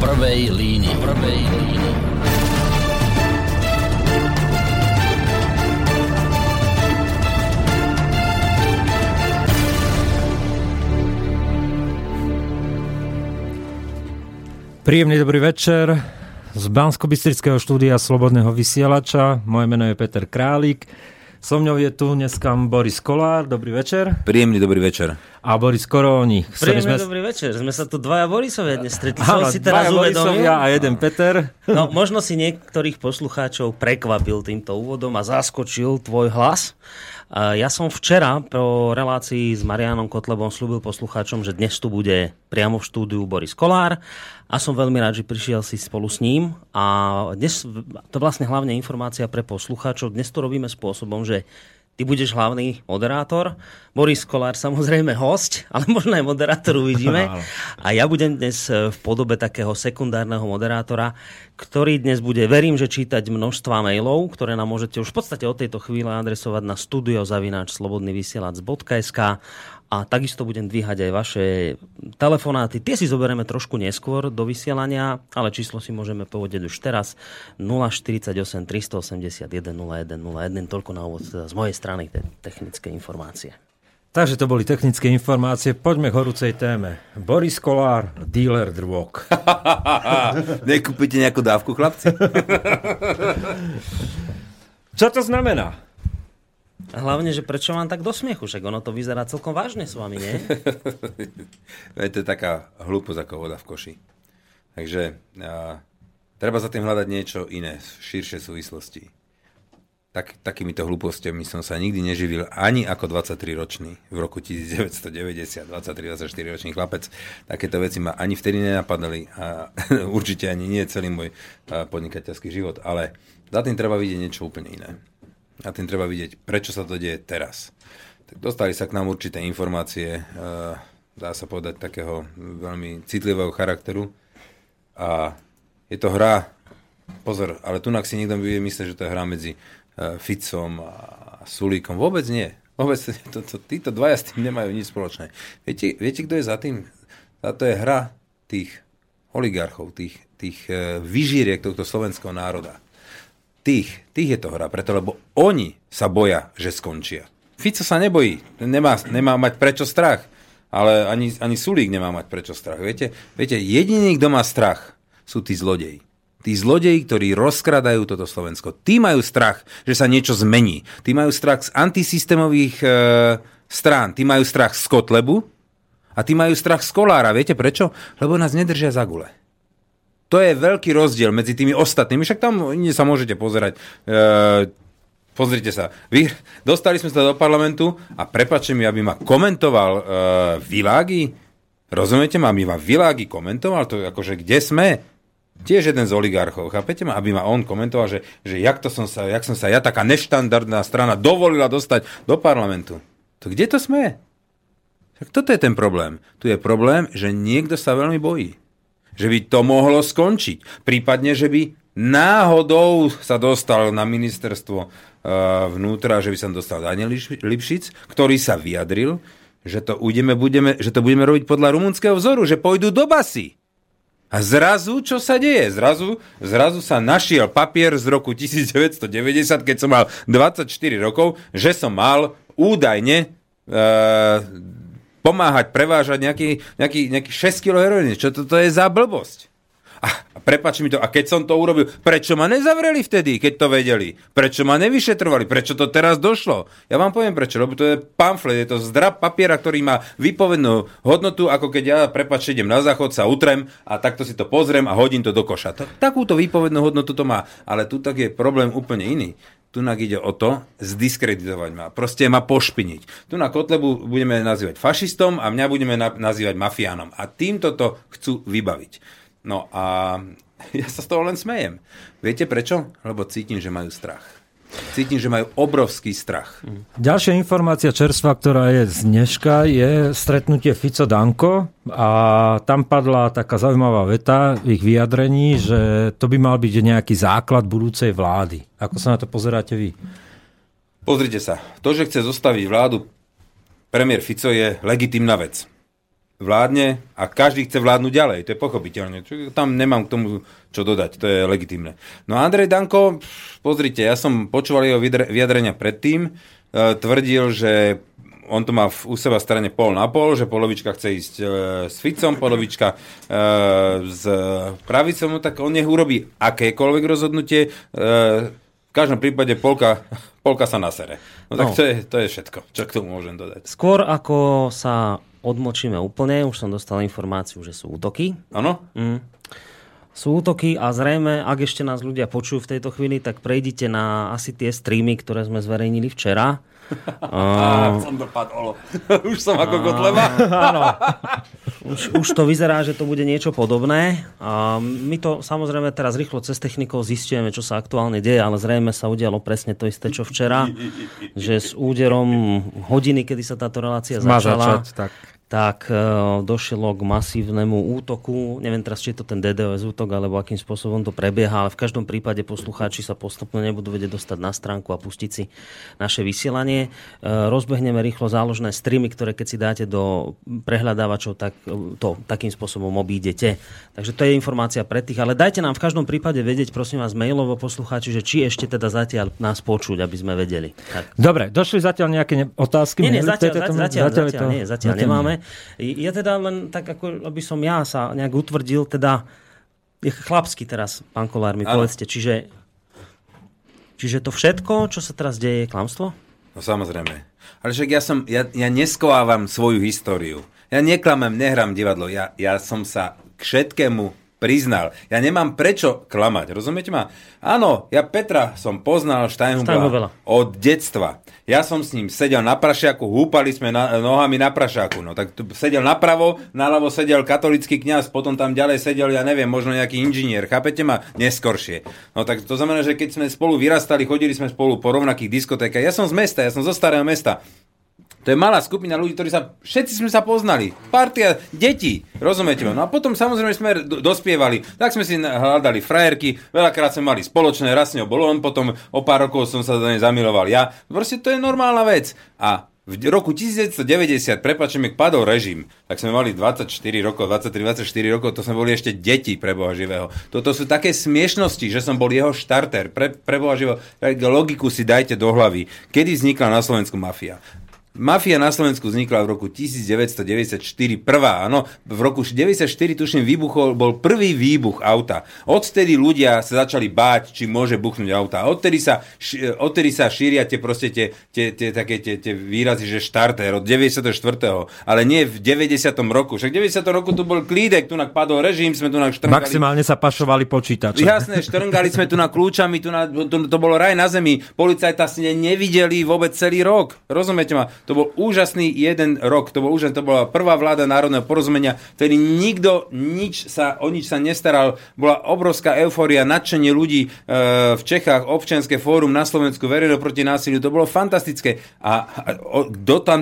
prvej línii. Prvej línii. Príjemný dobrý večer z bansko štúdia Slobodného vysielača. Moje meno je Peter Králik. So mňou je tu dneska Boris Kolár. Dobrý večer. Príjemný dobrý večer. A Boris Koróni. Príjemný sme... dobrý večer. Sme sa tu dvaja Borisovia dnes stretli. Áno, si teraz uvedomil. a jeden Peter. No, možno si niektorých poslucháčov prekvapil týmto úvodom a zaskočil tvoj hlas. Ja som včera po relácii s Marianom Kotlebom slúbil poslucháčom, že dnes tu bude priamo v štúdiu Boris Kolár a som veľmi rád, že prišiel si spolu s ním. A dnes, to vlastne hlavne informácia pre poslucháčov, dnes to robíme spôsobom, že Ty budeš hlavný moderátor, Boris Kolár samozrejme host, ale možno aj moderátor uvidíme. A ja budem dnes v podobe takého sekundárneho moderátora, ktorý dnes bude, verím, že čítať množstva mailov, ktoré nám môžete už v podstate od tejto chvíle adresovať na studiozavináčslobodnyvysielac.sk a takisto budem dvíhať aj vaše telefonáty. Tie si zoberieme trošku neskôr do vysielania, ale číslo si môžeme povedať už teraz 048 381 0101. Toľko na úvod teda z mojej strany te- technické informácie. Takže to boli technické informácie. Poďme k horúcej téme. Boris Kolár, dealer drog. Nekúpite nejakú dávku, chlapci? Čo to znamená? Hlavne, že prečo vám tak do smiechu? Však ono to vyzerá celkom vážne s vami, nie? to je taká hlúposť ako voda v koši. Takže a, treba za tým hľadať niečo iné, širšie súvislosti. Tak, takýmito hlúpostiami som sa nikdy neživil ani ako 23-ročný v roku 1990, 23-24 ročný chlapec. Takéto veci ma ani vtedy nenapadali a určite ani nie celý môj podnikateľský život, ale za tým treba vidieť niečo úplne iné a tým treba vidieť, prečo sa to deje teraz. Tak dostali sa k nám určité informácie, e, dá sa povedať, takého veľmi citlivého charakteru. A je to hra, pozor, ale tu si niekto bude myslieť, že to je hra medzi e, Ficom a Sulíkom. Vôbec nie. Vôbec to, to, títo dvaja s tým nemajú nič spoločné. Viete, viete, kto je za tým? Za to je hra tých oligarchov, tých, tých e, vyžíriek tohto slovenského národa tých, tých je to hra, preto lebo oni sa boja, že skončia. Fico sa nebojí, nemá, nemá mať prečo strach, ale ani, ani Sulík nemá mať prečo strach. Viete, viete, jediný, kto má strach, sú tí zlodeji. Tí zlodeji, ktorí rozkradajú toto Slovensko. Tí majú strach, že sa niečo zmení. Tí majú strach z antisystémových e, strán. Tí majú strach z Kotlebu a tí majú strach z Kolára. Viete prečo? Lebo nás nedržia za gule. To je veľký rozdiel medzi tými ostatnými. Však tam sa môžete pozerať. E, pozrite sa. Vy, dostali sme sa do parlamentu a prepačte mi, aby ma komentoval e, Világi. Rozumiete ma? Aby ma Világi komentoval? To akože kde sme? Tiež jeden z oligarchov, chápete ma? Aby ma on komentoval, že, že jak, to som sa, jak som sa ja, taká neštandardná strana, dovolila dostať do parlamentu. To kde to sme? Tak toto je ten problém. Tu je problém, že niekto sa veľmi bojí že by to mohlo skončiť. Prípadne, že by náhodou sa dostal na ministerstvo uh, vnútra, že by sa dostal Daniel Lipšic, ktorý sa vyjadril, že to, udeme, budeme, že to budeme robiť podľa rumunského vzoru, že pôjdu do basy. A zrazu, čo sa deje? Zrazu, zrazu sa našiel papier z roku 1990, keď som mal 24 rokov, že som mal údajne uh, pomáhať prevážať nejaký, nejaký, nejaký 6 kg heroíny. Čo to, to je za blbosť? A prepač mi to, a keď som to urobil, prečo ma nezavreli vtedy, keď to vedeli? Prečo ma nevyšetrovali? Prečo to teraz došlo? Ja vám poviem prečo, lebo to je pamflet, je to zdrab papiera, ktorý má vypovednú hodnotu, ako keď ja, prepač, idem na záchod, sa utrem a takto si to pozriem a hodím to do koša. Takúto výpovednú hodnotu to má, ale tu tak je problém úplne iný. Tu ide o to zdiskreditovať ma, proste ma pošpiniť. Tu na Kotlebu budeme nazývať fašistom a mňa budeme na- nazývať mafiánom. A týmto to chcú vybaviť. No a ja sa z toho len smejem. Viete prečo? Lebo cítim, že majú strach. Cítim, že majú obrovský strach. Ďalšia informácia čerstva, ktorá je z dneška, je stretnutie Fico Danko a tam padla taká zaujímavá veta v ich vyjadrení, že to by mal byť nejaký základ budúcej vlády. Ako sa na to pozeráte vy? Pozrite sa. To, že chce zostaviť vládu premiér Fico je legitimná vec. Vládne a každý chce vládnuť ďalej, to je pochopiteľné. Čiže tam nemám k tomu čo dodať, to je legitimné. No a Andrej Danko, pozrite, ja som počúval jeho vyjadrenia predtým, e, tvrdil, že on to má v, u seba strane pol na pol, že polovička chce ísť e, s Ficom, polovička e, s pravicom, no tak on nech urobí akékoľvek rozhodnutie. E, v každom prípade polka, polka sa nasere. No, no tak to je, to je všetko, čo k tomu môžem dodať. Skôr ako sa odmočíme úplne, už som dostal informáciu, že sú útoky. Áno? Mm sú útoky a zrejme, ak ešte nás ľudia počujú v tejto chvíli, tak prejdite na asi tie streamy, ktoré sme zverejnili včera. Uh, som dopadol. už som ako kotleba. Áno. Už, už to vyzerá, že to bude niečo podobné. A my to samozrejme teraz rýchlo cez technikov zistujeme, čo sa aktuálne deje, ale zrejme sa udialo presne to isté, čo včera. že s úderom hodiny, kedy sa táto relácia začala, začať, tak tak e, došlo k masívnemu útoku. Neviem teraz, či je to ten DDoS útok, alebo akým spôsobom to prebieha, ale v každom prípade poslucháči sa postupne nebudú vedieť dostať na stránku a pustiť si naše vysielanie. E, rozbehneme rýchlo záložné streamy, ktoré keď si dáte do prehľadávačov, tak to takým spôsobom obídete. Takže to je informácia pre tých, ale dajte nám v každom prípade vedieť, prosím vás, mailovo poslucháči, že či ešte teda zatiaľ nás počuť, aby sme vedeli. Tak. Dobre, došli zatiaľ nejaké otázky? Nie, nie, zatiaľ, zatiaľ, zatiaľ, zatiaľ, zatiaľ, nie, zatiaľ nemáme. Ja teda len tak, ako aby som ja sa nejak utvrdil, teda je chlapsky teraz, pán Kolár, mi ano. povedzte, čiže, čiže to všetko, čo sa teraz deje, je klamstvo? No samozrejme. Ale však ja, som, ja, ja neskovávam svoju históriu. Ja neklamem, nehrám divadlo. Ja, ja som sa k všetkému priznal. Ja nemám prečo klamať, rozumiete ma? Áno, ja Petra som poznal Steinhubela od detstva. Ja som s ním sedel na prašiaku, húpali sme na, nohami na prašiaku. No tak tu sedel napravo, naľavo sedel katolický kňaz, potom tam ďalej sedel, ja neviem, možno nejaký inžinier. Chápete ma? Neskoršie. No tak to znamená, že keď sme spolu vyrastali, chodili sme spolu po rovnakých diskotékach. Ja som z mesta, ja som zo starého mesta. To je malá skupina ľudí, ktorí sa, všetci sme sa poznali. Partia detí, rozumiete ma? No a potom samozrejme sme dospievali, tak sme si hľadali frajerky, veľakrát sme mali spoločné, raz s ňou bol on, potom o pár rokov som sa do nej zamiloval ja. Proste to je normálna vec. A v roku 1990, prepačte mi, padol režim, tak sme mali 24 rokov, 23-24 rokov, to sme boli ešte deti pre Boha živého. Toto sú také smiešnosti, že som bol jeho štarter. Pre, pre Boha živého, logiku si dajte do hlavy. Kedy vznikla na Slovensku mafia? Mafia na Slovensku vznikla v roku 1994. Prvá, áno. V roku 1994, tuším, výbuchol, bol prvý výbuch auta. Odtedy ľudia sa začali báť, či môže buchnúť auta. Odtedy sa, odtedy sa šíria tie, proste tie, tie, tie, také, tie, tie výrazy, že štarter od 94. Ale nie v 90. roku. Však v 90. roku tu bol klídek, tu padol režim, sme tu štrngali. Maximálne sa pašovali počítače. Jasné, štrngali sme tu na kľúčami, tu na, to, to bolo raj na zemi. Policajta si nevideli vôbec celý rok. Rozumiete ma? To bol úžasný jeden rok. To, bol úžasný, to bola prvá vláda národného porozumenia, ktorý nikto nič sa, o nič sa nestaral. Bola obrovská eufória, nadšenie ľudí e, v Čechách, občianske fórum na Slovensku, verejno proti násiliu. To bolo fantastické. A, a kto tam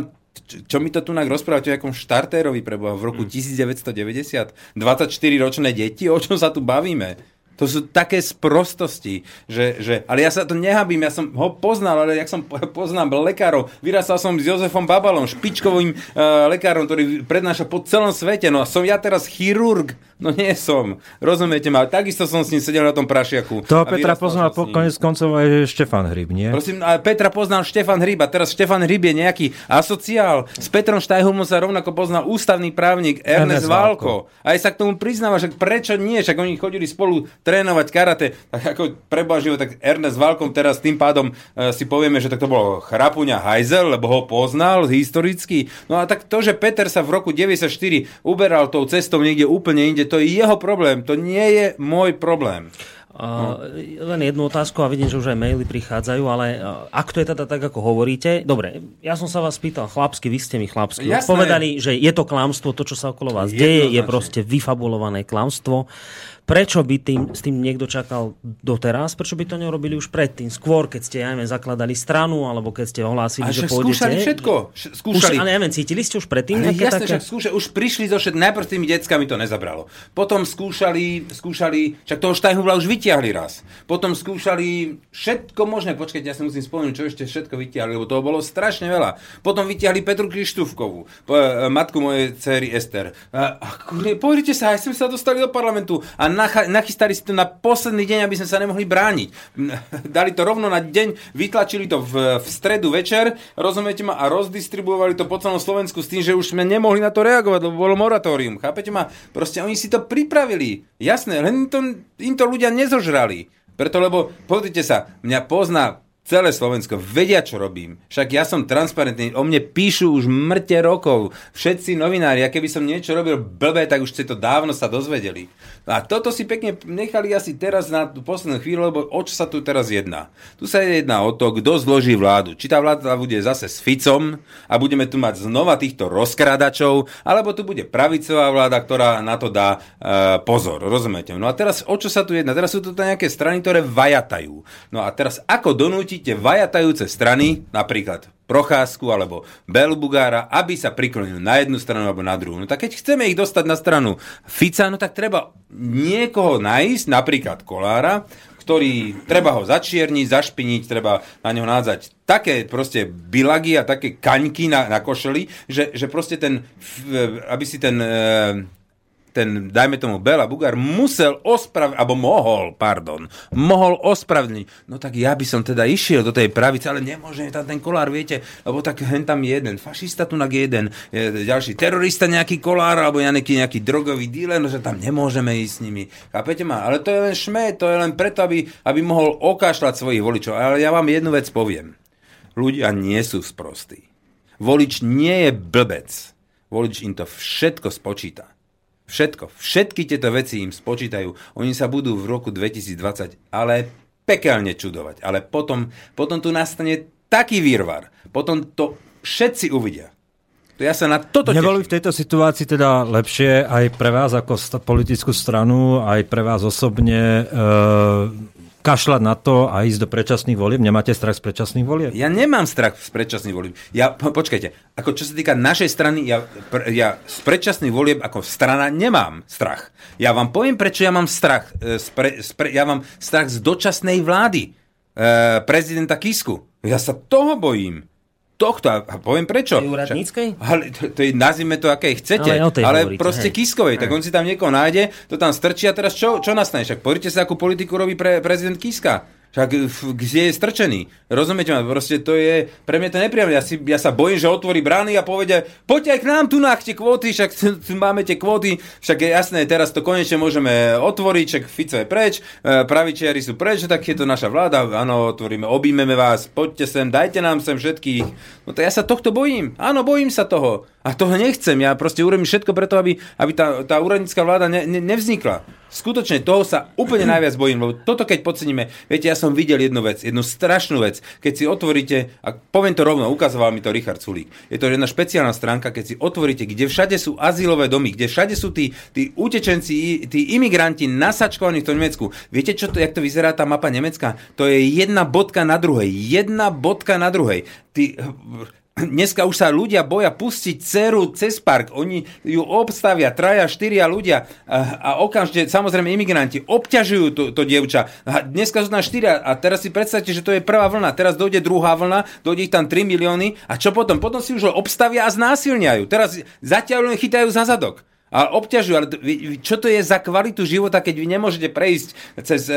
čo mi to tu rozprávate o nejakom štartérovi preboha v roku 1990? Mm. 24-ročné deti? O čom sa tu bavíme? To sú také sprostosti, že, že, ale ja sa to nehabím, ja som ho poznal, ale jak som poznám lekárov, vyrastal som s Jozefom Babalom, špičkovým uh, lekárom, ktorý prednáša po celom svete, no som ja teraz chirurg, no nie som, rozumiete ma, takisto som s ním sedel na tom prašiaku. To Petra poznal po konec koncov aj Štefan Hryb, nie? Prosím, a Petra poznal Štefan Hryb a teraz Štefan Hryb je nejaký asociál. S Petrom Štajhumom sa rovnako poznal ústavný právnik Ernest, Ernest Válko. Aj sa k tomu priznáva, že prečo nie, však oni chodili spolu trénovať karate, tak ako prebaživo, tak Ernest Valkom teraz tým pádom e, si povieme, že tak to bolo chrapuňa Heisel, lebo ho poznal historicky. No a tak to, že Peter sa v roku 94 uberal tou cestou niekde úplne inde, to je jeho problém, to nie je môj problém. Uh, len jednu otázku a vidím, že už aj maily prichádzajú, ale ak to je teda tak, ako hovoríte, dobre, ja som sa vás pýtal chlapsky, vy ste mi chlapsky povedali, že je to klamstvo, to, čo sa okolo vás deje, je proste vyfabulované klamstvo. Prečo by tým, s tým niekto čakal doteraz? Prečo by to neurobili už predtým? Skôr, keď ste, ja neviem, zakladali stranu, alebo keď ste ohlásili, že pôjdete... skúšali všetko. Skúšali. Už, ale neviem, cítili ste už predtým? Ale jasne, také... skúšali, už prišli zo všetko. Najprv s tými deckami to nezabralo. Potom skúšali, skúšali, však toho Štajnhubla už vyťahli raz. Potom skúšali všetko možné. Počkajte, ja si musím spomenúť, čo ešte všetko vyťahli, lebo toho bolo strašne veľa. Potom vyťahli Petru Krištúvkovú, e, matku mojej cery Ester. A, a pozrite sa, aj sme sa dostali do parlamentu a nachystali si to na posledný deň, aby sme sa nemohli brániť. Dali to rovno na deň, vytlačili to v, v stredu večer, rozumiete ma, a rozdistribuovali to po celom Slovensku s tým, že už sme nemohli na to reagovať, lebo bolo moratórium. Chápete ma? Proste oni si to pripravili. Jasné, len to, im to ľudia nezožrali. Preto, lebo, pozrite sa, mňa pozná celé Slovensko, vedia, čo robím. Však ja som transparentný, o mne píšu už mŕte rokov, všetci novinári, a keby som niečo robil blbé, tak už ste to dávno sa dozvedeli. A toto si pekne nechali asi teraz na tú poslednú chvíľu, lebo o čo sa tu teraz jedná? Tu sa jedná o to, kto zloží vládu. Či tá vláda bude zase s Ficom a budeme tu mať znova týchto rozkradačov, alebo tu bude pravicová vláda, ktorá na to dá e, pozor, rozumiete? No a teraz o čo sa tu jedná? Teraz sú tu nejaké strany, ktoré vajatajú. No a teraz ako donútite vajatajúce strany, napríklad Procházku alebo Belbugára, aby sa priklonili na jednu stranu alebo na druhú. No tak keď chceme ich dostať na stranu Fica, no tak treba niekoho nájsť, napríklad Kolára, ktorý treba ho začierniť, zašpiniť, treba na ňo nádzať také proste bilagy a také kaňky na, na košeli, že, že proste ten, aby si ten ten, dajme tomu, Bela Bugár musel ospravedlniť, alebo mohol, pardon, mohol ospravedlniť. No tak ja by som teda išiel do tej pravice, ale nemôže tam ten kolár, viete, lebo tak hen tam jeden, fašista tu na jeden, je, ďalší terorista nejaký kolár, alebo nejaký, nejaký drogový díler, no že tam nemôžeme ísť s nimi. Chápete ma? Ale to je len šme, to je len preto, aby, aby mohol okašľať svojich voličov. Ale ja vám jednu vec poviem. Ľudia nie sú sprostí. Volič nie je blbec. Volič im to všetko spočíta. Všetko. Všetky tieto veci im spočítajú. Oni sa budú v roku 2020 ale pekelne čudovať. Ale potom, potom tu nastane taký výrvar. Potom to všetci uvidia. To ja sa na toto Neboli v tejto situácii teda lepšie aj pre vás ako st- politickú stranu, aj pre vás osobne e, kašľať na to a ísť do predčasných volieb? Nemáte strach z predčasných volieb? Ja nemám strach z predčasných volieb. Ja, po, počkajte, ako čo sa týka našej strany, ja, pr, ja z predčasných volieb ako strana nemám strach. Ja vám poviem, prečo ja mám strach. E, z pre, z pre, ja mám strach z dočasnej vlády e, prezidenta Kisku. Ja sa toho bojím tohto. A poviem prečo. Tej úradníckej? Ale to, to je, nazvime to, aké chcete. Ale, ale hovoríte, proste hej. Kiskovej. Tak on si tam niekoho nájde, to tam strčí a teraz čo, čo nastane? Však pozrite sa, akú politiku robí pre, prezident Kiska. Však kde je strčený? Rozumiete ma? Proste to je, pre mňa to nepríjemné. Ja, si, ja sa bojím, že otvorí brány a povede, poďte aj k nám tu na tie kvóty, však máme tie kvóty, však je jasné, teraz to konečne môžeme otvoriť, však Fico je preč, e, pravičiari sú preč, tak je to naša vláda, áno, otvoríme, objímeme vás, poďte sem, dajte nám sem všetkých. No to ja sa tohto bojím. Áno, bojím sa toho. A toho nechcem. Ja proste urobím všetko preto, aby, aby tá, tá úradnícka vláda ne, ne, nevznikla. Skutočne toho sa úplne najviac bojím, lebo toto keď podceníme, viete, ja som videl jednu vec, jednu strašnú vec, keď si otvoríte, a poviem to rovno, ukazoval mi to Richard Sulík, je to jedna špeciálna stránka, keď si otvoríte, kde všade sú azylové domy, kde všade sú tí, tí utečenci, tí imigranti nasačkovaní v tom Nemecku. Viete, čo to, jak to vyzerá tá mapa Nemecka? To je jedna bodka na druhej, jedna bodka na druhej. Tí, dneska už sa ľudia boja pustiť dceru cez park. Oni ju obstavia, traja, štyria ľudia a, a okamžite, samozrejme imigranti, obťažujú to, to dievča. A dneska sú tam štyria a teraz si predstavte, že to je prvá vlna. Teraz dojde druhá vlna, dojde ich tam 3 milióny a čo potom? Potom si už obstavia a znásilňajú. Teraz zatiaľ len chytajú za zadok. A obťažujú, ale čo to je za kvalitu života, keď vy nemôžete prejsť cez e,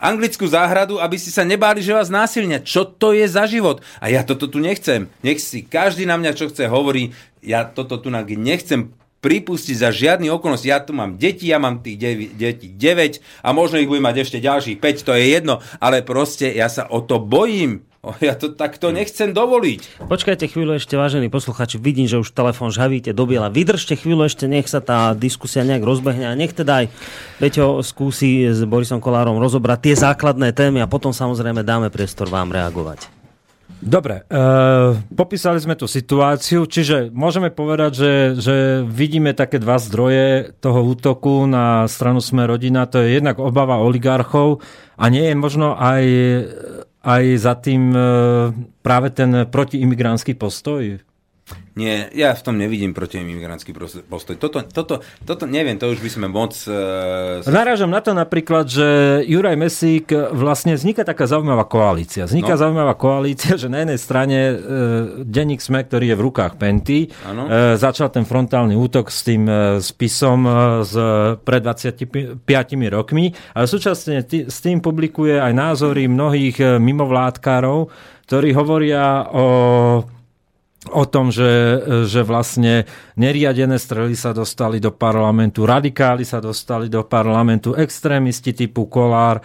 anglickú záhradu, aby si sa nebáli, že vás násilňa. Čo to je za život? A ja toto tu nechcem. Nech si každý na mňa čo chce hovorí. Ja toto tu nechcem pripustiť za žiadny okolnosť. Ja tu mám deti, ja mám tých de- deti 9 a možno ich budem mať ešte ďalších 5, to je jedno, ale proste ja sa o to bojím. Ja to takto nechcem dovoliť. Počkajte chvíľu ešte, vážení posluchači, vidím, že už telefón žhavíte do biela. Vydržte chvíľu ešte, nech sa tá diskusia nejak rozbehne a nech teda aj Peťo skúsi s Borisom Kolárom rozobrať tie základné témy a potom samozrejme dáme priestor vám reagovať. Dobre, e, popísali sme tú situáciu, čiže môžeme povedať, že, že vidíme také dva zdroje toho útoku na stranu Sme rodina. To je jednak obava oligarchov a nie je možno aj aj za tým e, práve ten protiimigránsky postoj? Nie, ja v tom nevidím protiimigrantský postoj. Toto, toto, toto neviem, to už by sme moc... Uh, Narážam na to napríklad, že Juraj Mesík vlastne vzniká taká zaujímavá koalícia. Vzniká no. zaujímavá koalícia, že na jednej strane uh, denník SME, ktorý je v rukách Penty, uh, začal ten frontálny útok s tým uh, spisom uh, z pred 25 rokmi, ale súčasne t- s tým publikuje aj názory mnohých uh, mimovládkárov, ktorí hovoria o o tom, že, že vlastne neriadené strely sa dostali do parlamentu, radikáli sa dostali do parlamentu, extrémisti typu Kolár, e,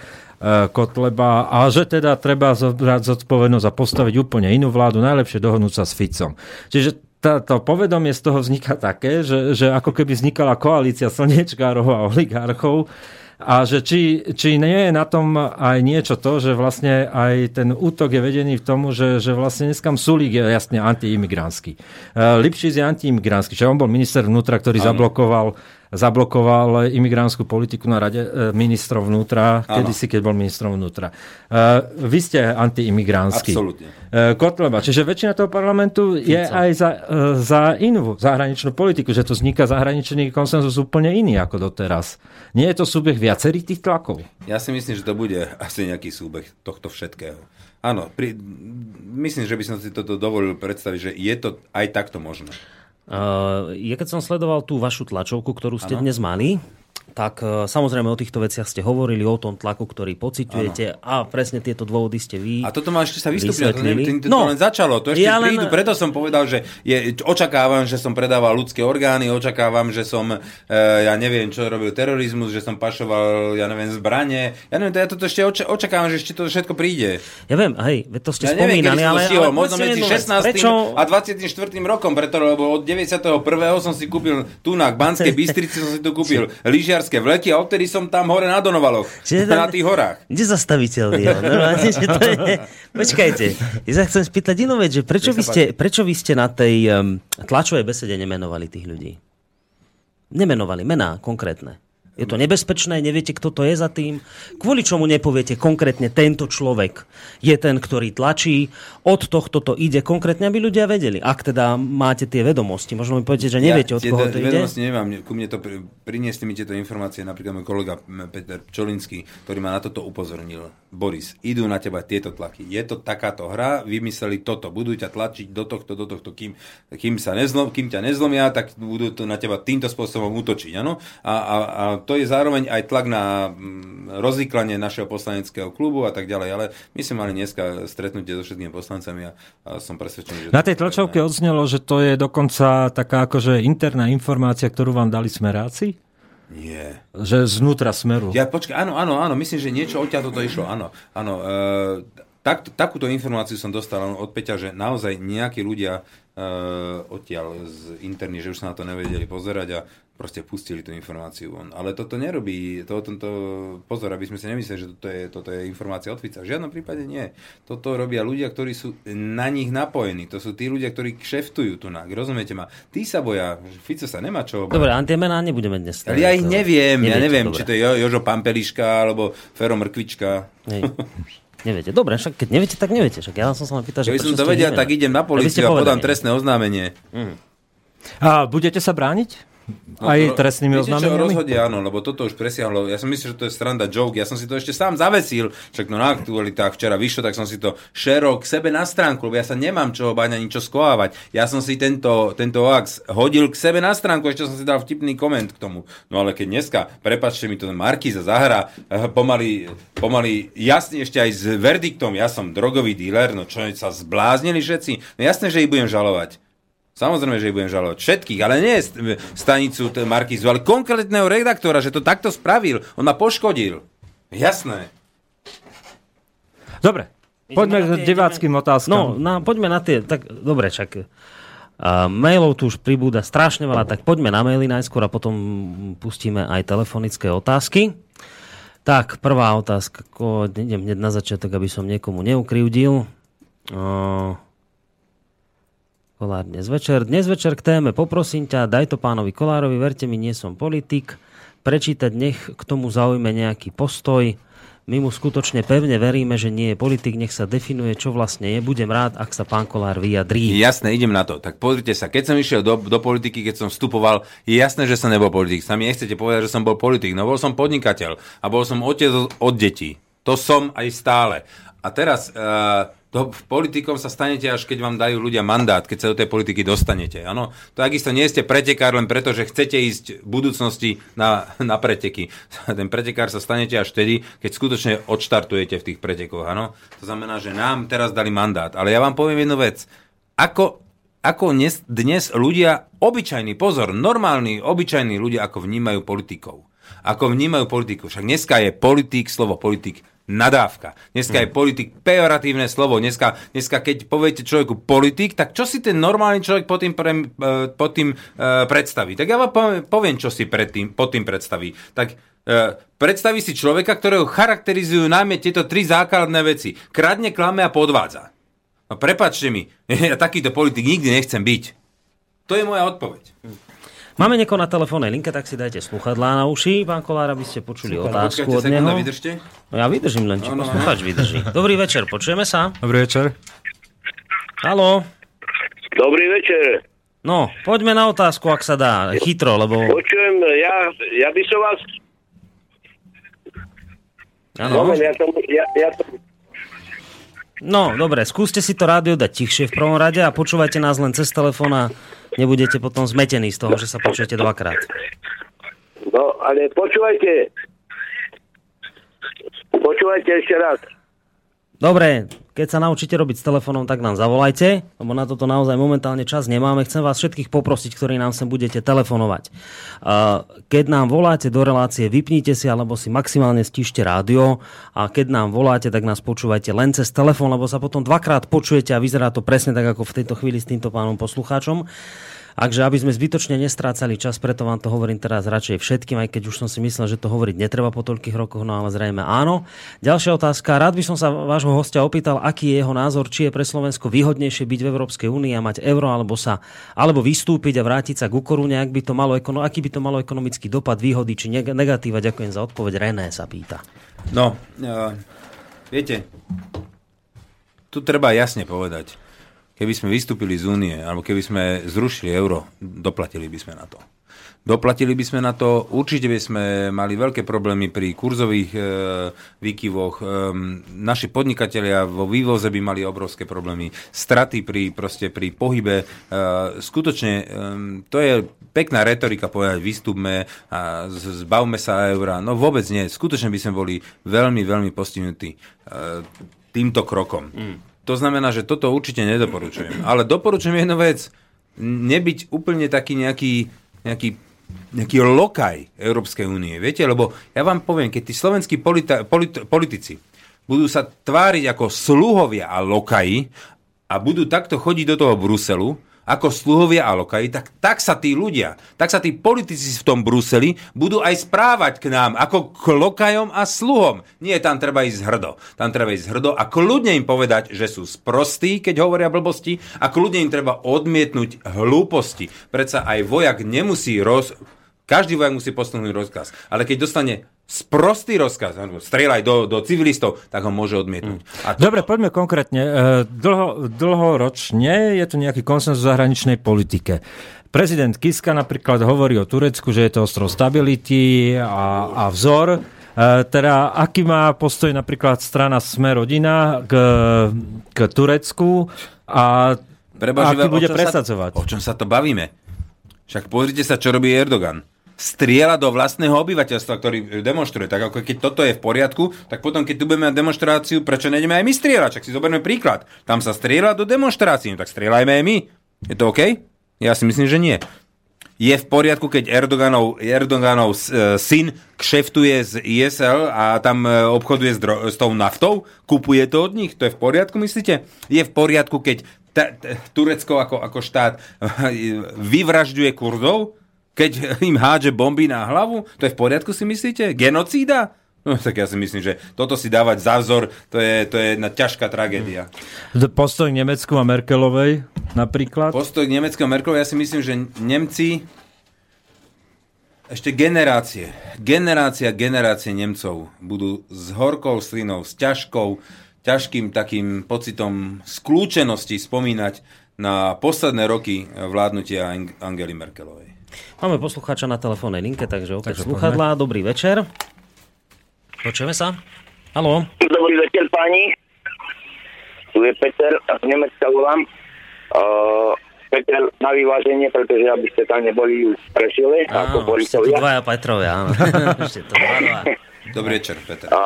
Kotleba a že teda treba zobrať zodpovednosť a postaviť úplne inú vládu, najlepšie dohodnúť sa s Ficom. Čiže to povedomie z toho vzniká také, že, že ako keby vznikala koalícia slniečkárov a oligarchov, a že či, či nie je na tom aj niečo to, že vlastne aj ten útok je vedený v tomu, že, že vlastne dneska Sulík je jasne antiimigránsky. Lipšic je antiimigránsky, čiže on bol minister vnútra, ktorý ano. zablokoval zablokoval imigránsku politiku na rade e, ministrov vnútra, kedy si, keď bol ministrom vnútra. Uh, vy ste antiimigránsky. Absolutne. Uh, Kotleba. Čiže väčšina toho parlamentu Fico. je aj za, za inú zahraničnú politiku, že to vzniká zahraničný konsenzus úplne iný ako doteraz. Nie je to súbeh viacerých tých tlakov? Ja si myslím, že to bude asi nejaký súbeh tohto všetkého. Áno, pri, myslím, že by som si toto dovolil predstaviť, že je to aj takto možné. Uh, ja keď som sledoval tú vašu tlačovku, ktorú ste ano. dnes mali, tak e, samozrejme o týchto veciach ste hovorili, o tom tlaku, ktorý pociťujete ano. a presne tieto dôvody ste vy A toto má ešte sa vystúpiť, to, to, to no, len začalo, to ešte ja prídu, len... preto som povedal, že je, očakávam, že som predával ľudské orgány, očakávam, že som, e, ja neviem, čo robil terorizmus, že som pašoval, ja neviem, zbranie, ja neviem, to ja toto ešte oča- očakávam, že ešte to všetko príde. Ja viem, hej, to ste ja spomínali, ale, ale, ale možno medzi 16. Prečo... a 24. rokom, preto, lebo od 91. som si kúpil tu na Banskej Bystrici som si tu kúpil lyžiar lyžiarske vleky a odtedy som tam hore na Donovaloch. Čiže na tých horách. Nezastaviteľný. Normálne, že to je... Počkajte, ja sa chcem spýtať inú vec, že prečo vy, ste, prečo vy ste na tej um, tlačovej besede nemenovali tých ľudí? Nemenovali mená konkrétne. Je to nebezpečné, neviete, kto to je za tým. Kvôli čomu nepoviete konkrétne tento človek je ten, ktorý tlačí, od tohto to ide konkrétne, aby ľudia vedeli. Ak teda máte tie vedomosti, možno mi poviete, že neviete, ja, od koho to ide. Vedomosti nemám, ku mne to priniesli mi tieto informácie napríklad môj kolega Peter Čolinský, ktorý ma na toto upozornil. Boris, idú na teba tieto tlaky. Je to takáto hra, vymysleli toto, budú ťa tlačiť do tohto, do tohto, kým, kým, sa nezlom, kým ťa nezlomia, tak budú to na teba týmto spôsobom útočiť. Ano? A, a, a to je zároveň aj tlak na mm, rozvyklanie našeho poslaneckého klubu a tak ďalej, ale my sme mali dneska stretnutie so všetkými poslancami a, a som presvedčený, že... Na tej tlačovke odznelo, že to je dokonca taká akože interná informácia, ktorú vám dali smeráci? Nie. Že znútra smeru. Ja počkaj, áno, áno, áno, myslím, že niečo odtiaľ toto išlo, áno. áno e, tak, takúto informáciu som dostal od Peťa, že naozaj nejakí ľudia uh, odtiaľ z interní, že už sa na to nevedeli pozerať a proste pustili tú informáciu von. Ale toto nerobí, to, to, pozor, aby sme si nemysleli, že toto je, toto je informácia od Fica. V žiadnom prípade nie. Toto robia ľudia, ktorí sú na nich napojení. To sú tí ľudia, ktorí kšeftujú tu na. Rozumiete ma? Tí sa boja, Fico sa nemá čo obávať. Dobre, antiemená nebudeme dnes. Ale ja ich neviem, ja neviem, či to je Jožo Pampeliška alebo Fero Mrkvička. Hej. Neviete. Dobre, však keď neviete, tak neviete. Však ja som sa len pýtal, že Keby som to vedel, tak idem na policiu a podám trestné oznámenie. Mm. A budete sa brániť? No, aj trestnými oznámeniami? rozhodne áno, lebo toto už presiahlo. Ja som myslel, že to je stranda joke. Ja som si to ešte sám zavesil. Však no na aktualitách včera vyšlo, tak som si to šerol k sebe na stránku, lebo ja sa nemám čoho báť ani čo skovávať. Ja som si tento, tento ax hodil k sebe na stránku, ešte som si dal vtipný koment k tomu. No ale keď dneska, prepačte mi to, Markiza zahra eh, pomaly, pomaly jasne ešte aj s verdiktom, ja som drogový díler, no čo sa zbláznili všetci. No jasné, že ich budem žalovať. Samozrejme, že ich budem žalovať všetkých, ale nie stanicu Markizu, ale konkrétneho redaktora, že to takto spravil. On ma poškodil. Jasné. Dobre, poďme k diváckým otázkam. No, na, poďme na tie, tak dobre, čak. Uh, mailov tu už pribúda strašne veľa, tak poďme na maily najskôr a potom pustíme aj telefonické otázky. Tak, prvá otázka, ko, idem hneď na začiatok, aby som niekomu neukrivdil. Uh, Kolár dnes večer. Dnes večer k téme poprosím ťa, daj to pánovi Kolárovi, verte mi, nie som politik, prečítať nech k tomu zaujme nejaký postoj. My mu skutočne pevne veríme, že nie je politik, nech sa definuje, čo vlastne je. Budem rád, ak sa pán Kolár vyjadrí. Jasné, idem na to. Tak pozrite sa, keď som išiel do, do politiky, keď som vstupoval, je jasné, že som nebol politik. Sami nechcete povedať, že som bol politik. No bol som podnikateľ a bol som otec od detí. To som aj stále. A teraz... Uh, to politikom sa stanete, až keď vám dajú ľudia mandát, keď sa do tej politiky dostanete. Ano? Takisto nie ste pretekár len preto, že chcete ísť v budúcnosti na, na preteky. Ten pretekár sa stanete až vtedy, keď skutočne odštartujete v tých pretekoch. Ano? To znamená, že nám teraz dali mandát. Ale ja vám poviem jednu vec. Ako, ako dnes ľudia, obyčajní, pozor, normálni, obyčajní ľudia, ako vnímajú politikov. Ako vnímajú politiku. Však dneska je politik, slovo politik nadávka. Dneska hmm. je politik pejoratívne slovo. Dneska, dneska, keď poviete človeku politik, tak čo si ten normálny človek pod tým, pre, uh, pod tým uh, predstaví? Tak ja vám poviem, poviem čo si pred tým, pod tým predstaví. Tak uh, predstaví si človeka, ktorého charakterizujú najmä tieto tri základné veci. Kradne, klame a podvádza. No prepačte mi, ja takýto politik nikdy nechcem byť. To je moja odpoveď. Hmm. Máme niekoho na telefónnej linke, tak si dajte sluchadlá na uši, pán Kolár, aby ste počuli Super, otázku od neho. Vydržte. No ja vydržím len, či posluchač vydrží. Dobrý večer, počujeme sa? Dobrý večer. Haló. Dobrý večer. No, poďme na otázku, ak sa dá, chytro, lebo... Počujem, ja, ja by som vás... Áno. No, ja ja, ja. No, dobre, skúste si to rádio dať tichšie v prvom rade a počúvajte nás len cez telefón a nebudete potom zmetení z toho, že sa počujete dvakrát. No, ale počúvajte. Počúvajte ešte raz. Dobre, keď sa naučíte robiť s telefónom, tak nám zavolajte, lebo na toto naozaj momentálne čas nemáme. Chcem vás všetkých poprosiť, ktorí nám sem budete telefonovať. Keď nám voláte do relácie, vypnite si alebo si maximálne stíšte rádio a keď nám voláte, tak nás počúvajte len cez telefón, lebo sa potom dvakrát počujete a vyzerá to presne tak, ako v tejto chvíli s týmto pánom poslucháčom. Takže aby sme zbytočne nestrácali čas, preto vám to hovorím teraz radšej všetkým, aj keď už som si myslel, že to hovoriť netreba po toľkých rokoch, no ale zrejme áno. Ďalšia otázka. Rád by som sa vášho hostia opýtal, aký je jeho názor, či je pre Slovensko výhodnejšie byť v Európskej únii a mať euro, alebo, sa, alebo vystúpiť a vrátiť sa k korune, ak by to malo, aký by to malo ekonomický dopad, výhody či negatíva. Ďakujem za odpoveď. René sa pýta. No, uh, viete, tu treba jasne povedať keby sme vystúpili z únie, alebo keby sme zrušili euro, doplatili by sme na to. Doplatili by sme na to, určite by sme mali veľké problémy pri kurzových e, výkyvoch, e, naši podnikatelia vo vývoze by mali obrovské problémy, straty pri, proste, pri pohybe. E, skutočne, e, to je pekná retorika povedať, vystúpme a zbavme sa eura. No vôbec nie, skutočne by sme boli veľmi, veľmi postihnutí e, týmto krokom. Mm. To znamená, že toto určite nedoporučujem. Ale doporučujem jednu vec. Nebyť úplne taký nejaký, nejaký nejaký lokaj Európskej únie. Viete, lebo ja vám poviem, keď tí slovenskí polita, polit, politici budú sa tváriť ako sluhovia a lokaji a budú takto chodiť do toho Bruselu, ako sluhovia a lokaji, tak, tak sa tí ľudia, tak sa tí politici v tom Bruseli budú aj správať k nám ako k lokajom a sluhom. Nie, tam treba ísť hrdo. Tam treba ísť hrdo a kľudne im povedať, že sú sprostí, keď hovoria blbosti a kľudne im treba odmietnúť hlúposti. Predsa aj vojak nemusí roz... Každý vojak musí posunúť rozkaz. Ale keď dostane sprostý rozkaz, strieľaj do, do civilistov, tak ho môže odmietnúť. A to... Dobre, poďme konkrétne. E, dlho, dlhoročne je tu nejaký konsenzus v zahraničnej politike. Prezident Kiska napríklad hovorí o Turecku, že je to ostrov stability a, a vzor. E, teda, aký má postoj napríklad strana Sme rodina k, k Turecku a Preba, aký bude presadzovať? o čom sa to bavíme? Však pozrite sa, čo robí Erdogan strieľa do vlastného obyvateľstva, ktorý demonstruje. Tak ako keď toto je v poriadku, tak potom, keď tu budeme mať demonstráciu, prečo nejdeme aj my strieľať? Čak si zoberme príklad. Tam sa strieľa do demonstrácií, no tak strieľajme aj my. Je to OK? Ja si myslím, že nie. Je v poriadku, keď Erdoganov, Erdoganov uh, syn kšeftuje z ISL a tam uh, obchoduje s, dro- s tou naftou? Kupuje to od nich? To je v poriadku, myslíte? Je v poriadku, keď ta, ta, Turecko ako, ako štát vyvražďuje Kurdov? Keď im hádže bomby na hlavu? To je v poriadku, si myslíte? Genocída? No tak ja si myslím, že toto si dávať za vzor, to je, to je jedna ťažká tragédia. Postoj k Nemecku a Merkelovej napríklad? Postoj k Nemecku a Merkelovej, ja si myslím, že Nemci ešte generácie, generácia, generácie Nemcov budú s horkou slinou, s ťažkou, ťažkým takým pocitom skľúčenosti spomínať na posledné roky vládnutia Ang- Angely Merkelovej. Máme poslucháča na telefónnej linke, takže opäť Takže sluchadlá. Dobrý večer. Počujeme sa? Haló? Dobrý večer, páni. Tu je Peter z Nemecka volám. Uh, Peter na vyváženie, pretože aby ste tam neboli presile, ako Áno, ste tu Borisovia. dvaja Petrovia, áno. ste tu dva, dva. Dobrý večer, Peter. A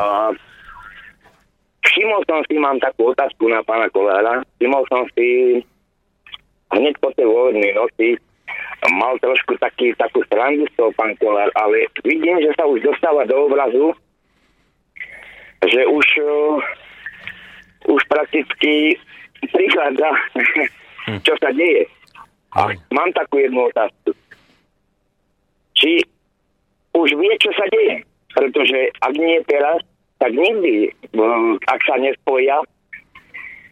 všimol som si, mám takú otázku na pána Kolára. Všimol som si hneď po tej vojnej noci mal trošku taký, takú strandu z toho pán Kolár, ale vidím, že sa už dostáva do obrazu, že už, uh, už prakticky prichádza, čo sa deje. A mám takú jednu otázku. Či už vie, čo sa deje? Pretože ak nie teraz, tak nikdy, uh, ak sa nespoja,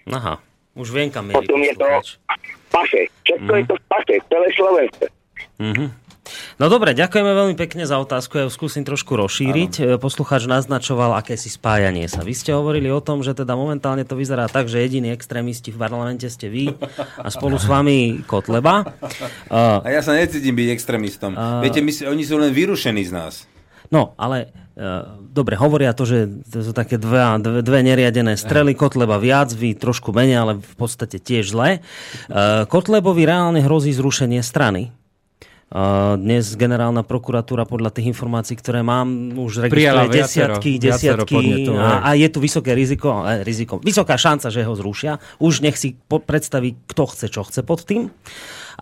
Aha, už viem, kam mierí potom je to. Paše. Všetko je to v paše, celé Slovensko. Mhm. No dobre, ďakujeme veľmi pekne za otázku. Ja ju skúsim trošku rozšíriť. Ano. Poslucháč naznačoval, aké si spájanie sa. Vy ste hovorili o tom, že teda momentálne to vyzerá tak, že jediní extrémisti v parlamente ste vy a spolu s vami Kotleba. Uh, A ja sa necítim byť extrémistom. A- Viete, my, oni sú len vyrušení z nás. No, ale uh, dobre, hovoria to, že to sú také dve, dve, dve neriadené strely, Kotleba viac, vy trošku menej, ale v podstate tiež zle. Uh, Kotlebovi reálne hrozí zrušenie strany. Uh, dnes generálna prokuratúra podľa tých informácií, ktoré mám, už registruje desiatky, viacero desiatky a, a je tu vysoké riziko, riziko, vysoká šanca, že ho zrušia. Už nech si predstaví, kto chce, čo chce pod tým.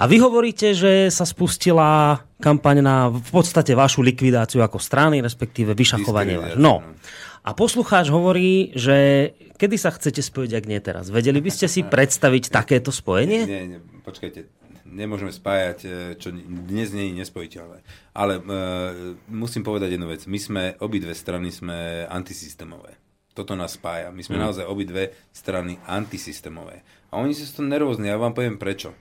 A vy hovoríte, že sa spustila kampaň na v podstate vašu likvidáciu ako strany, respektíve vyšachovanie. No. no. A poslucháč hovorí, že kedy sa chcete spojiť, ak nie teraz. Vedeli by ste si predstaviť takéto spojenie? Nie, nie, počkajte, nemôžeme spájať, e, čo dnes nie je nespojiteľné. Ale e, musím povedať jednu vec. My sme, obidve strany sme antisystémové. Toto nás spája. My sme mm. naozaj obidve strany antisystémové. A oni sú z toho nervózni. Ja vám poviem prečo.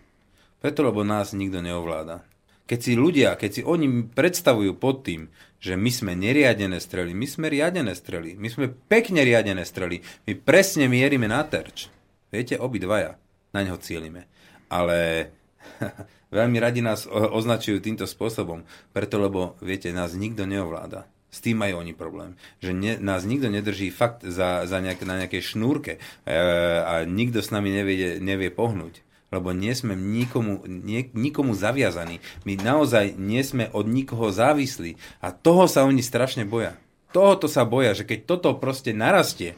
Preto, lebo nás nikto neovláda. Keď si ľudia, keď si oni predstavujú pod tým, že my sme neriadené strely, my sme riadené strely, my sme pekne riadené strely, my presne mierime na terč. Viete, obidvaja na neho cieľime. Ale veľmi radi nás označujú týmto spôsobom, preto lebo, viete, nás nikto neovláda. S tým majú oni problém. Že ne, nás nikto nedrží fakt za, za nejak, na nejakej šnúrke e, a nikto s nami nevie, nevie pohnúť. Lebo nie sme nikomu, nie, nikomu zaviazaní. My naozaj nie sme od nikoho závislí. A toho sa oni strašne boja. Tohoto sa boja, že keď toto proste narastie,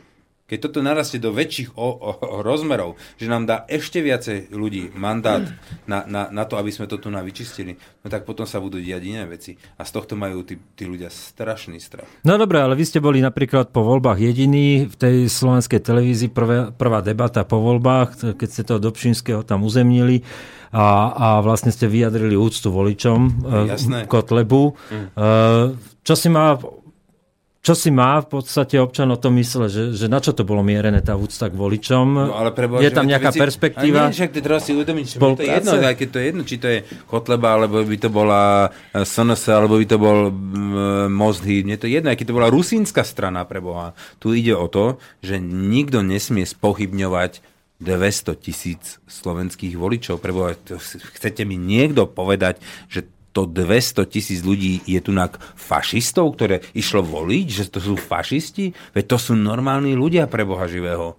keď toto narastie do väčších o, o, o rozmerov, že nám dá ešte viacej ľudí mandát na, na, na to, aby sme to tu na vyčistili, no tak potom sa budú diať iné veci. A z tohto majú tí, tí ľudia strašný strach. No dobré, ale vy ste boli napríklad po voľbách jediní v tej slovenskej televízii, prvé, prvá debata po voľbách, keď ste toho Dobšinského tam uzemnili a, a vlastne ste vyjadrili úctu voličom eh, Jasné. Kotlebu. Mm. Čo si má čo si má v podstate občan o tom mysle, že, že na čo to bolo mierené tá úcta k voličom? No ale preboha, je tam nejaká veci- perspektíva? Ale nie, však to treba si uvedomiť, že to je jedno, aj keď to je jedno, či to je Kotleba, alebo by to bola eh, SNS, alebo by to bol mm, Most Hit, mne to je jedno, aj keď to bola rusínska strana preboha. Tu ide o to, že nikto nesmie spochybňovať 200 tisíc slovenských voličov. Preboha, chcete mi niekto povedať, že to 200 tisíc ľudí je tu fašistov, ktoré išlo voliť, že to sú fašisti? Veď to sú normálni ľudia pre Boha živého.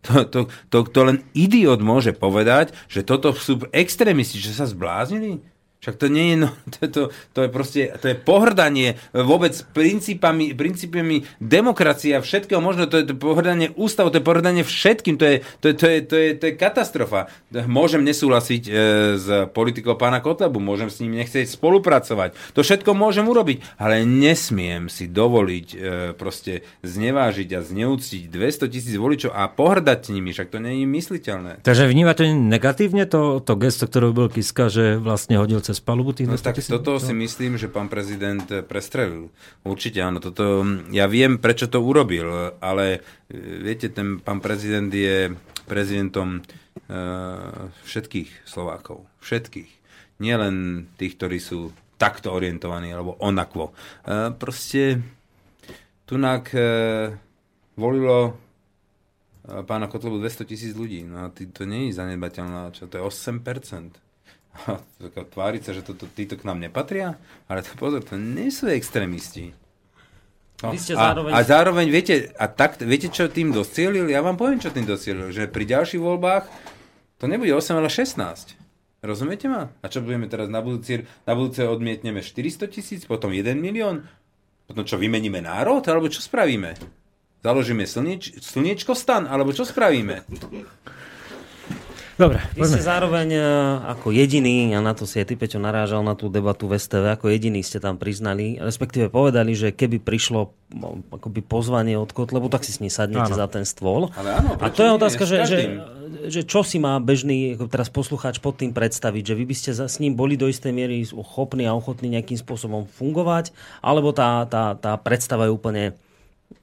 To, to, to, to len idiot môže povedať, že toto sú extrémisti, že sa zbláznili. Však to nie je, no, to, to, to je proste, to je pohrdanie vôbec princípami, princípami demokracie a všetkého možno, to je to pohrdanie ústavu, to je pohrdanie všetkým, to je, to to je, to je, to je katastrofa. Môžem nesúhlasiť e, s politikou pána Kotlebu, môžem s ním nechcieť spolupracovať, to všetko môžem urobiť, ale nesmiem si dovoliť e, proste znevážiť a zneúctiť 200 tisíc voličov a pohrdať nimi, však to nie je mysliteľné. Takže vnímate negatívne to, to gesto, ktoré byl Kiska, že vlastne hodil cez palubu tých No 200 tak tisíc? toto si myslím, že pán prezident prestrelil. Určite áno, toto, ja viem, prečo to urobil, ale e, viete, ten pán prezident je prezidentom uh, všetkých Slovákov. Všetkých. Nielen tých, ktorí sú takto orientovaný, alebo onakvo. E, proste tunak e, volilo pána Kotlebu 200 tisíc ľudí. No a to nie je zanedbateľná, čo to je 8%. Tváriť sa, že to, to, títo k nám nepatria? Ale to pozor, to nie sú extrémisti. No, Vy ste a, zároveň- a zároveň, viete, a tak, viete, čo tým docielil? Ja vám poviem, čo tým docielil. Že pri ďalších voľbách to nebude 8, ale 16. Rozumiete ma? A čo budeme teraz na budúci, na budúce odmietneme 400 tisíc, potom 1 milión? Potom čo, vymeníme národ? Alebo čo spravíme? Založíme slnieč, slniečko stan? Alebo čo spravíme? Dobre, Vy ste poďme. zároveň e, ako jediný, a na to si aj ty Peťo narážal na tú debatu v STV, ako jediný ste tam priznali, respektíve povedali, že keby prišlo no, akoby pozvanie od Kotlebu, tak si s ním sadnete Áno. za ten stôl. Ale áno, a to je otázka, že, že, že čo si má bežný ako teraz poslucháč pod tým predstaviť, že vy by ste za, s ním boli do istej miery schopní a ochotní nejakým spôsobom fungovať, alebo tá, tá, tá predstava je úplne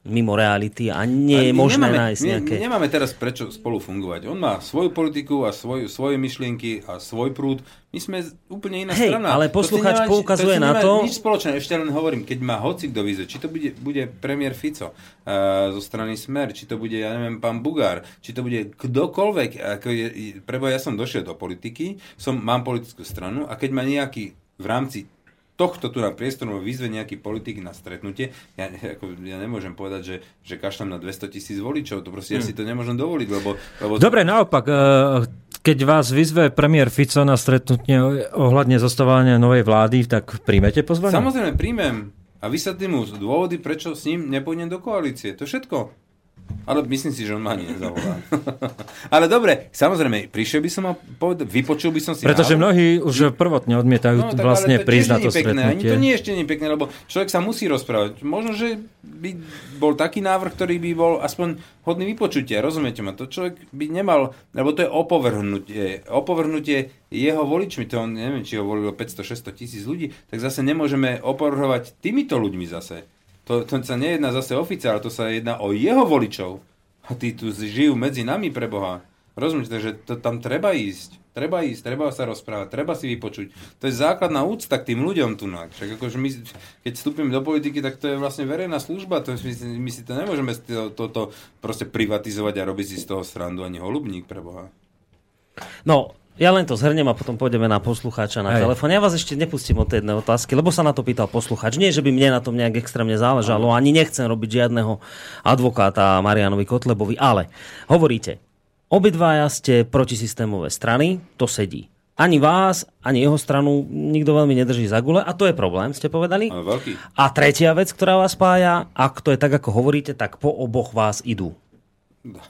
mimo reality a nie je možné nemáme, nájsť nejaké... my nemáme teraz prečo spolu fungovať. On má svoju politiku a svoj, svoje myšlienky a svoj prúd. My sme úplne iná Hej, strana. ale To poslucháč nemá- poukazuje si na to- Nič spoločné, ešte len hovorím, keď má hoci kto vyzve, či to bude, bude premiér Fico uh, zo strany Smer, či to bude, ja neviem, pán Bugár, či to bude kdokoľvek. Ako je, prebo ja som došiel do politiky, som, mám politickú stranu a keď ma nejaký v rámci tohto tu na priestoru vyzve nejaký politik na stretnutie, ja, ako, ja nemôžem povedať, že, že kašlem na 200 tisíc voličov, to proste ja si to nemôžem dovoliť, lebo, lebo Dobre, naopak, e, keď vás vyzve premiér Fico na stretnutie ohľadne zostávania novej vlády, tak príjmete pozvanie? Samozrejme, príjmem a vysvetlím mu dôvody, prečo s ním nepôjdem do koalície. To všetko. Ale myslím si, že on ma nie zavolá. Ale dobre, samozrejme, prišiel by som a poved- vypočul by som si Pretože návrh. mnohí už prvotne odmietajú No, tak vlastne to nie je pekné. Ani to nie ešte nie je pekné, lebo človek sa musí rozprávať. Možno, že by bol taký návrh, ktorý by bol aspoň hodný vypočutia. Rozumiete ma? To človek by nemal, lebo to je opovrhnutie. Opovrhnutie jeho voličmi. To on, neviem, či ho volilo 500-600 tisíc ľudí, tak zase nemôžeme opovrhovať týmito ľuďmi zase. To, to sa nejedná zase oficiálne, to sa jedná o jeho voličov. A tí tu žijú medzi nami pre Boha. Rozumiete, takže to tam treba ísť. Treba ísť, treba sa rozprávať, treba si vypočuť. To je základná úcta k tým ľuďom tu. Však akože my, keď vstúpime do politiky, tak to je vlastne verejná služba. To, my, my si to nemôžeme toto to, to proste privatizovať a robiť si z toho srandu ani holubník pre Boha. No, ja len to zhrnem a potom pôjdeme na poslucháča na Hej. telefón. Ja vás ešte nepustím od tej jednej otázky, lebo sa na to pýtal poslucháč. Nie, že by mne na tom nejak extrémne záležalo, ani nechcem robiť žiadneho advokáta Marianovi Kotlebovi, ale hovoríte, obidvaja ste protisystémové strany, to sedí. Ani vás, ani jeho stranu nikto veľmi nedrží za gule a to je problém, ste povedali. Ale veľký. A tretia vec, ktorá vás spája, ak to je tak, ako hovoríte, tak po oboch vás idú.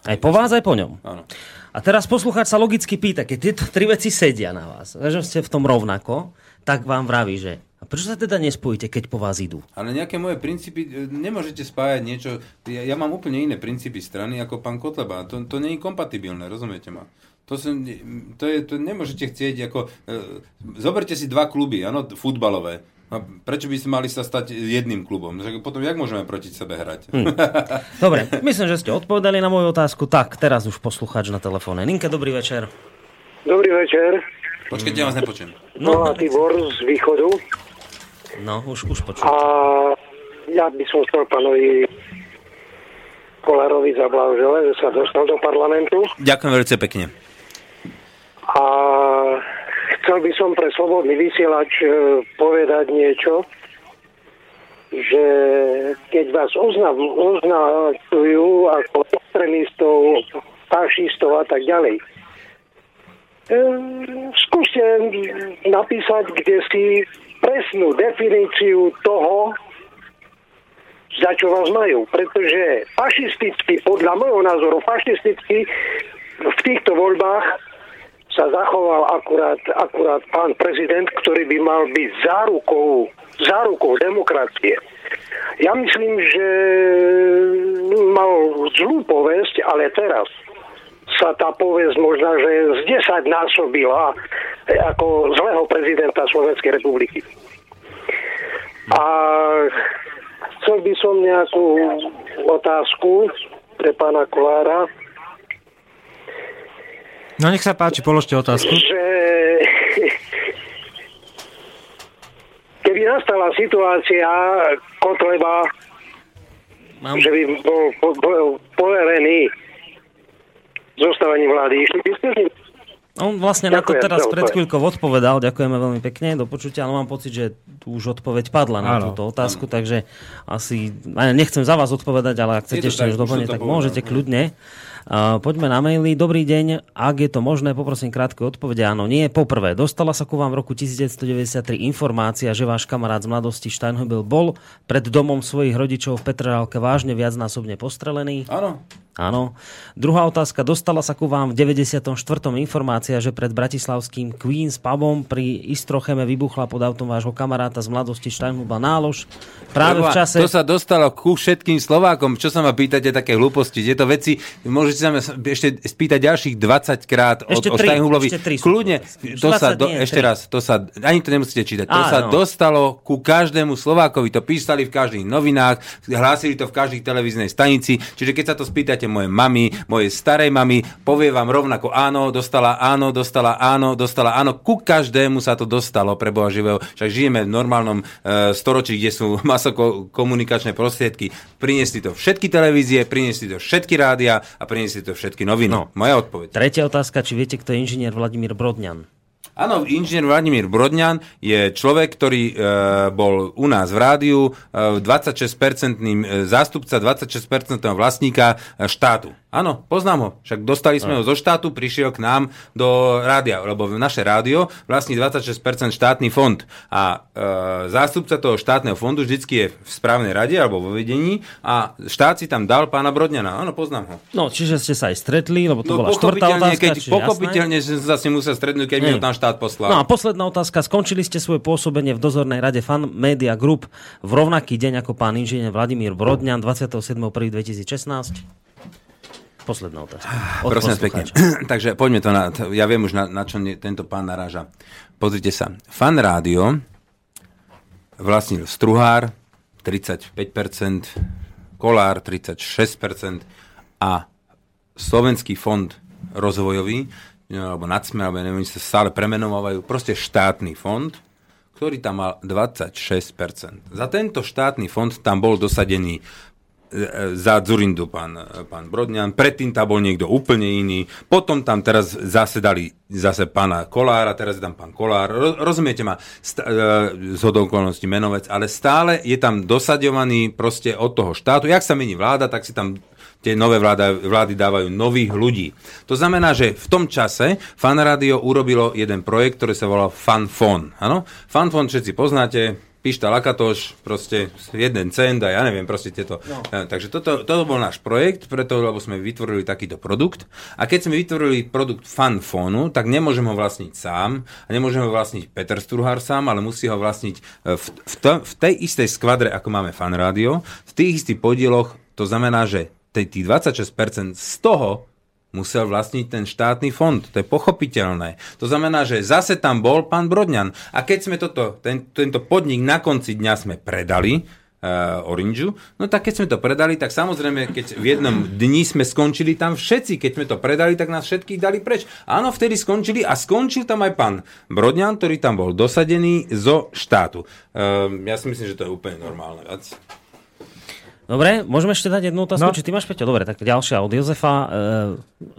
Aj po vás, aj po ňom. Áno. A teraz poslucháč sa logicky pýta, keď tieto tri veci sedia na vás, že ste v tom rovnako, tak vám vraví, že a prečo sa teda nespojíte, keď po vás idú? Ale nejaké moje princípy, e, nemôžete spájať niečo, ja, ja mám úplne iné princípy strany ako pán Kotleba, to, to nie je kompatibilné, rozumiete ma? To, sa, to, je, to nemôžete chcieť ako... E, zoberte si dva kluby, áno, futbalové. A prečo by sme mali sa stať jedným klubom? Že Potom jak môžeme proti sebe hrať? Hm. Dobre, myslím, že ste odpovedali na moju otázku. Tak, teraz už poslucháč na telefóne. Ninka, dobrý večer. Dobrý večer. Počkajte, ja vás nepočujem. No a Tibor z východu. No, už, už A počujem. ja by som chcel pánovi Kolárovi zablahoželať, že sa dostal do parlamentu. Ďakujem veľmi pekne. Chcel by som pre Slobodný vysielač e, povedať niečo, že keď vás ozna, označujú ako extrémistov, fašistov a tak ďalej, e, skúste napísať kde si presnú definíciu toho, za čo vás majú. Pretože fašisticky, podľa môjho názoru, fašisticky v týchto voľbách sa zachoval akurát, akurát pán prezident, ktorý by mal byť zárukou, zárukou demokracie. Ja myslím, že mal zlú povesť, ale teraz sa tá povesť možno, že z 10 násobila ako zlého prezidenta Slovenskej republiky. A chcel by som nejakú otázku pre pána Kolára, No nech sa páči, položte otázku. že keby nastala situácia Kotleba, Mám... že by bol po, po, poverený zostávaním vlády, išli by ste? On vlastne na to Ďakujem, teraz pred chvíľkou odpovedal, ďakujeme veľmi pekne, do počutia, ale mám pocit, že tu už odpoveď padla na Áno, túto otázku, takže asi, nechcem za vás odpovedať, ale ak chcete Je to ešte som doplniť, tak povedal. môžete kľudne. Poďme na maily. Dobrý deň. Ak je to možné, poprosím krátke odpovede. Áno, nie. Poprvé, dostala sa ku vám v roku 1993 informácia, že váš kamarát z mladosti Steinhubel bol pred domom svojich rodičov v Petrálke vážne viacnásobne postrelený. Áno. Áno. Druhá otázka. Dostala sa ku vám v 94. informácia, že pred bratislavským Queen's pubom pri Istrocheme vybuchla pod autom vášho kamaráta z mladosti Steinhuba nálož. Práve v Preboha, čase... To sa dostalo ku všetkým Slovákom. Čo sa ma pýtate také hlúposti? Tieto veci môžete sa ešte spýtať ďalších 20 krát od, Ešte o tri, Steinhublovi. Kľudne, to. sa, 20 do, nie, ešte tri. raz, to sa, ani to nemusíte čítať. To Áno. sa dostalo ku každému Slovákovi. To písali v každých novinách, hlásili to v každej televíznej stanici. Čiže keď sa to spýtate mojej mamy, mojej starej mamy, povie vám rovnako áno, dostala áno, dostala áno, dostala áno. Ku každému sa to dostalo pre Boha živého. Však žijeme v normálnom e, storočí, kde sú masokomunikačné prostriedky. Priniesli to všetky televízie, priniesli to všetky rádia a priniesli to všetky noviny. No. Moja odpoveď. Tretia otázka, či viete, kto je inžinier Vladimír Brodňan? Áno, inžinier Vladimír Brodňan je človek, ktorý e, bol u nás v rádiu, e, 26-percentným e, zástupca, 26-percentného vlastníka e, štátu. Áno, poznám ho. Však dostali sme ho zo štátu, prišiel k nám do rádia, lebo naše rádio vlastní 26% štátny fond. A e, zástupca toho štátneho fondu vždycky je v správnej rade alebo vo vedení a štát si tam dal pána Brodňana. Áno, poznám ho. No, čiže ste sa aj stretli, lebo to No bola štvrtá otázka. keď, pochopiteľne, že sa s ním musel stretnúť, keď mi ho Nie. tam štát poslal. No a posledná otázka. Skončili ste svoje pôsobenie v dozornej rade Fan Media Group v rovnaký deň ako pán inžinier Vladimír Brodňan 27.1.2016? Posledná otázka. Od Prosím vás pekne. Takže poďme to na... Ja viem už, na, na čo tento pán naráža. Pozrite sa. Fan rádio vlastnil Struhár 35%, Kolár 36% a Slovenský fond rozvojový, alebo NACME, alebo neviem, sa stále premenovávajú, proste štátny fond, ktorý tam mal 26%. Za tento štátny fond tam bol dosadený za Zurindu pán, pán Brodňan, predtým tam bol niekto úplne iný, potom tam teraz zase dali zase pána Kolára, teraz je tam pán Kolár, Ro- rozumiete ma, st- e, z okolností menovec, ale stále je tam dosadovaný proste od toho štátu, jak sa mení vláda, tak si tam tie nové vláda, vlády dávajú nových ľudí. To znamená, že v tom čase Fan Radio urobilo jeden projekt, ktorý sa volal Fanfon. Áno? Fanfon všetci poznáte, Pišta Lakatoš, proste jeden cent a ja neviem, proste tieto. No. Takže toto, toto bol náš projekt, preto, lebo sme vytvorili takýto produkt. A keď sme vytvorili produkt Fanfonu, tak nemôžem ho vlastniť sám a nemôžem ho vlastniť Peter Struhár sám, ale musí ho vlastniť e, v, v, to, v tej istej skvadre, ako máme Fan Radio, v tých istých podieloch, to znamená, že tých 26% z toho musel vlastniť ten štátny fond. To je pochopiteľné. To znamená, že zase tam bol pán Brodňan. A keď sme toto, ten, tento podnik na konci dňa sme predali, uh, Orangeu, no tak keď sme to predali, tak samozrejme, keď v jednom dni sme skončili tam všetci, keď sme to predali, tak nás všetkých dali preč. Áno, vtedy skončili a skončil tam aj pán Brodňan, ktorý tam bol dosadený zo štátu. Uh, ja si myslím, že to je úplne normálne vec. Dobre, môžeme ešte dať jednu otázku, No. či ty máš, Peťo? Dobre, tak ďalšia od Jozefa.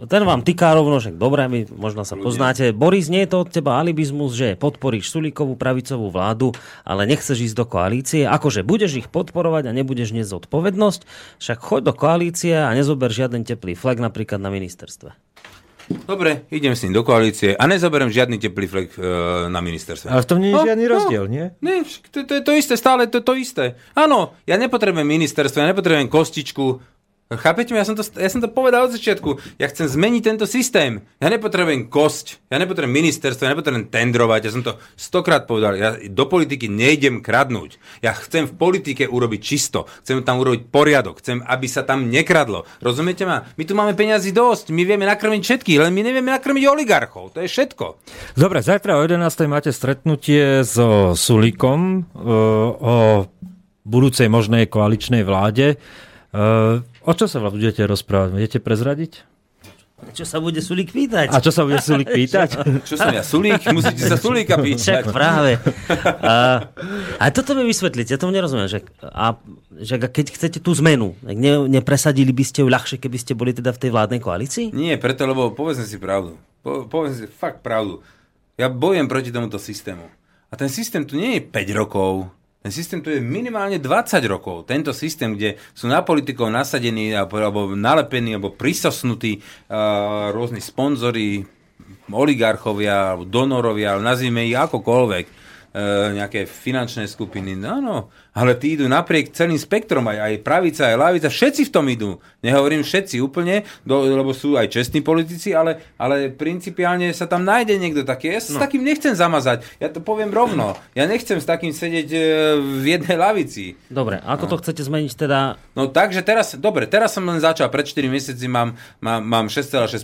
E, ten vám tyká rovno, že dobre, vy možno sa poznáte. Boris, nie je to od teba alibizmus, že podporíš Sulíkovú pravicovú vládu, ale nechceš ísť do koalície. Akože budeš ich podporovať a nebudeš niesť zodpovednosť, však choď do koalície a nezober žiaden teplý flek napríklad na ministerstve. Dobre, idem s ním do koalície a nezoberiem žiadny teplý flek e, na ministerstve. Ale v tom nie je žiadny rozdiel, nie? Nie, však to, to je to isté, stále to to isté. Áno, ja nepotrebujem ministerstvo, ja nepotrebujem kostičku. Chápete? Ja som, to, ja som to povedal od začiatku. Ja chcem zmeniť tento systém. Ja nepotrebujem kosť, ja nepotrebujem ministerstvo, ja nepotrebujem tendrovať. Ja som to stokrát povedal. Ja do politiky nejdem kradnúť. Ja chcem v politike urobiť čisto. Chcem tam urobiť poriadok. Chcem, aby sa tam nekradlo. Rozumiete ma? My tu máme peniazy dosť. My vieme nakrmiť všetkých, len my nevieme nakrmiť oligarchov. To je všetko. Dobre, zajtra o 11. máte stretnutie so Sulíkom e, o budúcej možnej koaličnej vláde. E, O čo sa vám budete rozprávať? Viete prezradiť? Čo sa bude Sulík pýtať? A čo sa bude Sulík pýtať? Čo som ja, Sulík? Musíte sa Sulíka Však pýtať. práve. A, a toto mi vysvetliť, ja tomu nerozumiem. Že, a, že keď chcete tú zmenu, tak ne, nepresadili by ste ju ľahšie, keby ste boli teda v tej vládnej koalícii? Nie, preto, lebo povedzme si pravdu. Po, povedzme si fakt pravdu. Ja bojujem proti tomuto systému. A ten systém tu nie je 5 rokov. Ten systém tu je minimálne 20 rokov. Tento systém, kde sú na politikov nasadení alebo, nalepení alebo prisosnutí uh, rôzni sponzory, oligarchovia, donorovia, nazvime ich akokoľvek, e, nejaké finančné skupiny. No, no, ale tí idú napriek celým spektrom, aj, aj pravica, aj lavica, všetci v tom idú. Nehovorím všetci úplne, do, lebo sú aj čestní politici, ale, ale principiálne sa tam nájde niekto taký. Ja sa no. s takým nechcem zamazať. Ja to poviem rovno. Ja nechcem s takým sedieť e, v jednej lavici. Dobre, ako no. to chcete zmeniť teda? No takže teraz, dobre, teraz som len začal, pred 4 mesiaci mám, mám, mám 6,6%.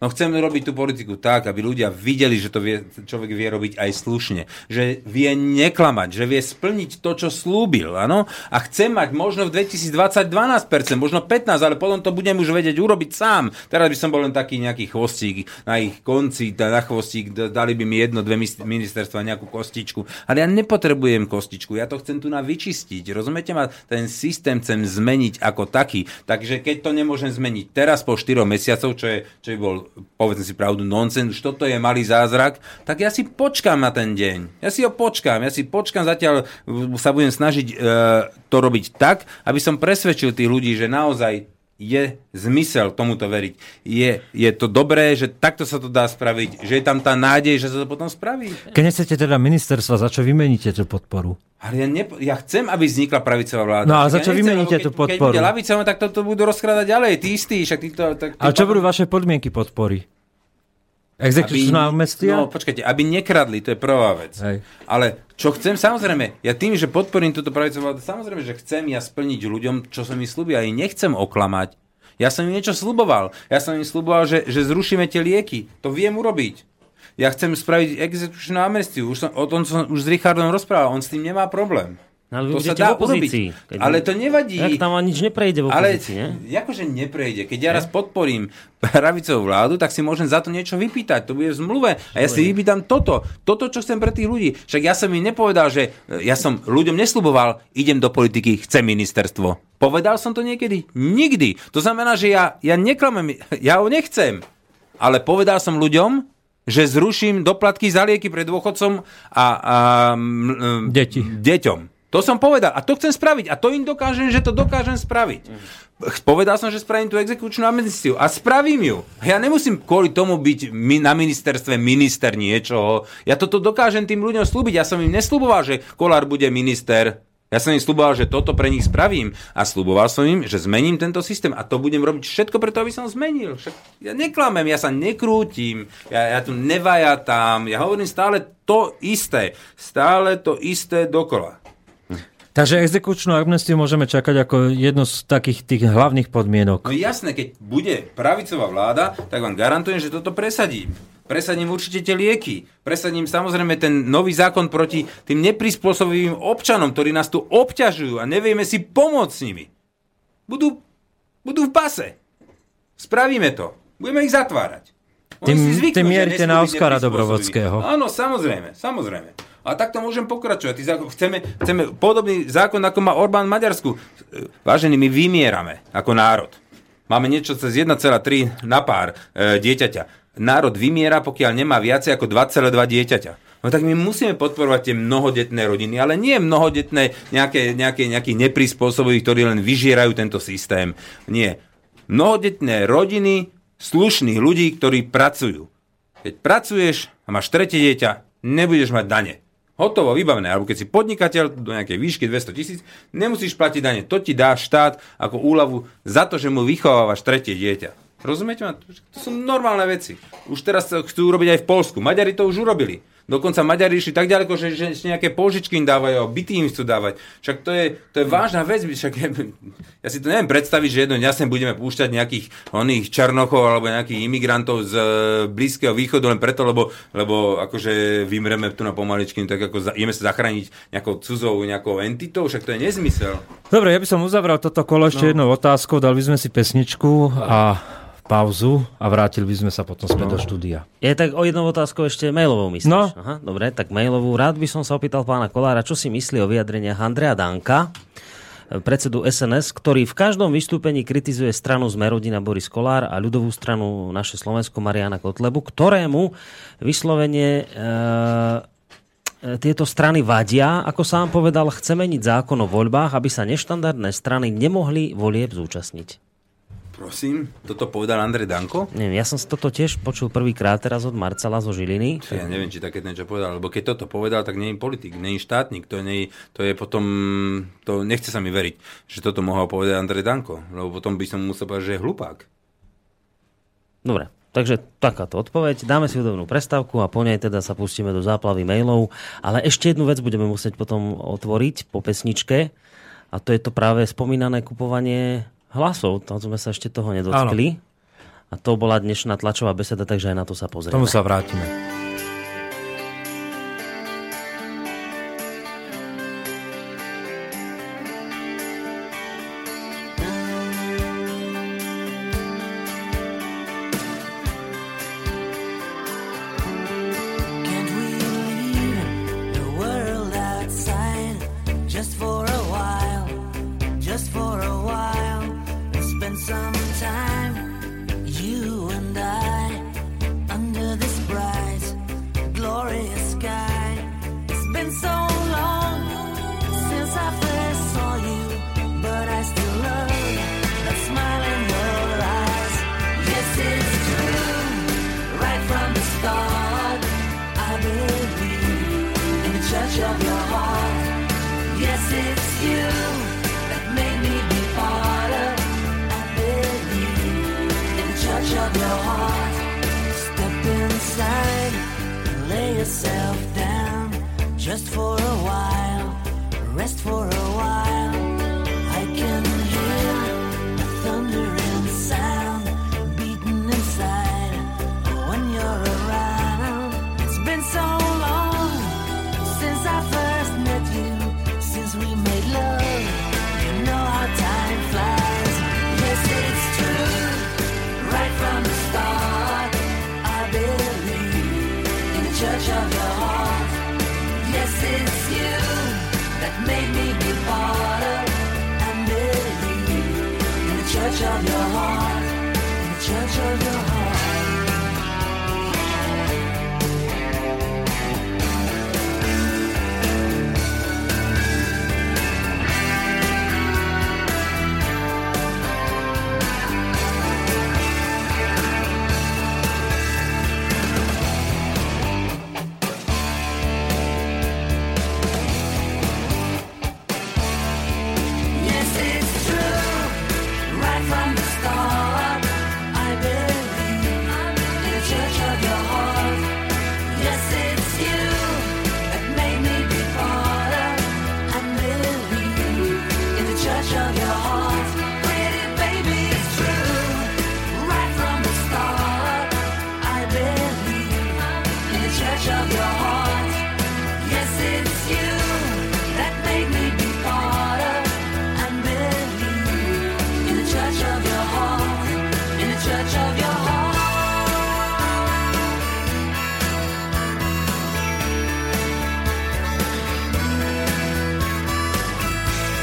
No chcem robiť tú politiku tak, aby ľudia videli, že to vie, človek vie robiť aj slušne. Že vie neklamať, že vie splniť to, čo slúbil, áno? A chce mať možno v 2020 12%, možno 15%, ale potom to budem už vedieť urobiť sám. Teraz by som bol len taký nejaký chvostík na ich konci, na chvostík, dali by mi jedno, dve ministerstva, nejakú kostičku. Ale ja nepotrebujem kostičku, ja to chcem tu na vyčistiť. Rozumiete ma? Ten systém chcem zmeniť ako taký. Takže keď to nemôžem zmeniť teraz po 4 mesiacov, čo je, čo je bol, povedzme si pravdu, nonsens, už toto je malý zázrak, tak ja si počkám na ten deň. Ja si ho počkám, ja si počkám, zatiaľ sa budem snažiť e, to robiť tak, aby som presvedčil tých ľudí, že naozaj je zmysel tomuto veriť. Je, je to dobré, že takto sa to dá spraviť, že je tam tá nádej, že sa to potom spraví. Keď nechcete teda ministerstva, za čo vymeníte tú podporu? Ale ja, ne, ja chcem, aby vznikla pravicová vláda. No a za čo nechcem, vymeníte tú podporu? Keď bude lavicová, tak to, to budú rozkrádať ďalej. Tí istí, však títo... Tak, tí A čo budú vaše podmienky podpory? Exekučná amnestia? No, počkajte, aby nekradli, to je prvá vec. Hej. Ale čo chcem, samozrejme, ja tým, že podporím túto pravicovú vládu, samozrejme, že chcem ja splniť ľuďom, čo som im slúbil, ja ich nechcem oklamať. Ja som im niečo sluboval. Ja som im sluboval, že, že zrušíme tie lieky. To viem urobiť. Ja chcem spraviť exekučnú amnestiu. Už som, o tom som už s Richardom rozprával. On s tým nemá problém. No, ale to sa dá opozícii, urobiť. keď- Ale to nevadí. Tak tam nič neprejde v Ale opozícii, ne? akože neprejde. Keď ja raz podporím pravicovú vládu, tak si môžem za to niečo vypýtať. To bude v zmluve. A ja si vypýtam toto. Toto, čo chcem pre tých ľudí. Však ja som im nepovedal, že e, ja som ľuďom nesľuboval, idem do politiky, chcem ministerstvo. Povedal som to niekedy? Nikdy. To znamená, že ja, ja neklamem, ja ho nechcem. Ale povedal som ľuďom, že zruším doplatky za lieky pre dôchodcom a, a m, Deti. deťom. To som povedal a to chcem spraviť a to im dokážem, že to dokážem spraviť. Povedal som, že spravím tú exekučnú amnestiu a spravím ju. Ja nemusím kvôli tomu byť na ministerstve minister niečoho. Ja toto dokážem tým ľuďom slúbiť. Ja som im nesľuboval, že Kolár bude minister. Ja som im slúboval, že toto pre nich spravím. A slúboval som im, že zmením tento systém. A to budem robiť všetko preto, aby som zmenil. Však ja neklamem, ja sa nekrútim, ja, ja tu nevajatám, ja hovorím stále to isté. Stále to isté dokola. Takže exekučnú amnestiu môžeme čakať ako jednu z takých tých hlavných No podmienok. jasné, keď bude pravicová vláda, tak vám garantujem, že toto presadím. Presadím určite tie lieky. Presadím samozrejme ten nový zákon proti tým neprispôsobivým občanom, ktorí nás tu obťažujú a nevieme si pomôcť s nimi. Budú, budú v pase. Spravíme to. Budeme ich zatvárať. Oni Tým- zvyknú, tým mierite na Oskara. Dobrovodského. Áno, samozrejme, samozrejme. A takto môžem pokračovať. Chceme, chceme podobný zákon, ako má Orbán v Maďarsku. Vážení, my vymierame ako národ. Máme niečo cez 1,3 na pár e, dieťaťa. Národ vymiera, pokiaľ nemá viacej ako 2,2 dieťaťa. No tak my musíme podporovať tie mnohodetné rodiny, ale nie mnohodetné nejaké, nejaké, nejakých neprispôsobových, ktorí len vyžierajú tento systém. Nie. Mnohodetné rodiny slušných ľudí, ktorí pracujú. Keď pracuješ a máš tretie dieťa, nebudeš mať dane. Hotovo, vybavené. Alebo keď si podnikateľ do nejakej výšky 200 tisíc, nemusíš platiť dane. To ti dá štát ako úľavu za to, že mu vychovávaš tretie dieťa. Rozumiete ma? To sú normálne veci. Už teraz chcú urobiť aj v Polsku. Maďari to už urobili. Dokonca Maďari išli tak ďaleko, že, že nejaké požičky im dávajú, byty im chcú dávať. Však to je, to je vážna vec. Však ja, ja si to neviem predstaviť, že jedno dňa sem budeme púšťať nejakých oných černochov alebo nejakých imigrantov z e, Blízkeho východu len preto, lebo, lebo akože vymreme tu na pomaličky, tak ako ideme sa zachrániť nejakou cudzou, nejakou entitou, však to je nezmysel. Dobre, ja by som uzavral toto kolo ešte no. jednou otázkou, dali by sme si pesničku a pauzu a vrátili by sme sa potom späť no. do štúdia. Je tak o jednou otázku ešte mailovou myslíš? No. Aha, dobre, tak mailovú. Rád by som sa opýtal pána Kolára, čo si myslí o vyjadreniach Andrea Danka, predsedu SNS, ktorý v každom vystúpení kritizuje stranu Zmerodina Boris Kolár a ľudovú stranu naše Slovensko Mariana Kotlebu, ktorému vyslovene e, tieto strany vadia. Ako sám povedal, chce meniť zákon o voľbách, aby sa neštandardné strany nemohli volieb zúčastniť. Prosím, toto povedal Andrej Danko? Neviem, ja som toto tiež počul prvýkrát teraz od Marcela zo Žiliny. Ja neviem, či také niečo povedal, lebo keď toto povedal, tak nie je politik, nie je štátnik, to, nie, to je potom, to nechce sa mi veriť, že toto mohol povedať Andrej Danko, lebo potom by som musel povedať, že je hlupák. Dobre, takže takáto odpoveď. Dáme si hudobnú prestávku a po nej teda sa pustíme do záplavy mailov. Ale ešte jednu vec budeme musieť potom otvoriť po pesničke a to je to práve spomínané kupovanie hlasov. Tam sme sa ešte toho nedotkli. Áno. A to bola dnešná tlačová beseda, takže aj na to sa pozrieme. Tomu sa vrátime. myself down just for a while.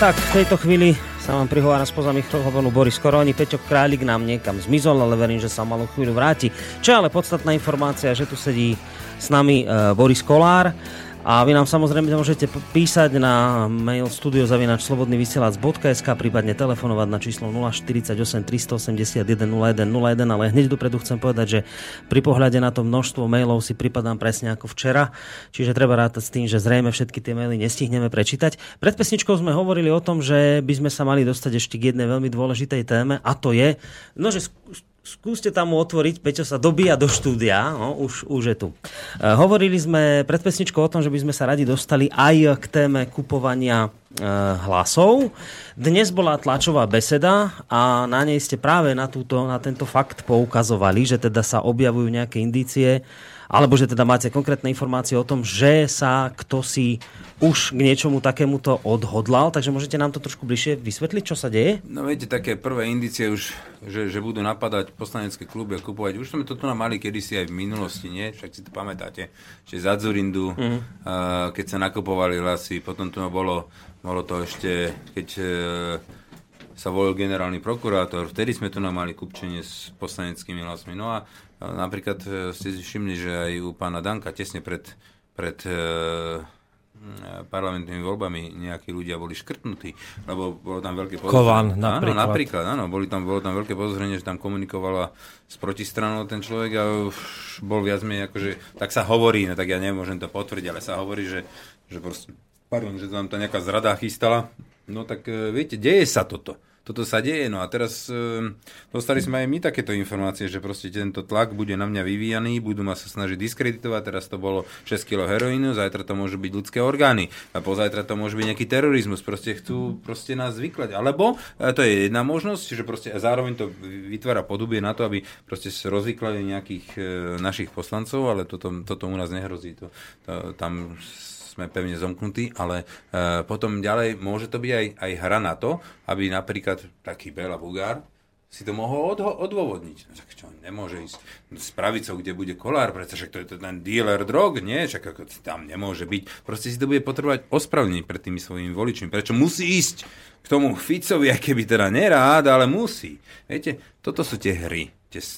Tak, v tejto chvíli sa vám prihovára spoza mikrofónu Boris Koroni. Peťo Králik nám niekam zmizol, ale verím, že sa malú chvíľu vráti. Čo je ale podstatná informácia, že tu sedí s nami e, Boris Kolár. A vy nám samozrejme môžete písať na mail studiozavinačslobodnyvysielac.sk prípadne telefonovať na číslo 048 381 0101, ale hneď dopredu chcem povedať, že pri pohľade na to množstvo mailov si pripadám presne ako včera, čiže treba rátať s tým, že zrejme všetky tie maily nestihneme prečítať. Pred pesničkou sme hovorili o tom, že by sme sa mali dostať ešte k jednej veľmi dôležitej téme a to je, no že skúste tam otvoriť, Peťo sa dobíja do štúdia, no, už, už je tu. E, hovorili sme pred pesničkou o tom, že by sme sa radi dostali aj k téme kupovania e, hlasov. Dnes bola tlačová beseda a na nej ste práve na, túto, na tento fakt poukazovali, že teda sa objavujú nejaké indície alebo že teda máte konkrétne informácie o tom, že sa kto si už k niečomu takémuto odhodlal, takže môžete nám to trošku bližšie vysvetliť, čo sa deje? No viete, také prvé indície už, že, že budú napadať poslanecké kluby a kupovať. Už sme to tu mali kedysi aj v minulosti, nie? Však si to pamätáte, že za Zurindu, mm. uh, keď sa nakupovali hlasy, potom to bolo, bolo to ešte, keď uh, sa volil generálny prokurátor, vtedy sme tu mali kupčenie s poslaneckými hlasmi. No a napríklad e, ste si všimli, že aj u pána Danka tesne pred, pred e, parlamentnými voľbami nejakí ľudia boli škrtnutí, lebo bolo tam veľké podozrenie. Kovan napríklad. Áno, napríklad, áno, boli tam, bolo tam veľké podozrenie, že tam komunikovala s protistranou ten človek a už bol viac menej akože, tak sa hovorí, no tak ja nemôžem to potvrdiť, ale sa hovorí, že, že proste, pardon, že tam to nejaká zrada chystala. No tak e, viete, deje sa toto toto sa deje. No a teraz e, dostali sme aj my takéto informácie, že proste tento tlak bude na mňa vyvíjaný, budú ma sa snažiť diskreditovať, teraz to bolo 6 kg heroínu, zajtra to môžu byť ľudské orgány a pozajtra to môže byť nejaký terorizmus, proste chcú proste nás vyklať. Alebo, e, to je jedna možnosť, že proste zároveň to vytvára podobie na to, aby proste sa rozvyklali nejakých e, našich poslancov, ale toto, toto u nás nehrozí. To, to, tam sme pevne zomknutí, ale e, potom ďalej môže to byť aj, aj hra na to, aby napríklad taký Bela Bugár si to mohol odho- odôvodniť. No, tak čo, nemôže ísť s pravicou, kde bude kolár, pretože to je to ten dealer drog, nie? Čak ako tam nemôže byť. Proste si to bude potrebovať ospravedlniť pred tými svojimi voličmi. Prečo musí ísť k tomu Ficovi, aj keby teda nerád, ale musí. Viete, toto sú tie hry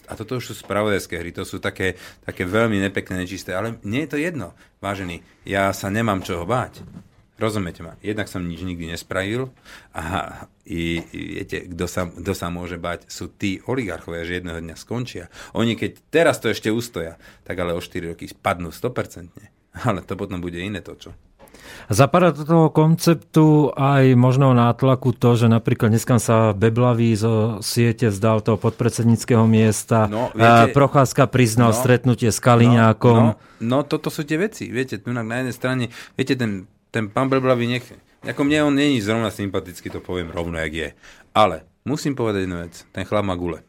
a toto už sú spravodajské hry, to sú také, také veľmi nepekné, nečisté, ale nie je to jedno. Vážený, ja sa nemám čoho báť. Rozumiete ma? Jednak som nič nikdy nespravil a i, viete, kto sa, kto sa môže bať, sú tí oligarchovia, že jedného dňa skončia. Oni keď teraz to ešte ustoja, tak ale o 4 roky spadnú 100%. Ale to potom bude iné to, čo. Zapadá do toho konceptu aj možno nátlaku to, že napríklad dneska sa Beblavý zo siete vzdal toho podpredsedníckého miesta. No, viete, Procházka priznal no, stretnutie s Kaliňákom. No, no, no, toto sú tie veci. Viete, tu na jednej strane, viete, ten, ten pán Beblavý nech... Ako mne on není zrovna sympatický, to poviem rovno, jak je. Ale musím povedať jednu vec. Ten chlap má gule.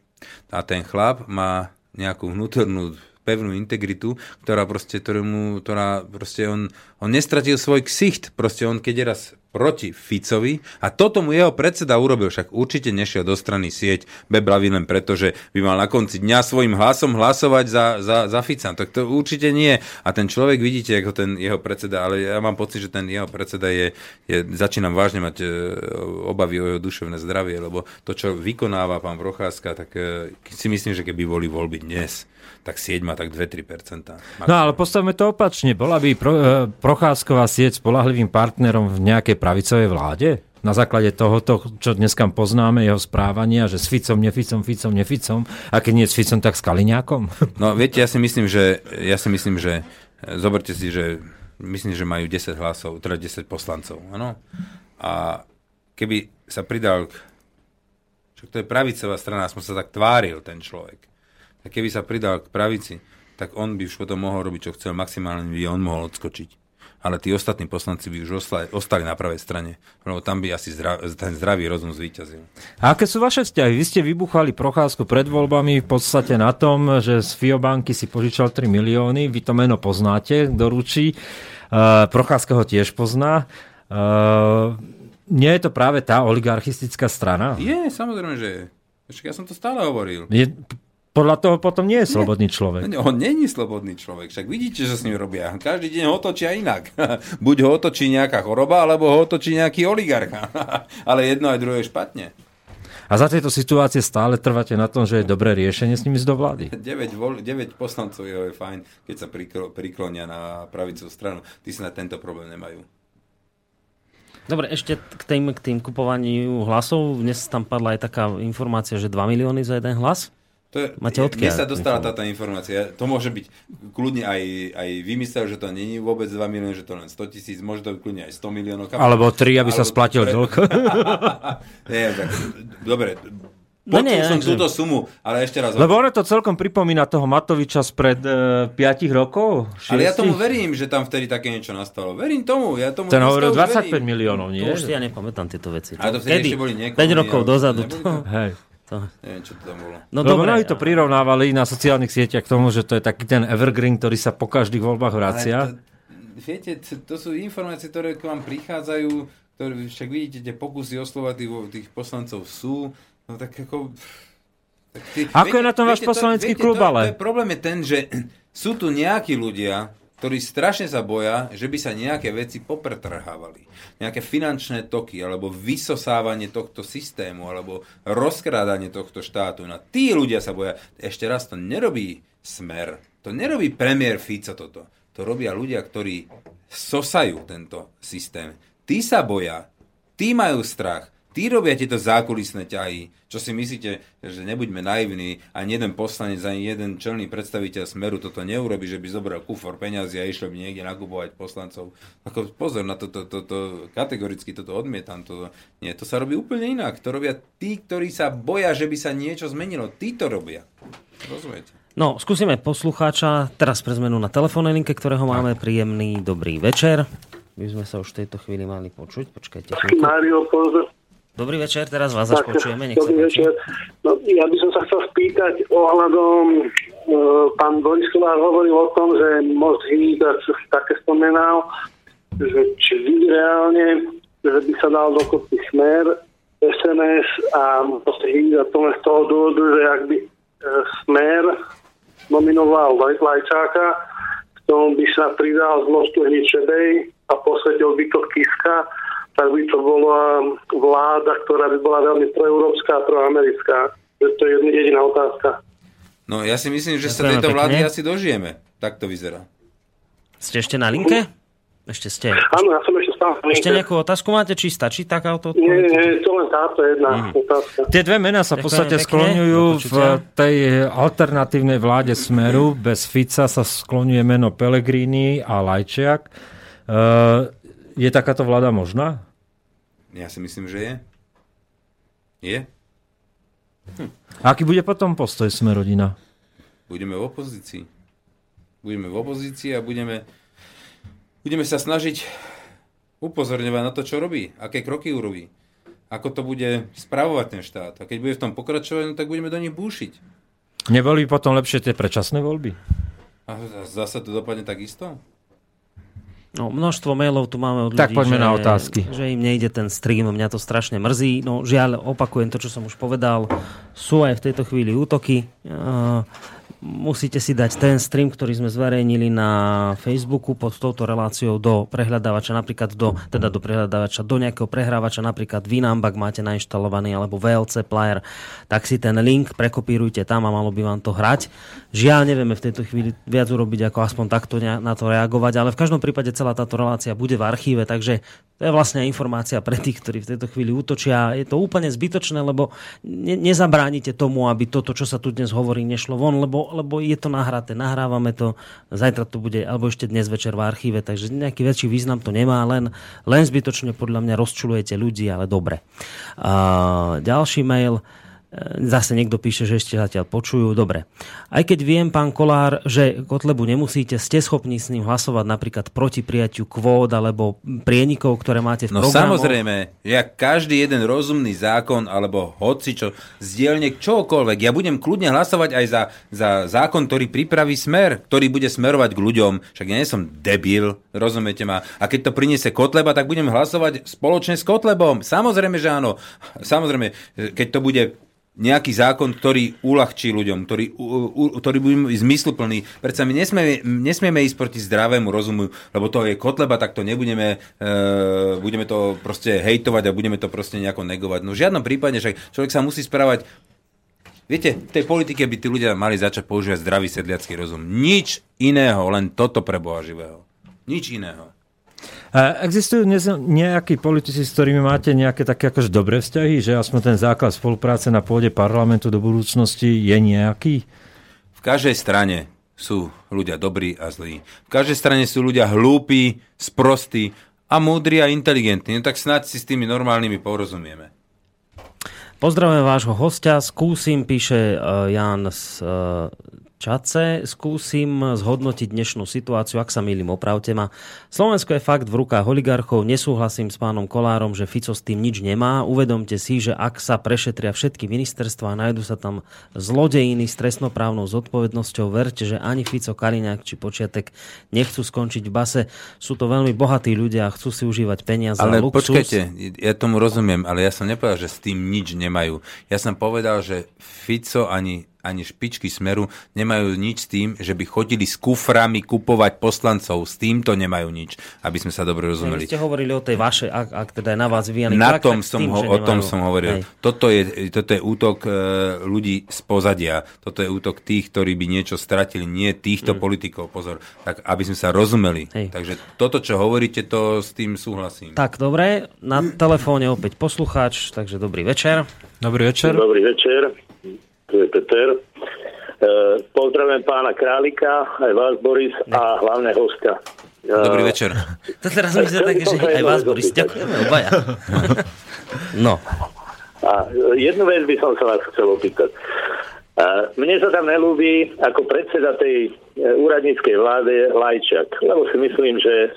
A ten chlap má nejakú vnútornú pevnú integritu, ktorá proste, ktorému, ktorá proste on, on nestratil svoj ksicht, proste on keď je raz proti Ficovi a toto mu jeho predseda urobil, však určite nešiel do strany sieť Beblavy len preto, že by mal na konci dňa svojim hlasom hlasovať za, za, za Fica. Tak to určite nie. A ten človek, vidíte, ako ten jeho predseda, ale ja mám pocit, že ten jeho predseda je, je začínam vážne mať e, obavy o jeho duševné zdravie, lebo to, čo vykonáva pán Procházka, tak e, si myslím, že keby boli voľby dnes, tak sieť má tak 2-3%. No ale postavme to opačne. Bola by pro, e, Procházková sieť spolahlivým partnerom v nejakej pravicovej vláde? Na základe tohoto, čo dneska poznáme, jeho správania, že s Ficom, neficom, Ficom, neficom, a keď nie s Ficom, tak s Kaliňákom? No viete, ja si myslím, že, ja si myslím, že zoberte si, že myslím, že majú 10 hlasov, teda 10 poslancov, áno? A keby sa pridal k to je pravicová strana, aspoň sa tak tváril ten človek. A keby sa pridal k pravici, tak on by už potom mohol robiť, čo chcel, maximálne by on mohol odskočiť. Ale tí ostatní poslanci by už ostali, ostali na pravej strane, lebo tam by asi zdra, ten zdravý rozum zvíťazil. A aké sú vaše vzťahy? Vy ste vybuchali Procházku pred voľbami v podstate na tom, že z Fiobanky si požičal 3 milióny, vy to meno poznáte, doručí. Uh, Procházka ho tiež pozná. Uh, nie je to práve tá oligarchistická strana? Je, samozrejme, že je. Ja som to stále hovoril. Je, podľa toho potom nie je slobodný človek. Nie, on není slobodný človek, však vidíte, čo s ním robia. Každý deň ho otočia inak. Buď ho otočí nejaká choroba, alebo ho otočí nejaký oligarcha. Ale jedno aj druhé je špatne. A za tejto situácie stále trváte na tom, že je dobré riešenie s nimi z do vlády? 9, vol, 9 poslancov je fajn, keď sa priklonia na pravicú stranu. Tí sa na tento problém nemajú. Dobre, ešte k tým, k tým kupovaniu hlasov. Dnes tam padla aj taká informácia, že 2 milióny za jeden hlas. To je, Máte odkiaľ? Mne sa dostala táto informácia. To môže byť kľudne aj, aj vymyslel, že to není vôbec 2 milióny, že to len 100 tisíc, môže to byť kľudne aj 100 miliónov. Alebo 3, aby Alebo, sa splatil dlh. Nie, tak, dobre, no Počul nie, som túto sumu, ale ešte raz... Lebo ono to celkom pripomína toho Matoviča spred e, 5 rokov. 6. Ale ja tomu verím, že tam vtedy také niečo nastalo. Verím tomu. Ja tomu Ten hovoril 25 verím. miliónov, nie? To už ja nepamätám tieto veci. A to vtedy Kedy? ešte boli 5 rokov dozadu. To... Hej. To... Neviem, čo to tam bolo. No dobre, mnohí to prirovnávali na sociálnych sieťach k tomu, že to je taký ten evergreen, ktorý sa po každých voľbách vracia. Ale to, viete, to, to sú informácie, ktoré k vám prichádzajú, ktoré však vidíte, tie pokusy oslovať tých, tých poslancov sú, no tak ako... Tak ty, Ako je na tom váš to- poslanecký viete, klub, to, ale? To je, problém je ten, že sú tu nejakí ľudia, ktorí strašne sa boja, že by sa nejaké veci popretrhávali. Nejaké finančné toky, alebo vysosávanie tohto systému, alebo rozkrádanie tohto štátu. No tí ľudia sa boja. Ešte raz, to nerobí smer. To nerobí premiér Fico toto. To robia ľudia, ktorí sosajú tento systém. Tí sa boja. Tí majú strach. Tí robia tieto zákulisné ťahy. Čo si myslíte, že nebuďme naivní, ani jeden poslanec, ani jeden čelný predstaviteľ Smeru toto neurobi, že by zobral kufor peňazí a išiel by niekde nakupovať poslancov. Ako pozor na toto, to, to, to, kategoricky toto odmietam. To, nie, to sa robí úplne inak. To robia tí, ktorí sa boja, že by sa niečo zmenilo. Tí to robia. Rozumiete? No, skúsime poslucháča, teraz pre zmenu na telefónnej linke, ktorého máme príjemný dobrý večer. My sme sa už v tejto chvíli mali počuť, počkajte. Mário, pozor. Dobrý večer, teraz vás až počujeme, nech dobrý večer. No, ja by som sa chcel spýtať ohľadom, e, pán Boris Kolár hovoril o tom, že most hnízda, čo si také spomenal, že či reálne, že by sa dal dokopy smer, SNS a most hnízda to len z toho dôvodu, že ak by e, smer nominoval Laj- Lajčáka, k tomu by sa pridal z mostu Hničedej a posvetil by to Kiska, tak by to bola vláda, ktorá by bola veľmi proeurópska a proamerická. To je jedna jediná otázka. No ja si myslím, že sa tejto vlády pekne. asi dožijeme. Tak to vyzerá. Ste ešte na linke? Ešte ste. Áno, ja som ešte stále. Ešte nejakú otázku máte, či stačí takáto Nie, odpoveď? nie, to len táto jedna Mhm. otázka. Tie dve mená sa v podstate skloňujú v tej alternatívnej vláde Smeru. Bez Fica sa skloňuje meno Pellegrini a Lajčiak. E, je takáto vláda možná? Ja si myslím, že je. Je. Aký bude potom postoj Smerodina? Budeme v opozícii. Budeme v opozícii a budeme, budeme sa snažiť upozorňovať na to, čo robí, aké kroky urobí, ako to bude spravovať ten štát. A keď bude v tom pokračovať, no, tak budeme do nich búšiť. Neboli potom lepšie tie predčasné voľby? A zase to dopadne takisto? No, množstvo mailov tu máme od ľudí, Tak poďme že, na otázky. že im nejde ten stream, mňa to strašne mrzí. No žiaľ, opakujem to, čo som už povedal, sú aj v tejto chvíli útoky. Uh, musíte si dať ten stream, ktorý sme zverejnili na Facebooku pod touto reláciou do prehľadávača, napríklad do, teda do prehľadávača, do nejakého prehrávača, napríklad Winamp, ak máte nainštalovaný, alebo VLC player, tak si ten link prekopírujte tam a malo by vám to hrať. Žiaľ, nevieme v tejto chvíli viac urobiť, ako aspoň takto na to reagovať, ale v každom prípade celá táto relácia bude v archíve, takže to je vlastne informácia pre tých, ktorí v tejto chvíli útočia. Je to úplne zbytočné, lebo ne- nezabránite tomu, aby toto, čo sa tu dnes hovorí, nešlo von, lebo, lebo je to nahraté, nahrávame to, zajtra to bude, alebo ešte dnes večer v archíve, takže nejaký väčší význam to nemá, len, len zbytočne podľa mňa rozčulujete ľudí, ale dobre. A, ďalší mail. Zase niekto píše, že ešte zatiaľ počujú. Dobre. Aj keď viem, pán Kolár, že Kotlebu nemusíte, ste schopní s ním hlasovať napríklad proti prijatiu kvót alebo prienikov, ktoré máte v No programoch. samozrejme, ja každý jeden rozumný zákon alebo hoci čo zdielne čokoľvek, ja budem kľudne hlasovať aj za, za zákon, ktorý pripraví smer, ktorý bude smerovať k ľuďom. Však ja nie som debil, rozumiete ma. A keď to priniesie Kotleba, tak budem hlasovať spoločne s Kotlebom. Samozrejme, že áno. Samozrejme, keď to bude nejaký zákon, ktorý uľahčí ľuďom, ktorý, u, u, ktorý bude zmysluplný. Predsa my nesmieme, nesmieme ísť proti zdravému rozumu, lebo to je kotleba, tak to nebudeme, e, budeme to proste hejtovať a budeme to proste nejako negovať. No v žiadnom prípade, že človek sa musí správať Viete, v tej politike by tí ľudia mali začať používať zdravý sedliacký rozum. Nič iného, len toto pre Boha živého. Nič iného. Existujú dnes nejakí politici, s ktorými máte nejaké také akože dobré vzťahy, že aspoň ten základ spolupráce na pôde parlamentu do budúcnosti je nejaký? V každej strane sú ľudia dobrí a zlí. V každej strane sú ľudia hlúpi, sprostí a múdri a inteligentní. No tak snáď si s tými normálnymi porozumieme. Pozdravujem vášho hostia. Skúsim, píše uh, Jan z Čace. Skúsim zhodnotiť dnešnú situáciu, ak sa milím, opravte ma. Slovensko je fakt v rukách oligarchov. Nesúhlasím s pánom Kolárom, že Fico s tým nič nemá. Uvedomte si, že ak sa prešetria všetky ministerstva a nájdu sa tam zlodejiny s trestnoprávnou zodpovednosťou, verte, že ani Fico, Kaliňák či Počiatek nechcú skončiť v base. Sú to veľmi bohatí ľudia a chcú si užívať peniaze Ale a luxus. počkajte, ja tomu rozumiem, ale ja som nepovedal, že s tým nič nemajú. Ja som povedal, že Fico ani ani špičky Smeru nemajú nič s tým, že by chodili s kuframi kupovať poslancov. S týmto nemajú nič, aby sme sa dobre rozumeli. Vy ste hovorili o tej vašej, ak, ak teda je na vás vyvíjaný Na tlak, tom tak som tým, ho, o tom som hovoril. Hej. Toto je, toto je útok e, ľudí z pozadia. Toto je útok tých, ktorí by niečo stratili. Nie týchto politikov, pozor. Tak, aby sme sa rozumeli. Mm. Hej. Takže toto, čo hovoríte, to s tým súhlasím. Tak, dobre, na telefóne opäť poslucháč, takže dobrý večer. Dobrý večer. Dobrý večer, tu je Peter. E, pozdravujem pána Králika, aj vás Boris a hlavne hostia. E, Dobrý večer. To teraz mi sa také, že aj vás, Boris, ďakujeme obaja. No, A jednu vec by som sa vás chcel opýtať. A mne sa tam nelúbi ako predseda tej e, úradníckej vlády Lajčak, lebo si myslím, že,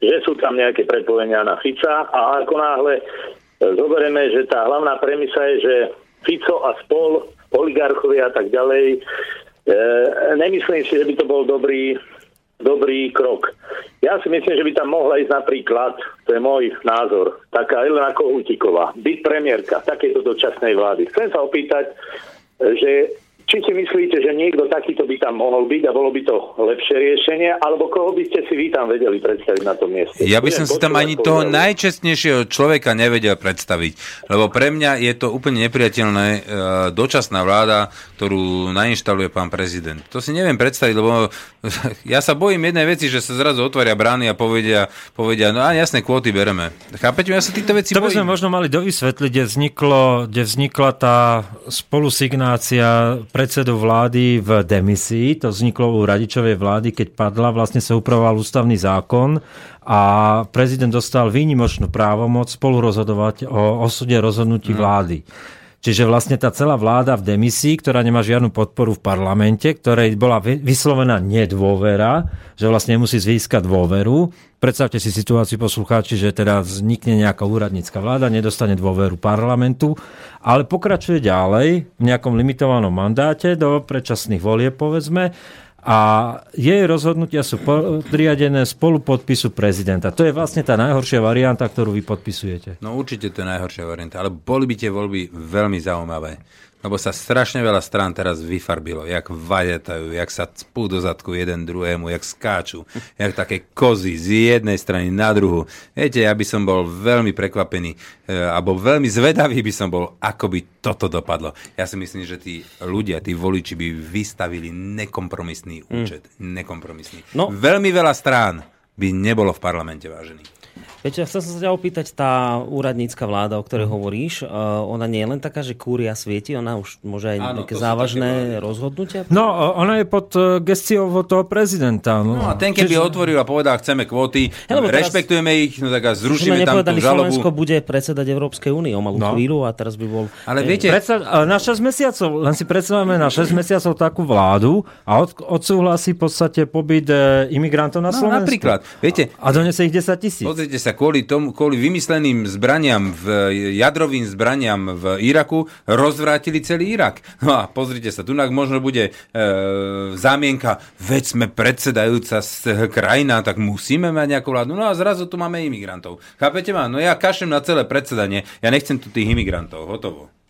že sú tam nejaké prepojenia na Fica a ako náhle e, zoberieme, že tá hlavná premisa je, že Fico a spol, oligarchovia a tak ďalej, e, nemyslím si, že by to bol dobrý, dobrý krok. Ja si myslím, že by tam mohla ísť napríklad, to je môj názor, taká Elena Kohútiková, byť premiérka takéto dočasnej vlády. Chcem sa opýtať, že či si myslíte, že niekto takýto by tam mohol byť a bolo by to lepšie riešenie, alebo koho by ste si vy tam vedeli predstaviť na tom mieste? Ja by som si tam ani toho najčestnejšieho človeka nevedel predstaviť, lebo pre mňa je to úplne nepriateľné e, dočasná vláda, ktorú nainštaluje pán prezident. To si neviem predstaviť, lebo ja sa bojím jednej veci, že sa zrazu otvoria brány a povedia, povedia no a jasné, kvóty bereme. Chápete, ja sa týchto vecí To by sme bojím. možno mali dovysvetliť, kde, vzniklo, kde vznikla tá spolusignácia predsedu vlády v demisii. To vzniklo u Radičovej vlády, keď padla, vlastne sa upravoval ústavný zákon a prezident dostal výnimočnú právomoc spolurozhodovať o osude rozhodnutí vlády. Čiže vlastne tá celá vláda v demisii, ktorá nemá žiadnu podporu v parlamente, ktorej bola vy- vyslovená nedôvera, že vlastne musí získať dôveru. Predstavte si situáciu poslucháči, že teda vznikne nejaká úradnícka vláda, nedostane dôveru parlamentu, ale pokračuje ďalej v nejakom limitovanom mandáte do predčasných volieb, povedzme, a jej rozhodnutia sú podriadené spolu podpisu prezidenta. To je vlastne tá najhoršia varianta, ktorú vy podpisujete. No určite to je najhoršia varianta, ale boli by tie voľby veľmi zaujímavé. Lebo sa strašne veľa strán teraz vyfarbilo, jak vajetajú, jak sa cpú do zadku jeden druhému, jak skáču, jak také kozy z jednej strany na druhú. Viete, ja by som bol veľmi prekvapený, e, alebo veľmi zvedavý by som bol, ako by toto dopadlo. Ja si myslím, že tí ľudia, tí voliči by vystavili nekompromisný účet. Nekompromisný. No. Veľmi veľa strán by nebolo v parlamente, vážený. Viete, chcel som sa ťa opýtať, tá úradnícka vláda, o ktorej hovoríš, uh, ona nie je len taká, že kúria svieti, ona už môže aj Áno, nejaké závažné také rozhodnutia? No, ona je pod e, gestiou toho prezidenta. No a ten, keby otvoril a povedal, chceme kvóty, Ja, lebo teraz- rešpektujeme ich, no tak a zrušíme tam tú nepovedali, žalobu. Slovensko bude predsedať Európskej únii o malú No. chvíľu a teraz by bol... Ale viete, Predstav, ale na 6 mesiacov, len si predstavíme na 6 mesiacov takú vládu a od, odsúhlasí v podstate pobyt e, imigrantov na no, Slovensku. napríklad, viete, A donese ich 10 tisíc. Pozrite sa, kvôli, tomu, kvôli vymysleným zbraniam, v, jadrovým zbraniam v Iraku rozvrátili celý Irak. No a pozrite sa, tu možno bude e, zámienka, veď sme predsedajúca s- krajina, tak musíme mať nejakú vládu. No a zrazu tu máme imigrantov. Chápete ma? No ja kašem na celé predsedanie, ja nechcem tu tých imigrantov, hotovo.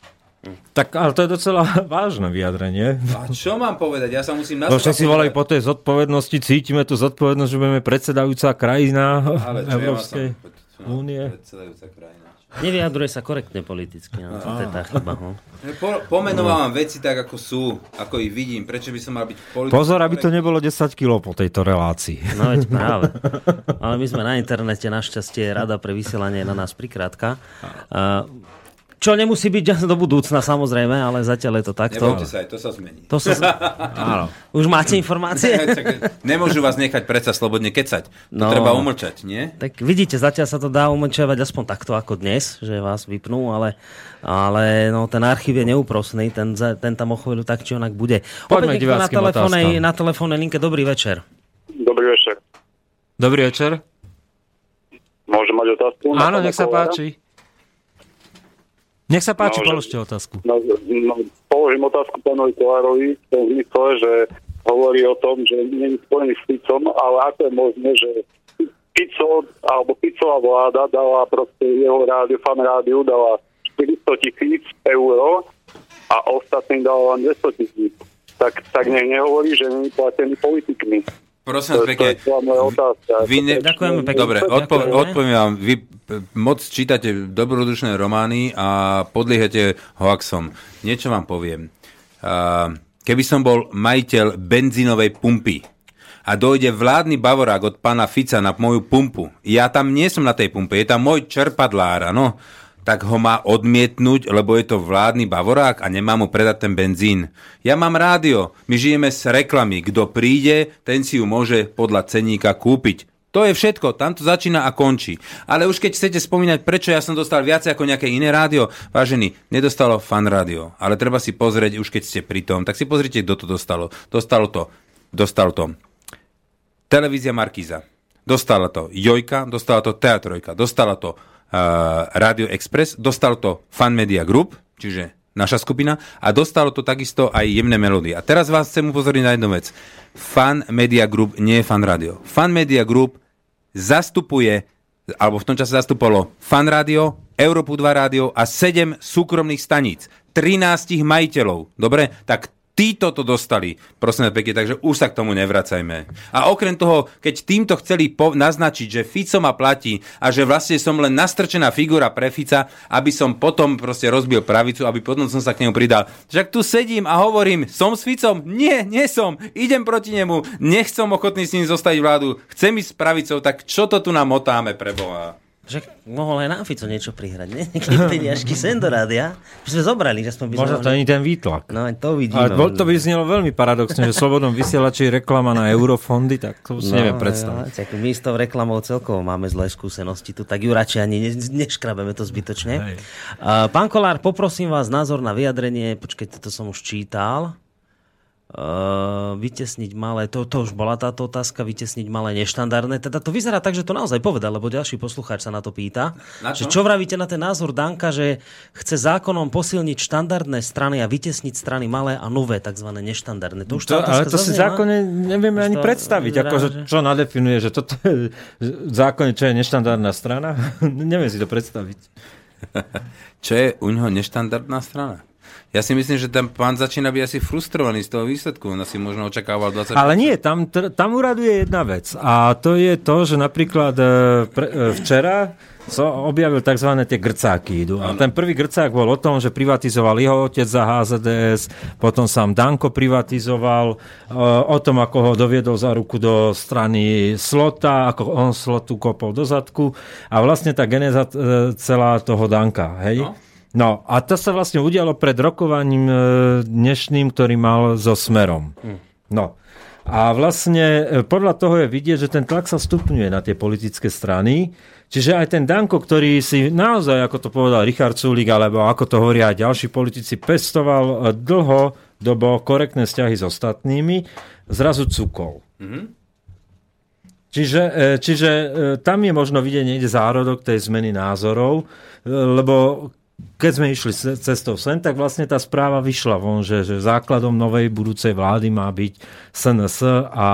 Tak, ale to je docela vážne vyjadrenie. A čo mám povedať? Ja sa musím na No volajú pozerať. po tej zodpovednosti, cítime tú zodpovednosť, že budeme predsedajúca krajina Ale ja Európskej som- únie. Predsedajúca krajina. Nevyjadruje sa korektne politicky. No, to je tá chyba. No. Po, pomenovávam veci tak, ako sú, ako ich vidím. Prečo by som mal byť politicky Pozor, aby to nebolo 10 kg po tejto relácii. No veď práve. Ale my sme na internete, našťastie Rada pre vysielanie je na nás prikrátka. A Čo nemusí byť do budúcna samozrejme, ale zatiaľ je to takto. Nebojte sa, aj to sa zmení. To sa... Áno. Už máte informácie? Nemôžu vás nechať predsa slobodne kecať. To No. treba umlčať, nie? Tak vidíte, zatiaľ sa to dá umlčovať aspoň takto ako dnes, že vás vypnú, ale, ale no, ten archív je neúprosný, ten, ten tam o chvíľu tak či onak bude. Poďme Opäť na telefónnej, na telefónnej linke, dobrý večer. Dobrý večer. Dobrý večer. Môžem mať otázku? Áno, nech sa Kolára? páči. Nech sa páči, No, položte otázku. No, no, položím otázku pánovi Kolárovi v tom zmysle, že hovorí o tom, že nie je spojený s Ficom, ale ako je možné, že Fico alebo Ficová vláda dala proste jeho rádiu, fan rádiu dala 400 tisíc eur a ostatným dala len 200 tisíc. Tak, tak nech nehovorí, že je platený politikmi. Prosím vás pekne. Vy ne... Ďakujeme pekne. Dobre, odpo- odpoviem vám. Vy moc čítate dobrodušné romány a podliehate hoaxom. Niečo vám poviem. Keby som bol majiteľ benzínovej pumpy a dojde vládny bavorák od pána Fica na moju pumpu, ja tam nie som na tej pumpe, je tam môj čerpadlár, áno, tak ho má odmietnúť, lebo je to vládny bavorák a nemá mu predať ten benzín. Ja mám rádio, my žijeme z reklamy. Kto príde, ten si ju môže podľa ceníka kúpiť. To je všetko, tam to začína a končí. Ale už keď chcete spomínať, prečo ja som dostal viac ako nejaké iné rádio, vážený, nedostalo fan rádio. Ale treba si pozrieť, už keď ste pri tom, tak si pozrite, kto to dostalo. Dostalo to, dostalo to Televízia Markíza. Dostala to Jojka, dostala to Teatrojka, dostala to Radio Express, dostal to Fan Media Group, čiže naša skupina, a dostalo to takisto aj jemné melódie. A teraz vás chcem upozorniť na jednu vec. Fan Media Group nie je Fan Radio. Fan Media Group zastupuje, alebo v tom čase zastupovalo Fan Radio, Európu 2 rádio a 7 súkromných staníc. 13 majiteľov. Dobre? Tak títo to dostali, prosím pekne, takže už sa k tomu nevracajme. A okrem toho, keď týmto chceli po- naznačiť, že Fico ma platí a že vlastne som len nastrčená figura pre Fica, aby som potom proste rozbil pravicu, aby potom som sa k nemu pridal. Však tu sedím a hovorím, som s Ficom? Nie, nie som. Idem proti nemu. Nech som ochotný s ním zostať vládu. Chcem ísť s pravicou, tak čo to tu nám motáme Že mohol aj nám Fico niečo prihrať, nie? Keď peniažky sem do rádia. Už sme zobrali, že sme by Možno to není ten výtlak. No, to vidíme. Ale bol- to by znelo veľmi paradoxne, že slobodnom vysielači reklama na eurofondy, tak to si neviem predstaviť. No, tak my s tou reklamou celkovo máme zlé skúsenosti tu, tak ju radšej ani ne, neškrabeme to zbytočne. Hej. Uh, pán Kolár, poprosím vás názor na vyjadrenie, počkajte, to som už čítal. Uh, vytesniť malé, to, to už bola táto otázka, vytesniť malé neštandardné. Teda to vyzerá tak, že to naozaj povedal, lebo ďalší poslucháč sa na to pýta. Na Že čo čo? vravíte na ten názor Danka, že chce zákonom posilniť štandardné strany a vytesniť strany malé a nové, tzv. neštandardné. To už tá To, ale to si zákone nevieme Už ani to predstaviť, vyzerá, akože, že- čo nadefinuje, že toto je zákone, čo je neštandardná strana. neviem si to predstaviť. Čo je u neho neštandardná strana? Ja si myslím, že ten pán začína byť asi frustrovaný z toho výsledku. On asi možno očakával 20 Ale nie, tam, tam uraduje jedna vec. A to je to, že napríklad e, pre, e, včera sa objavil tzv. tie grcáky. idú. A ten prvý grcák bol o tom, že privatizoval jeho otec za HZDS, potom sám Danko privatizoval, e, o tom, ako ho doviedol za ruku do strany Slota, ako on Slotu kopol do zadku. A vlastne tá geneza celá toho Danka. Hej? No. No a to sa vlastne udialo pred rokovaním e, dnešným, ktorý mal so Smerom. No. A vlastne e, podľa toho je vidieť, že ten tlak sa stupňuje na tie politické strany. Čiže aj ten Danko, ktorý si naozaj, ako to povedal Richard Sulik, alebo ako to hovoria aj ďalší politici, pestoval e, dlho dobo korektné vzťahy s ostatnými, zrazu cukol. Čiže, e, čiže e, tam je možno vidieť niekde zárodok tej zmeny názorov, lebo keď sme išli ce- cestou sem, tak vlastne tá správa vyšla von, že, že základom novej budúcej vlády má byť SNS a, a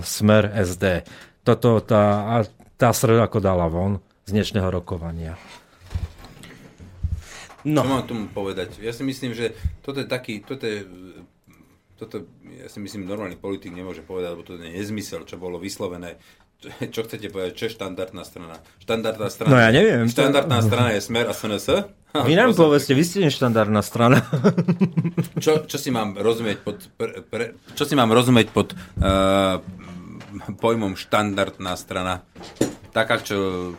Smer SD. Toto tá, tá sreda ako dala von z dnešného rokovania. No. Čo mám tomu povedať? Ja si myslím, že toto je taký, toto je, toto, ja si myslím, normálny politik nemôže povedať, lebo to je nezmysel, čo bolo vyslovené. Čo, chcete povedať, čo je štandardná strana? Štandardná strana, No ja neviem. Štandardná strana je Smer a SNS? Vy nám povedzte, vy ste neštandardná strana. Čo, čo si mám rozumieť pod, pre, pre, čo si mám rozumieť pod uh, pojmom štandardná strana? Taká, čo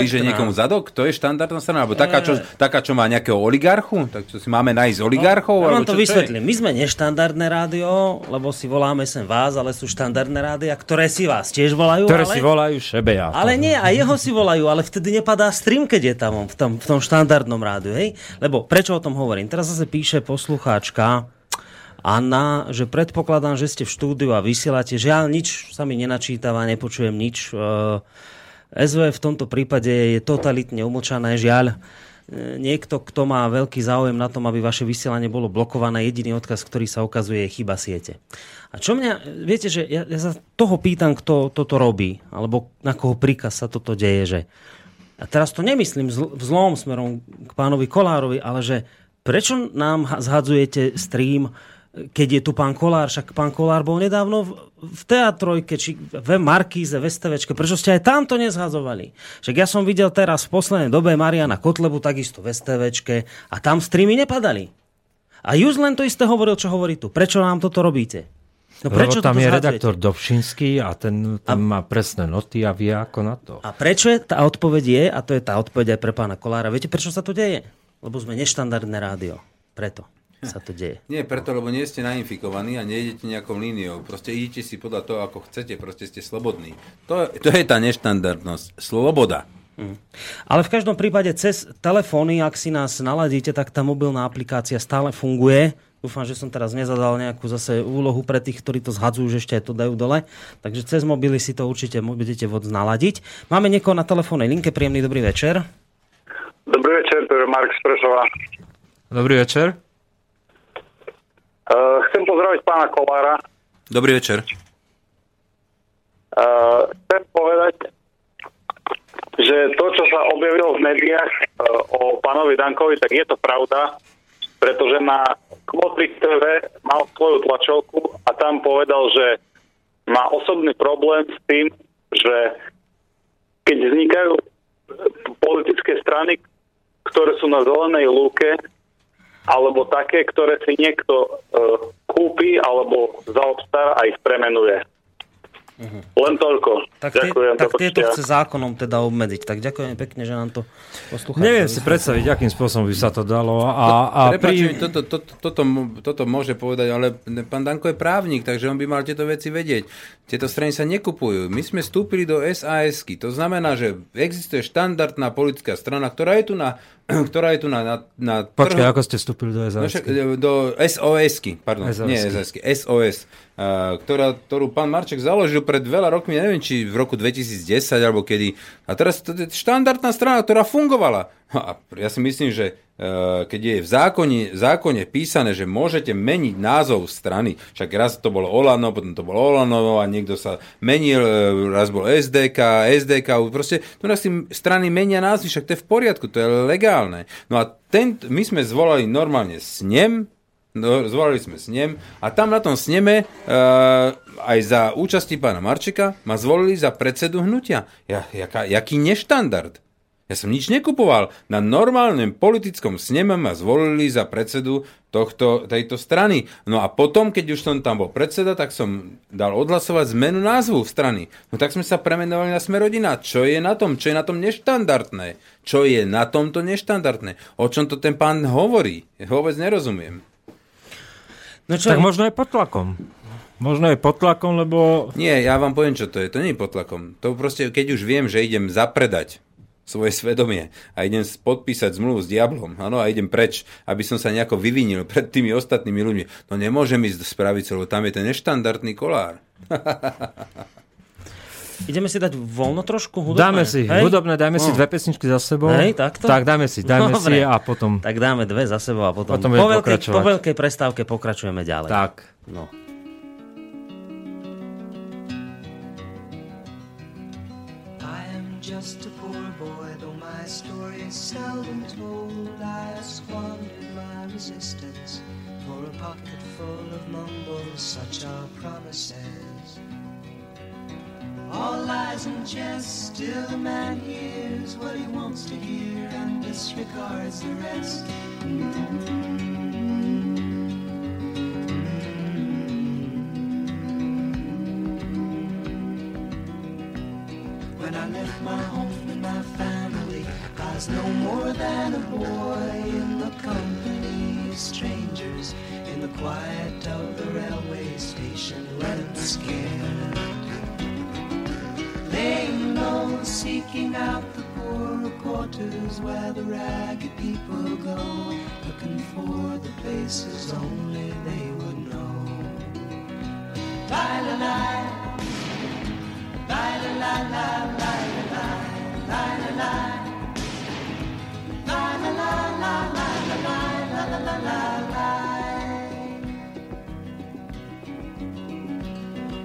líže niekomu zadok? To je štandardná strana? Alebo taká, čo, taká, čo má nejakého oligarchu? Tak čo si máme nájsť oligarchov? Ja alebo vám to vysvetlím. My sme neštandardné rádio, lebo si voláme sem vás, ale sú štandardné rádia, ktoré si vás tiež volajú. Ktoré ale... si volajú šebeja. Ale nie, a jeho si volajú, ale vtedy nepadá stream, keď je tam v tom, v tom štandardnom rádiu, hej? Lebo prečo o tom hovorím? Teraz zase píše poslucháčka Anna, že predpokladám, že ste v štúdiu a vysielate. Žiaľ, nič sa mi nenačítava, nepočujem nič. Eh, SV v tomto prípade je totalitne umlčané, žiaľ. Eh, Niekto, kto má veľký záujem na tom, aby vaše vysielanie bolo blokované, jediný odkaz, ktorý sa ukazuje, je chyba siete. A čo mňa, viete, že ja, ja sa toho pýtam, kto toto robí, alebo na koho príkaz sa toto deje, že a teraz to nemyslím v zlom smerom k pánovi Kolárovi, ale že prečo nám ha- zhadzujete stream, keď je tu pán Kolár, však pán Kolár bol nedávno v, v teatrojke, či v Markíze, v STVčke, prečo ste aj tam to nezhadzovali? Však ja som videl teraz v poslednej dobe Mariana Kotlebu takisto v STVčke a tam streamy nepadali. A Jus len to isté hovoril, čo hovorí tu. Prečo nám toto robíte? No prečo Lebo tam je zhadzujete? redaktor Dobšinský a ten, ten má presné noty a vie ako na to. A prečo je tá odpoveď je, a to je tá odpoveď aj pre pána Kolára, viete, prečo sa to deje? Lebo sme neštandardné rádio. Preto sa to deje. Nie, preto, lebo nie ste nainfikovaní a nejdete nejakou líniou. Proste idete si podľa toho, ako chcete, proste ste slobodní. To, to je tá neštandardnosť. Sloboda. Ale v každom prípade cez telefóny, ak si nás naladíte, tak tá mobilná aplikácia stále funguje. Dúfam, že som teraz nezadal nejakú zase úlohu pre tých, ktorí to zhadzujú, že ešte aj to dajú dole. Takže cez mobily si to určite budete vodť naladiť. Máme niekoho na telefónnej linke. Príjemný dobrý večer. Dobrý večer, to je Mark z Prešova. Dobrý večer. Uh, chcem pozdraviť pána Kolára. Dobrý večer. Uh, chcem povedať, že to, čo sa objavilo v médiách uh, o pánovi Dankovi, tak je to pravda, pretože na Kvotrik TV mal svoju tlačovku a tam povedal, že má osobný problém s tým, že keď vznikajú politické strany, ktoré sú na zelenej lúke, alebo také, ktoré si niekto uh, kúpi alebo zaobstará a ich premenuje. Len toľko. Tak, tie, Ďakujem. tak tieto chce zákonom teda obmedziť. Tak ďakujem pekne, že nám to poslúchate. Neviem si predstaviť, akým spôsobom by sa to dalo. A, a Prepáčte, pri... toto, toto, toto, toto môže povedať, ale pán Danko je právnik, takže on by mal tieto veci vedieť. Tieto strany sa nekupujú. My sme vstúpili do SAS, to znamená, že existuje štandardná politická strana, ktorá je tu na, ktorá je tu na, na, na Počkaj, ako ste vstúpili do No SAS? však, e, do SOS-ky, pardon, SOS-ky. nie SOS-ky, SOS, a, ktorá, ktorú pán Marček založil pred veľa rokmi, neviem, či v roku 2010 alebo kedy. A teraz to je štandardná strana, ktorá fungovala. A ja si myslím, že e, keď je v zákone, zákone písané, že môžete meniť názov strany, však raz to bolo Olano, potom to bolo Olano a niekto sa menil, e, raz bol SDK, SDK, proste tu nás tým strany menia názvy, však to je v poriadku, to je legálne. No a ten, my sme zvolali normálne snem, No, zvolali sme snem a tam na tom sneme uh, aj za účasti pána Marčeka ma zvolili za predsedu hnutia. Ja, jaká, jaký neštandard. Ja som nič nekupoval. Na normálnom politickom sneme ma zvolili za predsedu tohto, tejto strany. No a potom, keď už som tam bol predseda, tak som dal odhlasovať zmenu názvu strany. No tak sme sa premenovali na Smerodina. Čo je na tom? Čo je na tom neštandardné? Čo je na tomto neštandardné? O čom to ten pán hovorí? Ja vôbec nerozumiem. No čo, Tak možno aj pod tlakom. Možno aj pod tlakom, lebo Nie, ja vám poviem, čo to je. To nie je pod tlakom. To proste, keď už viem, že idem zapredať svoje svedomie a idem podpísať zmluvu s diablom, áno, a idem preč, aby som sa nejako vyvinil pred tými ostatnými ľuďmi. No nemôžem ísť spravice, lebo tam je ten neštandardný kolár. ideme si dať voľno trošku hudobné? dáme si Hej? hudobné, dáme si No. dve pesničky za sebou. Hej, takto? Tak dáme si, dáme Dobre. si a potom... Tak dáme dve za sebou a potom, Potom po, veľkej, po veľkej prestávke pokračujeme ďalej. Tak. No. All lies and jest, still a man hears what he wants to hear and disregards the rest. When I left my home and my family, I was no more than a boy in the company of strangers in the quiet of the railway station, running scared. Laying low, seeking out the poorer quarters where the ragged people go, looking for the places only they would know. La la la, la la la la la la la la la. La la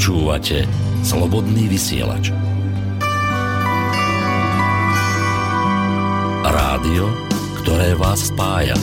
Počúvate Slobodný vysielač. Rádio, ktoré vás spája.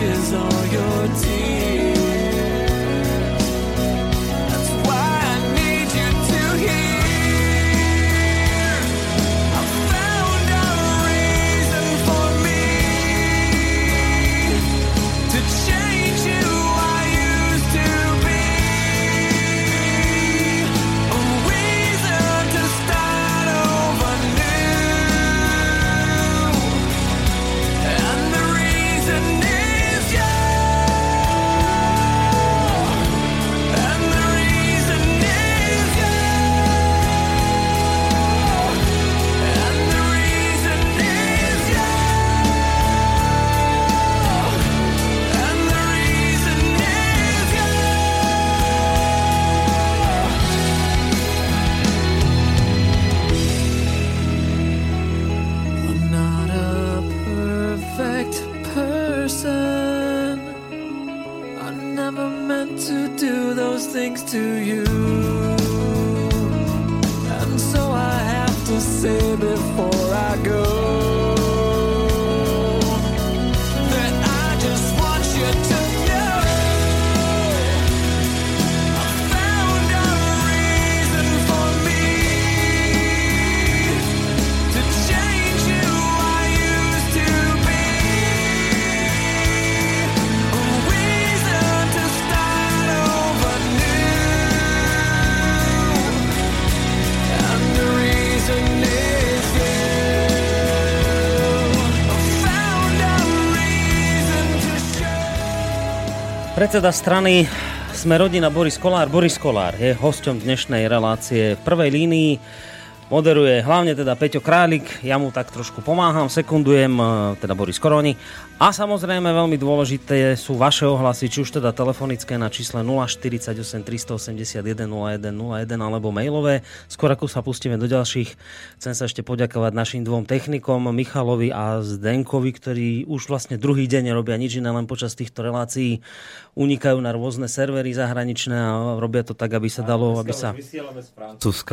washes all your tears. Predseda strany Sme rodina Boris Kolár. Boris Kolár je hosťom dnešnej relácie prvej línii. Moderuje hlavne teda Peťo Králik, ja mu tak trošku pomáham, sekundujem, e, teda Boris Koroni. A samozrejme veľmi dôležité sú vaše ohlasy, či už teda telefonické na čísle 048 381 01 01 alebo mailové. Skôr ako sa pustíme do ďalších, chcem sa ešte poďakovať našim dvom technikom, Michalovi a Zdenkovi, ktorí už vlastne druhý deň robia nič iné, len počas týchto relácií unikajú na rôzne servery zahraničné a robia to tak, aby sa dalo, aby sa...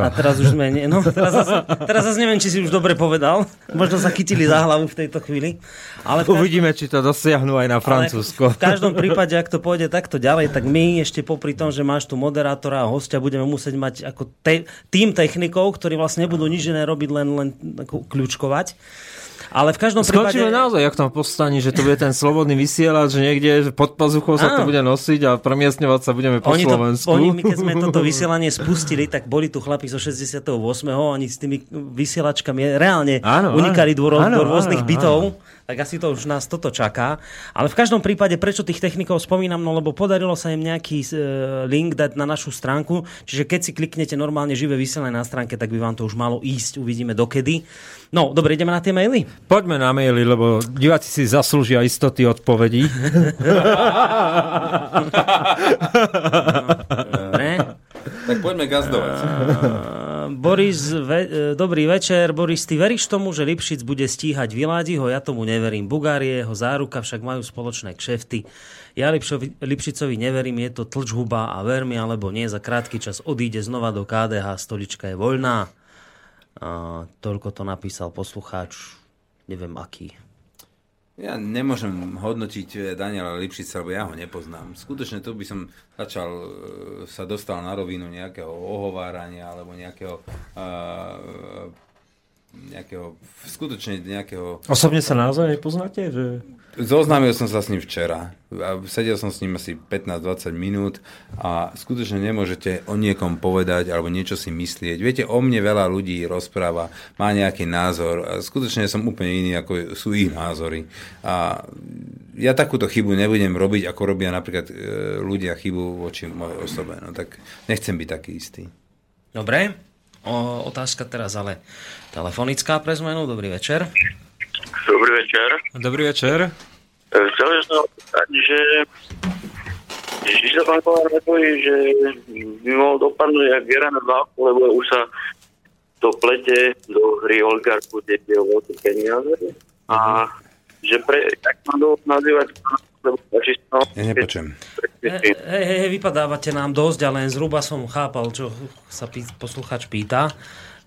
A teraz už sme... Ne, no, teraz, zase, teraz zase neviem, či si už dobre povedal. Možno sa chytili za hlavu v tejto chvíli. Ale v, kaž- Uvidíme, či to dosiahnu aj na Francúzsko. ale v každom prípade, ak to pôjde takto ďalej, tak my ešte popri tom, že máš tu moderátora a hostia, budeme musieť mať ako te- tým technikov, ktorí vlastne nebudú nič iné robiť, len, len ako kľúčkovať. Ale v každom prípade... Skončíme naozaj, jak tam postane, že to bude ten slobodný vysielač, že niekde pod pazuchou sa to Áno. bude nosiť a premiestňovať sa budeme po Oni, to, Slovensku. oni, my keď sme toto vysielanie spustili, tak boli tu chlapi zo 68. Oni s tými vysielačkami reálne Áno, unikali do, áno, do rôznych áno, bytov. Tak asi to už nás toto čaká. Ale v každom prípade, prečo tých technikov spomínam? No lebo podarilo sa im nejaký e, link dať na našu stránku. Čiže keď si kliknete normálne živé vysielanie na stránke, tak by vám to už malo ísť. Uvidíme dokedy. No, dobre, ideme na tie maily. Poďme na maily, lebo diváci si zaslúžia istoty odpovedí. Dobre. Poďme gazdovať. Boris, ve, e, dobrý večer. Boris, ty veríš tomu, že Lipšic bude stíhať Viládiho? Ja tomu neverím. Bugárie, jeho záruka však majú spoločné kšefty. Ja Lipšovi, Lipšicovi neverím, je to tlčhuba a ver mi, alebo nie, za krátky čas odíde znova do KDH, stolička je voľná. A, toľko to napísal poslucháč, neviem aký. Ja nemôžem hodnotiť eh, Daniela Lipšica, lebo ja ho nepoznám. Skutočne tu by som začal, eh, sa dostal na rovinu nejakého ohovárania alebo nejakého, uh, nejakého skutočne nejakého Osobne sa naozaj nepoznáte? Že... Zoznámil som sa s ním včera. Sedel som s ním asi 15-20 minút a skutočne nemôžete o niekom povedať alebo niečo si myslieť. Viete, o mne veľa ľudí rozpráva, má nejaký názor skutočne som úplne iný, ako sú ich názory. A ja takúto chybu nebudem robiť, ako robia napríklad e, ľudia chybu voči mojej osobe. No tak nechcem byť taký istý. Dobre, o, otázka teraz ale telefonická pre zmenu. Dobrý večer. Dobrý večer. Dobrý večer. E, Chcel by som opýtať, že či sa pán Kolár nebojí, že by mohol dopadnúť jak Gera na válku, lebo už sa to plete do hry oligarchu, kde je veľké peniaze. A že pre, tak mám dovolť nazývať. Ja nepočujem. Hej, hej, hej, vypadávate nám dosť, ale len zhruba som chápal, čo sa pý, posluchač pýta.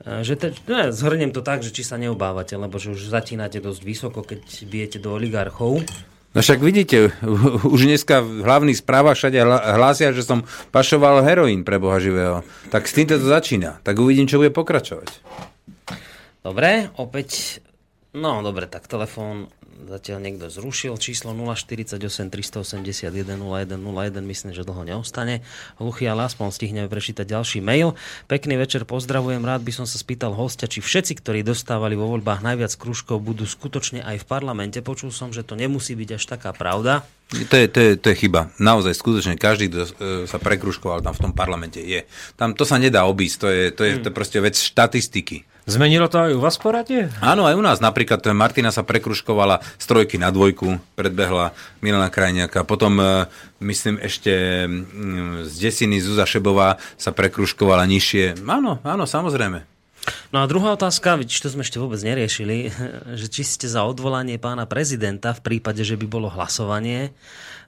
E, Že te, ne, zhrnem to tak, že či sa neobávate, lebo že už zatínate dosť vysoko, keď bijete do oligarchov. No však vidíte, už dneska v hlavných správach všade hlásia, že som pašoval heroín pre Boha živého. Tak s týmto to začína. Tak uvidím, čo bude pokračovať. Dobre, opäť... No, dobre, tak telefón zatiaľ niekto zrušil. Číslo 048 381 0101, myslím, že dlho neostane. Hluchý, ale aspoň stihneme prečítať ďalší mail. Pekný večer, pozdravujem. Rád by som sa spýtal hostia, či všetci, ktorí dostávali vo voľbách najviac kružkov, budú skutočne aj v parlamente. Počul som, že to nemusí byť až taká pravda. To je, to, je, to je chyba. Naozaj, skutočne, každý, kto e, sa prekruškoval tam v tom parlamente, je. Tam to sa nedá obísť, to je, to je, to je proste vec štatistiky. Zmenilo to aj u vás poradie? Áno, aj u nás. Napríklad Martina sa prekruškovala z trojky na dvojku, predbehla Milana Krajniaka. Potom, e, myslím, ešte z desiny Zuza Šebová sa prekruškovala nižšie. Áno, áno, samozrejme. No a druhá otázka, to sme ešte vôbec neriešili, že či ste za odvolanie pána prezidenta v prípade, že by bolo hlasovanie.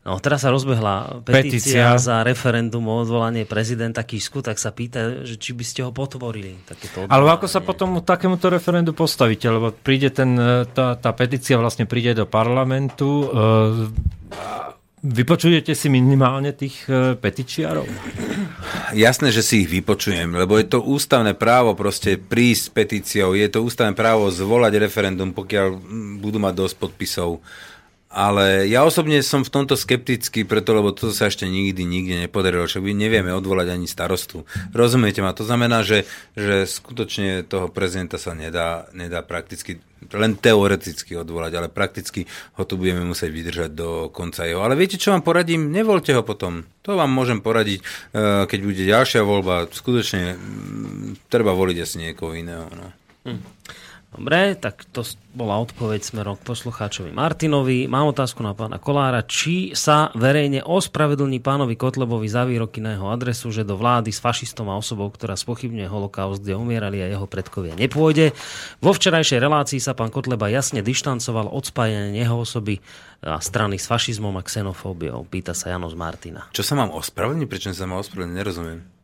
No teraz sa rozbehla petícia, Petícia. za referendum o odvolanie prezidenta Kisku, tak sa pýta, že či by ste ho potvorili. Takéto Ale ako sa potom takémuto referendu postavíte? Lebo príde ten, e, tá, tá petícia vlastne príde do parlamentu. e, Vypočujete si minimálne tých e, petičiarov? Jasné, že si ich vypočujem, lebo je to ústavné právo proste prísť s petíciou, je to ústavné právo zvolať referendum, pokiaľ budú mať dosť podpisov. Ale ja osobne som v tomto skeptický, preto lebo to sa ešte nikdy, nikde nepodarilo. Však my nevieme odvolať ani starostu. Rozumiete ma? To znamená, že, že skutočne toho prezidenta sa nedá, nedá prakticky, len teoreticky odvolať, ale prakticky ho tu budeme musieť vydržať do konca jeho. Ale viete, čo vám poradím? Nevolte ho potom. To vám môžem poradiť, eh, keď bude ďalšia voľba. Skutočne mm, treba voliť asi niekoho iného. No. Dobre, tak to bola odpoveď smerom k poslucháčovi Martinovi. Mám otázku na pána Kolára. Či sa verejne ospravedlní pánovi Kotlebovi za výroky na jeho adresu, že do vlády s fašistom a osobou, ktorá spochybňuje holokaust, kde umierali a jeho predkovia, nepôjde? Vo včerajšej relácii sa pán Kotleba jasne dištancoval od spájania jeho osoby a strany s fašizmom a xenofóbiou. Pýta sa Janos Martina. Čo sa mám ospravedlniť? Prečo sa mám ospravedlniť? Nerozumiem.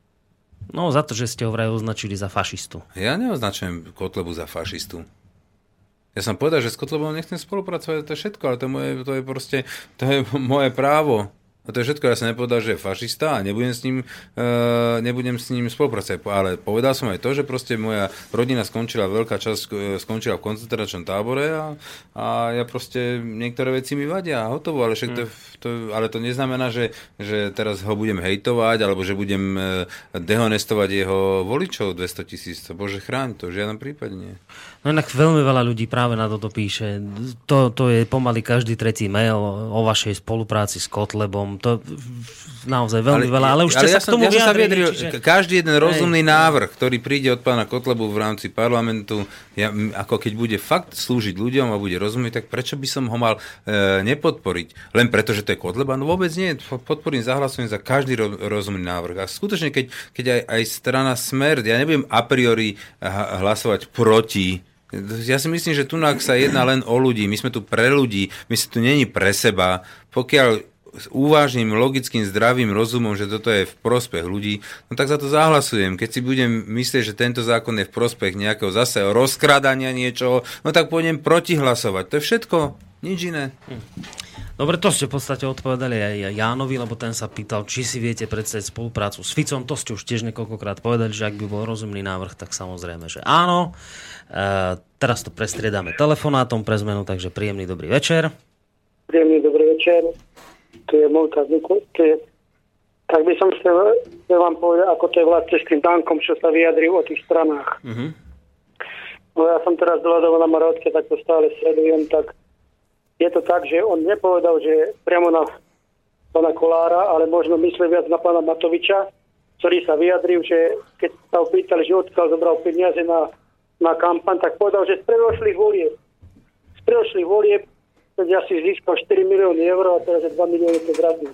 No za to, že ste ho vraj označili za fašistu. Ja neoznačujem Kotlebu za fašistu. Ja som povedal, že s Kotlebom nechcem spolupracovať, to je všetko, ale to je, moje, to je proste, to je moje právo. A to je všetko, ja som nepovedal, že je fašista a nebudem s ním, uh, nebudem s ním spolupracovať. Ale povedal som aj to, že proste moja rodina skončila, veľká časť eh, skončila v koncentračnom tábore a, a ja proste, niektoré veci mi vadia a hotovo, ale, však to, to, ale to neznamená, že, že teraz ho budem hejtovať alebo že budem eh, dehonestovať jeho voličov 200 tisíc. Bože chráň, to v žiadnom prípade nie. No inak veľmi veľa ľudí práve na toto píše. To, to je pomaly každý tretí mail o vašej spolupráci s Kotlebom. To naozaj veľmi ale, veľa, ale už ste ja sa k tomu ja sa vyjadrili. vyjadril, čiže... každý jeden rozumný návrh, ktorý príde od pána Kotlebu v rámci parlamentu, ja, ako keď bude fakt slúžiť ľuďom a bude rozumieť, tak prečo by som ho mal e, nepodporiť? Len preto, že to je Kotleba? No vôbec nie. Podporím, zahlasujem za každý ro, rozumný návrh. A skutočne, keď, keď aj, aj strana Smer, ja nebudem a priori hlasovať proti ja si myslím, že tu sa jedná len o ľudí. My sme tu pre ľudí, my si tu není pre seba. Pokiaľ s úvažným, logickým, zdravým rozumom, že toto je v prospech ľudí, no tak za to zahlasujem. Keď si budem myslieť, že tento zákon je v prospech nejakého zase rozkradania niečoho, no tak pôjdem protihlasovať. To je všetko, nič iné. Dobre, to ste v podstate odpovedali aj Jánovi, lebo ten sa pýtal, či si viete predstaviť spoluprácu s Ficom. To ste už tiež niekoľkokrát povedali, že ak by bol rozumný návrh, tak samozrejme, že áno. E, teraz to prestriedame telefonátom pre zmenu, takže príjemný dobrý večer. Príjemný dobrý večer. Tu je môj kazník. Tak by som chcel, chcel vám povedať, ako to je vlastne s tým Dankom, čo sa vyjadril o tých stranách. Mhm. No ja som teraz doľadol na Marotke, tak to stále sledujem, tak je to tak, že on nepovedal, že priamo na pána Kolára, ale možno myslí viac na pána Matoviča, ktorý sa vyjadril, že keď sa ho pýtali, že odkiaľ zobral peniaze na, na kampan, tak povedal, že z predošlých volieb. Z predošlých volieb keď asi získal 4 milióny eur a teraz je 2 milióny to zradil.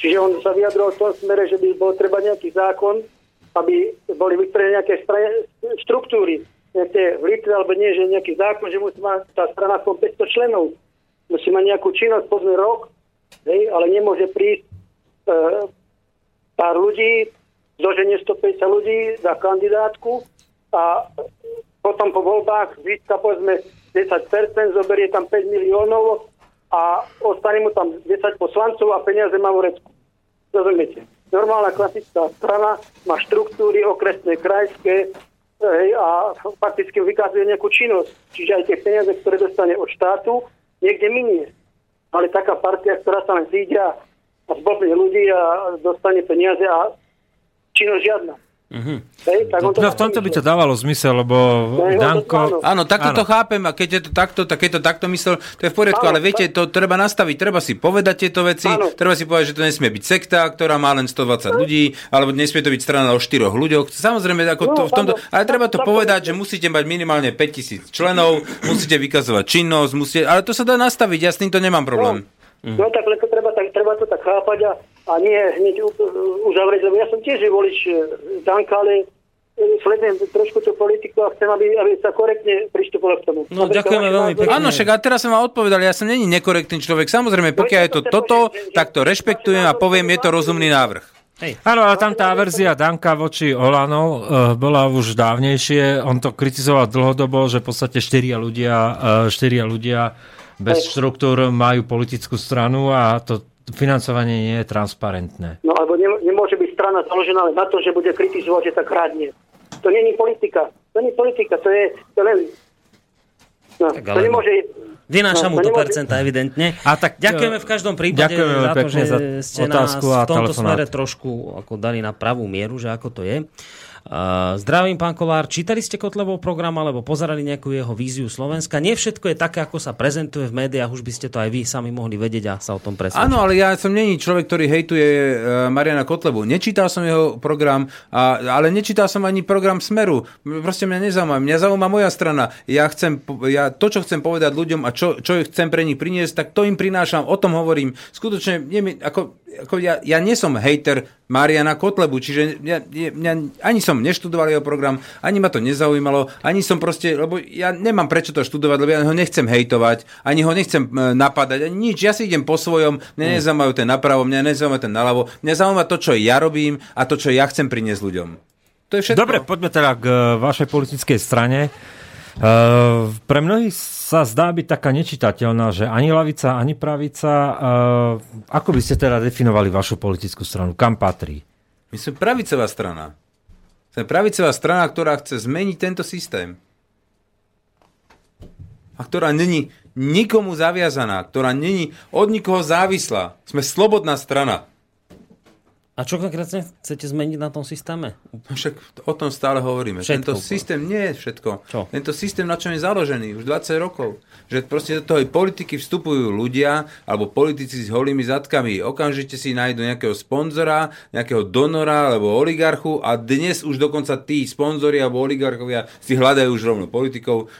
Čiže on sa vyjadril v tom smere, že by bol treba nejaký zákon, aby boli vytvorené nejaké strane, štruktúry, nejaké v Litve alebo nie, že nejaký zákon, že musí mať tá strana aspoň 500 členov. Musí mať nejakú činnosť, povedzme rok, hej, ale nemôže prísť e, pár ľudí, zoženie 150 ľudí za kandidátku a potom po voľbách získa povedzme 10%, zoberie tam 5 miliónov a ostane mu tam 10 poslancov a peniaze má v Recku. Rozumiete? Normálna klasická strana má štruktúry okresné, krajské hej, a fakticky vykazuje nejakú činnosť. Čiže aj tie peniaze, ktoré dostane od štátu, niekde minie. Ale taká partia, ktorá sa len zíde a zblbne ľudí a dostane peniaze a činnosť žiadna. Mhm. Hej, tak on to No v tomto by to dávalo zmysel, lebo No, Danko... Áno, takto Áno. to chápem a keď je to takto, tak keď to takto myslel, to je v poriadku, Áno, ale viete, to treba nastaviť, treba si povedať tieto veci, Áno. treba si povedať, že to nesmie byť sekta, ktorá má len 120 ľudí, alebo nesmie to byť strana o štyroch ľuďoch. Samozrejme, ako to, No, v tomto, ale treba to Tak- povedať, že musíte mať minimálne 5000 členov, musíte vykazovať činnosť, musíte, ale to sa dá nastaviť, ja s týmto nemám problém. No tak len to treba, tak, treba to tak chápať a, a nie hneď uzavrieť, lebo ja som tiež volič e, Danka, ale sledujem trošku tú politiku a chcem, aby, aby sa korektne pristupovalo k tomu. No, Napríklad ďakujeme veľmi pekne. Áno, však a teraz som vám odpovedal, ja som není nekorektný človek. Samozrejme, pokiaľ je to toto, tak to rešpektujem a poviem, je to rozumný návrh. Áno, ale tam tá verzia Danka voči Olano uh, bola už dávnejšie. On to kritizoval dlhodobo, že v podstate štyria ľudia, uh, štyria ľudia bez štruktúr majú politickú stranu a to financovanie nie je transparentné. No alebo ne, nemôže byť strana založená len na to, že bude kritizovať, že sa kradne. To není politika. To nie je politika, to je, to len... No, Tak to ale- nemôže... Vynáša no, mu to percenta, evidentne. A tak, Ďakujeme e, v každom prípade ďakujeme za to, že za ste nás otázku a v tomto telefonát. smere trošku ako dali na pravú mieru, že ako to je. Uh, zdravím, pán Kolár. Čítali ste Kotlebov program alebo pozerali nejakú jeho víziu Slovenska? Nie všetko je také, ako sa prezentuje v médiách. Už by ste to aj vy sami mohli vedieť a sa o tom presvedčiť. Áno, ale ja som není človek, ktorý hejtuje e, Mariana Kotlebu. Nečítal som jeho program, a, ale nečítal som ani program Smeru. Proste mňa nezaujíma. Mňa zaujíma moja strana. Ja chcem, ja to, čo chcem povedať ľuďom a čo, čo chcem pre nich priniesť, tak to im prinášam, o tom hovorím. Skutočne, nie, ako, ako ja, ja nie som hejter Mariana Kotlebu, čiže ja, ja, ja, ani som neštudoval jeho program, ani ma to nezaujímalo, ani som proste, lebo ja nemám prečo to študovať, lebo ja ho nechcem hejtovať, ani ho nechcem e, napadať, ani nič, ja si idem po svojom, mňa Mm. nezaujímajú ten napravo, mňa nezaujíma ten naľavo, mňa zaujíma to, čo ja robím a to, čo ja chcem priniesť ľuďom. To je všetko. Dobre, poďme teda k e, vašej politickej strane. Uh, pre mnohých sa zdá byť taká nečitateľná, že ani lavica, ani pravica. Uh, ako by ste teda definovali vašu politickú stranu? Kam patrí? My sme pravicová strana. Sme pravicová strana, ktorá chce zmeniť tento systém. A ktorá není nikomu zaviazaná, ktorá není od nikoho závislá. Sme slobodná strana. A čo konkrétne chcete zmeniť na tom systéme? No Však o tom stále hovoríme. Všetko. Tento systém nie je všetko. Čo? Tento systém, na čom je založený už 20 rokov. Že proste do toho politiky vstupujú ľudia alebo politici s holými zadkami. Okamžite si nájdu nejakého sponzora, nejakého donora alebo oligarchu a dnes už dokonca tí sponzori alebo oligarchovia si hľadajú už rovno politikov,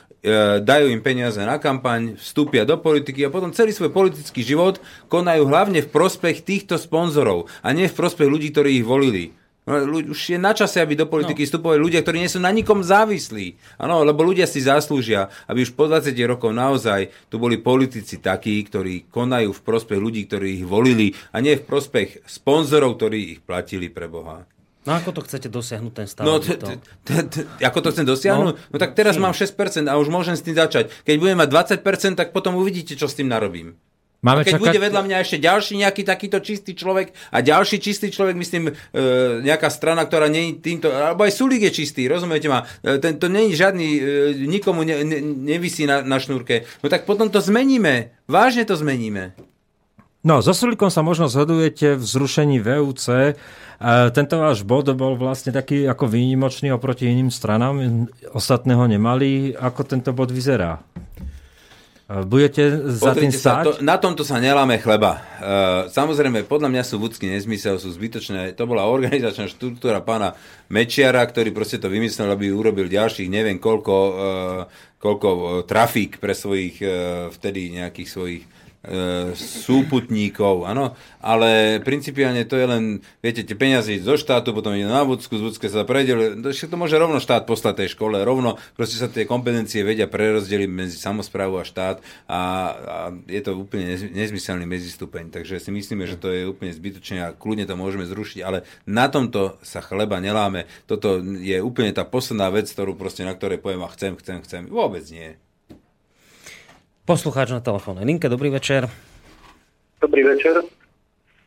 dajú im peniaze na kampaň, vstúpia do politiky a potom celý svoj politický život konajú hlavne v prospech týchto sponzorov a nie v prospech ľudí, ktorí ich volili. No, už je na čase, aby do politiky no. vstupovali ľudia, ktorí nie sú na nikom závislí. Áno, lebo ľudia si zaslúžia, aby už po 20 rokov naozaj tu boli politici takí, ktorí konajú v prospech ľudí, ktorí ich volili a nie v prospech sponzorov, ktorí ich platili pre Boha. No ako to chcete dosiahnuť ten stav? No, t- to... t- t- ako to chcem dosiahnuť? No. No tak teraz Čím? mám 6% a už môžem s tým začať. Keď budem mať 20%, tak potom uvidíte, čo s tým narobím. Máme a keď čakať- bude vedľa mňa ešte ďalší nejaký takýto čistý človek a ďalší čistý človek, myslím, e, nejaká strana, ktorá nie je týmto, alebo aj Sulík je čistý, rozumiete ma? E, ten, to nie je žiadny, e, nikomu ne, ne, nevisí na, na šnúrke. No tak potom to zmeníme. Vážne to zmeníme. No, so Sulikom sa možno zhodujete v zrušení VUC. E, Tento váš bod bol vlastne taký ako výnimočný oproti iným stranám. Ostatného nemali. Ako tento bod vyzerá? E, Budete za tým Pozrite sa, stáť? to, na tomto sa neláme chleba. Uh, samozrejme, podľa mňa sú vúcky nezmysel, sú zbytočné. To bola organizačná štruktúra pána Mečiara, ktorý proste to vymyslel, aby urobil ďalších neviem koľko, uh, koľko uh, trafík pre svojich uh, vtedy nejakých svojich súputníkov, áno, ale principiálne to je len, viete, tie peniaze zo štátu, potom ide na Vúcku, z Vúcke sa predeluje, to všetko môže rovno štát poslať tej škole, rovno proste sa tie kompetencie vedia prerozdeliť medzi samozprávu a štát a, a je to úplne nez, nezmyselný medzistupeň, takže si myslíme, že to je úplne zbytočné a kľudne to môžeme zrušiť, ale na tomto sa chleba neláme, toto je úplne tá posledná vec, ktorú proste na ktorej poviem a chcem, chcem, chcem, vôbec nie. Poslucháč na telefónne linke, dobrý večer. Dobrý večer.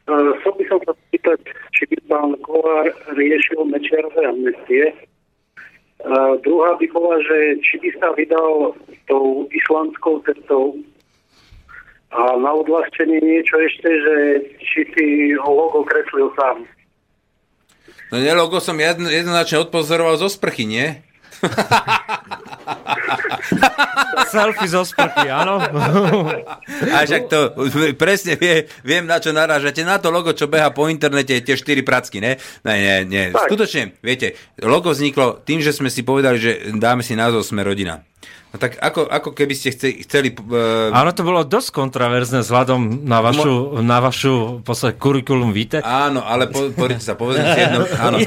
Uh, chcel by som sa spýtať, či by pán Kolár riešil Mečiarové amnestie. Uh, druhá by bola, že či by sa vydal tou islandskou cestou a na odľahčenie niečo ešte, že či si logo kreslil sám. No nie, logo som jedno, jednoznačne odpozoroval zo sprchy, nie? Selfie zo sprchy, áno. A však to presne vie, viem, na čo narážate. Na to logo, čo beha po internete, tie štyri pracky, ne? Ne, nie, nie. Tak. Skutočne, viete, logo vzniklo tým, že sme si povedali, že dáme si názov Sme rodina. No tak ako, ako keby ste chce- chceli... Uh, Áno, to bolo dosť kontraverzné vzhľadom na vašu, na vašu posled, kurikulum vitae. Áno, ale po, pozrite sa, povedzme si jedno, áno,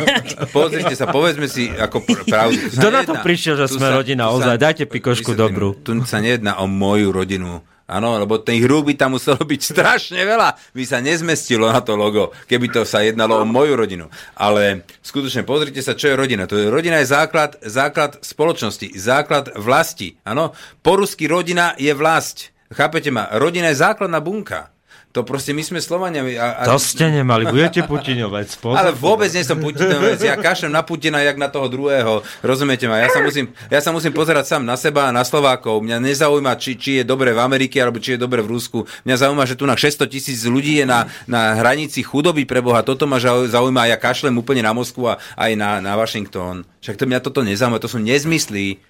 pozrite sa, povedzme si ako pr- pravdu. Kto na to prišiel, že sme sa- rodina? Ozaj, dajte pikošku dobrú. Tu sa nejedná o moju rodinu. Áno, lebo tých hrúb by tam muselo byť strašne veľa. By sa nezmestilo na to logo, keby to sa jednalo o moju rodinu. Ale skutočne pozrite sa, čo je rodina. To je, rodina je základ, základ spoločnosti, základ vlasti. Áno, po rusky rodina je vlast. Chápete ma? Rodina je základná bunka. To proste my sme Slovania. A, a... To ste nemali, budete Putiňovec. Pozor, Ale vôbec nie som Putinovec, ja kašlem na Putina, jak na toho druhého. Rozumiete ma? Ja sa musím, ja sa musím pozerať sám na seba a na Slovákov. Mňa nezaujíma, či, či je dobre v Amerike, alebo či je dobre v Rusku. Mňa zaujíma, že tu na 600 tisíc ľudí je na, na hranici chudoby pre Boha. Toto ma zaujíma a ja kašlem úplne na Moskvu a aj na, na Washington. Však to mňa toto nezaujíma, to sú nezmysly.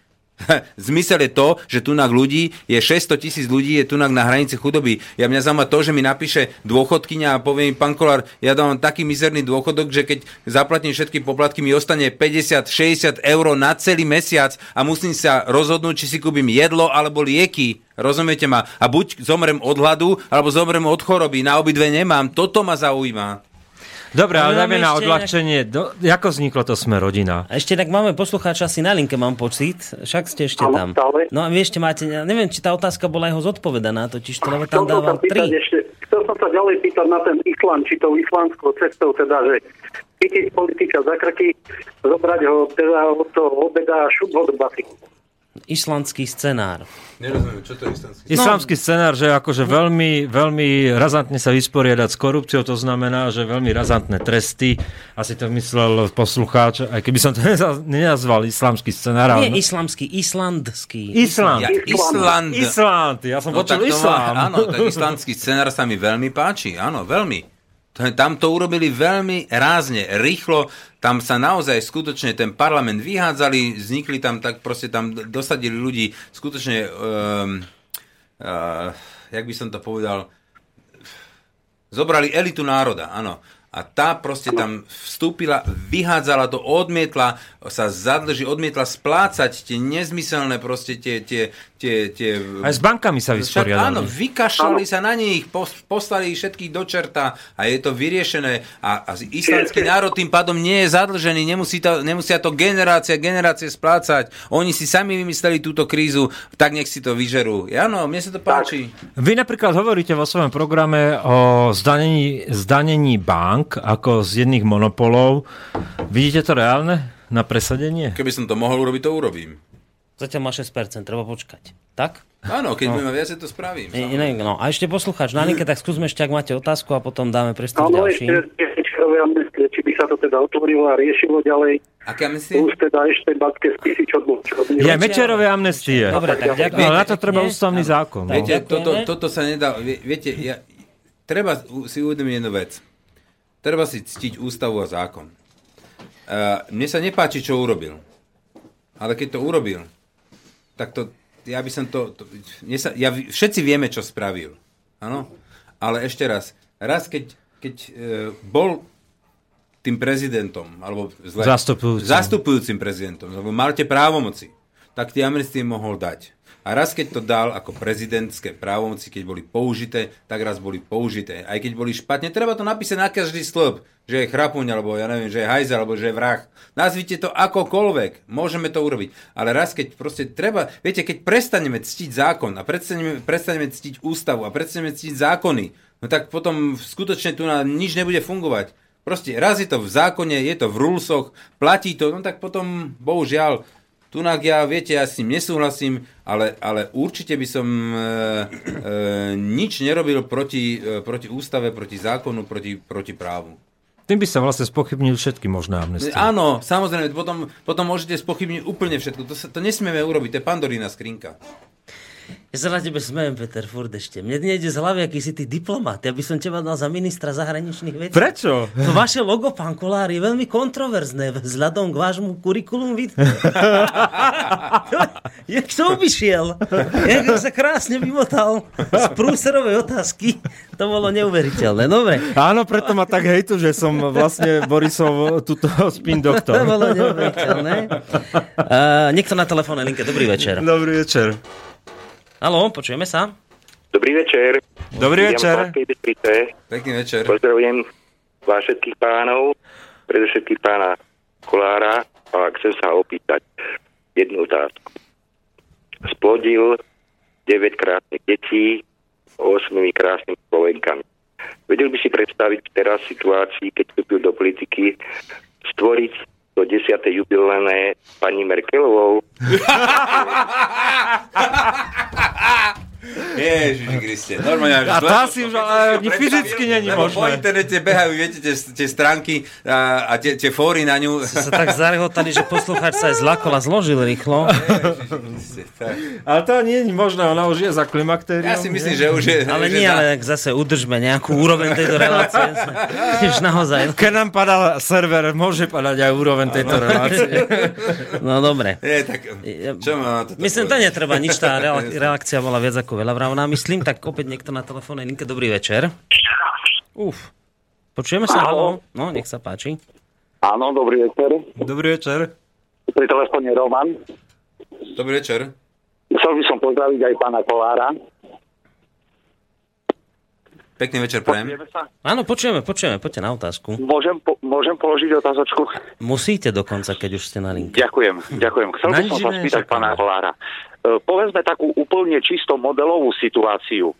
Zmysel je to, že tu ľudí je 600 tisíc ľudí, je tu na hranici chudoby. Ja mňa zaujíma to, že mi napíše dôchodkyňa a povie mi, pán Kolár, ja dávam taký mizerný dôchodok, že keď zaplatím všetky poplatky, mi ostane 50-60 eur na celý mesiac a musím sa rozhodnúť, či si kúpim jedlo alebo lieky. Rozumiete ma? A buď zomrem od hladu, alebo zomrem od choroby. Na obidve nemám. Toto ma zaujíma. Dobre, ale dajme na odľahčenie. Do, ako vzniklo to Sme rodina? A ešte tak máme poslucháča asi na linke, mám pocit. Však ste ešte tam. stále. No a vy ešte máte, ja neviem, či tá otázka bola jeho zodpovedaná, totiž to, lebo tam dával pýtať tri. ešte, chcel som sa ďalej pýtať na ten islám, či tou islamskou cestou, teda, že chytiť politika za krky, zobrať ho teda od toho obeda a šup ho do basy. Islandský scenár. Nerozumiem, čo to je islamský? Islamský scenár, že akože veľmi, veľmi razantne sa vysporiadať s korupciou, to znamená, že veľmi razantné tresty. Asi to myslel poslucháč, aj keby som to nenazval islamský scenár. Nie ale- islamský, islandský. Island. Ja, Island. Island, ja som No, počul islám. Má, áno, tak islandský scenár sa mi veľmi páči, áno, veľmi. Tam to urobili veľmi rázne, rýchlo, tam sa naozaj skutočne ten parlament vyhádzali, vznikli tam, tak proste tam dosadili ľudí, skutočne, um, uh, jak by som to povedal, zobrali elitu národa, áno. A tá proste tam vstúpila, vyhádzala to, odmietla, sa zadlží, odmietla splácať tie nezmyselné proste tie... tie, tie, tie Aj s bankami sa vysporiadali. áno, vykašľali sa na nich, pos, poslali ich všetkých do čerta a je to vyriešené. A, a islandský národ tým pádom nie je zadlžený, nemusí to, nemusia to generácia, generácie splácať. Oni si sami vymysleli túto krízu, tak nech si to vyžerú. Áno, mne sa to páči. Vy napríklad hovoríte vo svojom programe o zdanení, zdanení bank ako z jedných monopolov. Vidíte to reálne na presadenie? Keby som to mohol urobiť, to urobím. Zatiaľ má 6%, treba počkať. Tak? Áno, keď No. budeme viac, to spravím. I, iné, no. A ešte poslucháč na linke, tak skúsme ešte, ak máte otázku a potom dáme priestor ešte, ďalším. ešte či by sa to teda otvorilo a riešilo ďalej. Aké amnestie? Plus teda ešte batské spisy, čo bol. Čo Je Mečerové amnestie. Dobre, tak ďakujem. No, na to treba ústavný zákon. Tak, Viete, toto, toto sa nedá... vie- Viete, ja, treba si uvedomiť jednu vec. Treba si ctiť ústavu a zákon. Uh, mne sa nepáči, čo urobil. Ale keď to urobil, tak to, ja by som to... to sa, ja, všetci vieme, čo spravil. Áno? Ale ešte raz. Raz, keď, keď uh, bol tým prezidentom, alebo zle, Zastupujúcim. zastupujúcim prezidentom, lebo mal tie právomoci, tak tie amnestie mohol dať. A raz, keď to dal ako prezidentské právomoci, keď boli použité, tak raz boli použité. Aj keď boli špatne, treba to napísať na každý stĺp, že je chrapuň, alebo ja neviem, že je hajzer, alebo že je vrah. Nazvite to akokoľvek, môžeme to urobiť. Ale raz, keď proste treba, viete, keď prestaneme ctiť zákon a prestaneme, prestaneme ctiť ústavu a prestaneme ctiť zákony, no tak potom skutočne tu na nič nebude fungovať. Proste raz je to v zákone, je to v rulsoch, platí to, no tak potom, bohužiaľ, Tunak ja, viete, ja s tým nesúhlasím, ale, ale určite by som e, e, nič nerobil proti, e, proti ústave, proti zákonu, proti, proti právu. Tým by sa vlastne spochybnili všetky možné amnestie. Áno, samozrejme, potom, potom môžete spochybniť úplne všetko. To, sa, to nesmieme urobiť, to je pandorína skrinka. Ja sa na tebe smejem, Peter, furt ešte. Mne nejde z hlavy, aký si ty diplomat. Ja by som teba dal za ministra zahraničných vecí. Prečo? To vaše logo, pán Kolár, je veľmi kontroverzné vzhľadom k vášmu kurikulum vitae. Jak to obišiel? Jak sa krásne vymotal z prúserovej otázky. To bolo neuveriteľné. Dobre. Áno, preto ma tak hejtu, že som vlastne Borisov tuto spin To doktor. bolo neuveriteľné. Uh, niekto na telefónnej linke. Dobrý večer. Dobrý večer. Haló, počujeme sa? Dobrý večer. Dobrý večer. Pekný večer. Pozdravujem vás všetkých pánov, predovšetkým pána Kolára a chcem sa opýtať jednu otázku. Splodil 9 krásnych detí, 8 krásnymi Slovenkami. Vedel by si predstaviť teraz situácii, keď vstúpil do politiky, stvoriť do 10. jubilné pani Merkelovou. Ježiš Kriste. Normálne, A to asi už ale ani fyzicky není lebo po možné. internete behajú, viete, tie, tie stránky a, a tie, tie fóry na ňu. Sa tak zarehotali, že poslucháč sa aj zlakol a zložil rýchlo. Ale to nie je možné, ona už je za klimaktérium. Ja si myslím, že už je... Ale že nie, za- ale tak zase udržme nejakú úroveň tejto relácie. Už naozaj. Keď nám padá server, môže padať aj úroveň tejto relácie. No dobre. Je, tak, čo má toto Myslím, to netreba nič, tá reak- reakcia bola viac ako veľa vravná. Myslím, tak opäť niekto na telefónnej linke. Dobrý večer. Uf. Počujeme sa? Haló? No, nech sa páči. Áno, dobrý večer. Dobrý večer. Pri telefóne Roman. Dobrý večer. Chcel by som pozdraviť aj pána Kolára. Pekný večer, prajem. Áno, počujeme, počujeme. Poďte na otázku. Môžem, po, môžem položiť otázočku? Musíte dokonca, keď už ste na linke. Ďakujem, ďakujem. Chcel by som sa spýtať pána Kolára. E, Povedzme takú úplne čisto modelovú situáciu.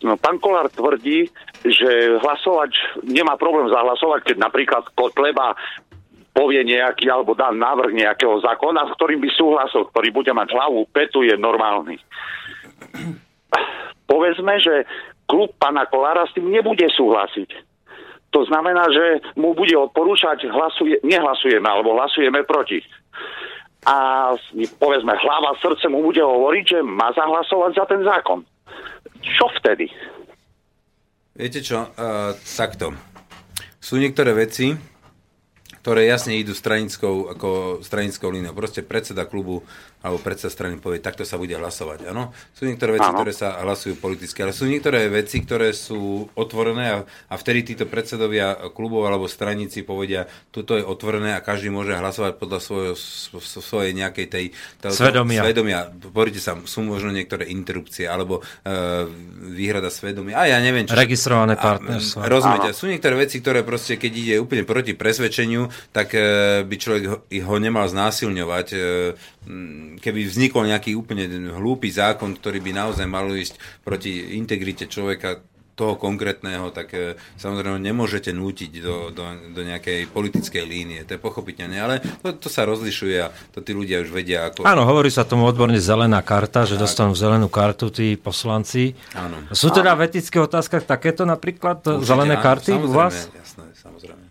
No, Pán Kolár tvrdí, že hlasovač nemá problém zahlasovať, keď napríklad Kotleba povie nejaký, alebo dá návrh nejakého zákona, s ktorým by súhlasil, ktorý bude mať hlavu, petu, je normálny. Povedzme, že klub pána Kolára s tým nebude súhlasiť. To znamená, že mu bude odporúčať, hlasuje, nehlasujeme, alebo hlasujeme proti. A povedzme, hlava srdce mu bude hovoriť, že má zahlasovať za ten zákon. Čo vtedy? Viete čo, uh, takto. Sú niektoré veci, ktoré jasne idú stranickou, ako stranickou líniou. Proste predseda klubu alebo predseda strany povie, takto sa bude hlasovať. Áno? Sú niektoré veci, Áno. ktoré sa hlasujú politicky, ale sú niektoré veci, ktoré sú otvorené a, a vtedy títo predsedovia klubov alebo straníci povedia, tuto je otvorené a každý môže hlasovať podľa svojho, svo- svo- svojej nejakej tej... To, Svedomia. svedomia. Poďte sa, sú možno niektoré interrupcie alebo uh, výhrada svedomia. A ja neviem, čo... Registrované partnerstvo. Rozumiete, sú niektoré veci, ktoré proste, keď ide úplne proti presvedčeniu, tak e, by človek ho, ho nemal znásilňovať. E, keby vznikol nejaký úplne hlúpy zákon, ktorý by naozaj mal ísť proti integrite človeka toho konkrétneho, tak e, samozrejme nemôžete nútiť do, do, do nejakej politickej línie. To je pochopiteľné, ale to, to sa rozlišuje a to tí ľudia už vedia, ako... Áno, hovorí sa tomu odborne zelená karta, že dostanú zelenú kartu tí poslanci. Áno. Sú teda v etických otázkach takéto napríklad Určite zelené áno, karty u vás? Jasné, samozrejme.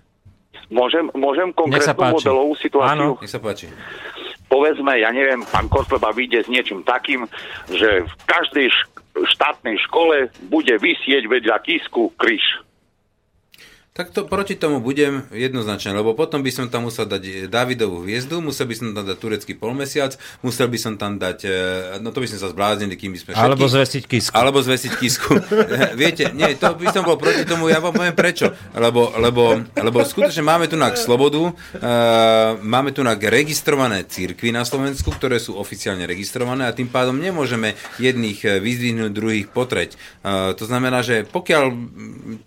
Môžem, môžem konkrétnu modelovú situáciu? Áno. Nech sa páči. Povedzme, ja neviem, pán Kotleba vyjde s niečím takým, že v každej šk- štátnej škole bude vysieť vedľa kisku kryš. Tak to proti tomu budem jednoznačne, lebo potom by som tam musel dať Davidovú hviezdu, musel by som tam dať turecký polmesiac, musel by som tam dať, e, no to by sme sa zbláznili, kým by sme všetky... Alebo zvesiť kisku. Alebo zvesiť kisku. Viete, nie, to by som bol proti tomu, ja vám poviem prečo. Lebo, lebo, lebo skutočne máme tu na slobodu, uh, máme tu na registrované církvy na Slovensku, ktoré sú oficiálne registrované a tým pádom nemôžeme jedných eh, vyzdvihnúť, druhých potreť. Uh, to znamená, že pokiaľ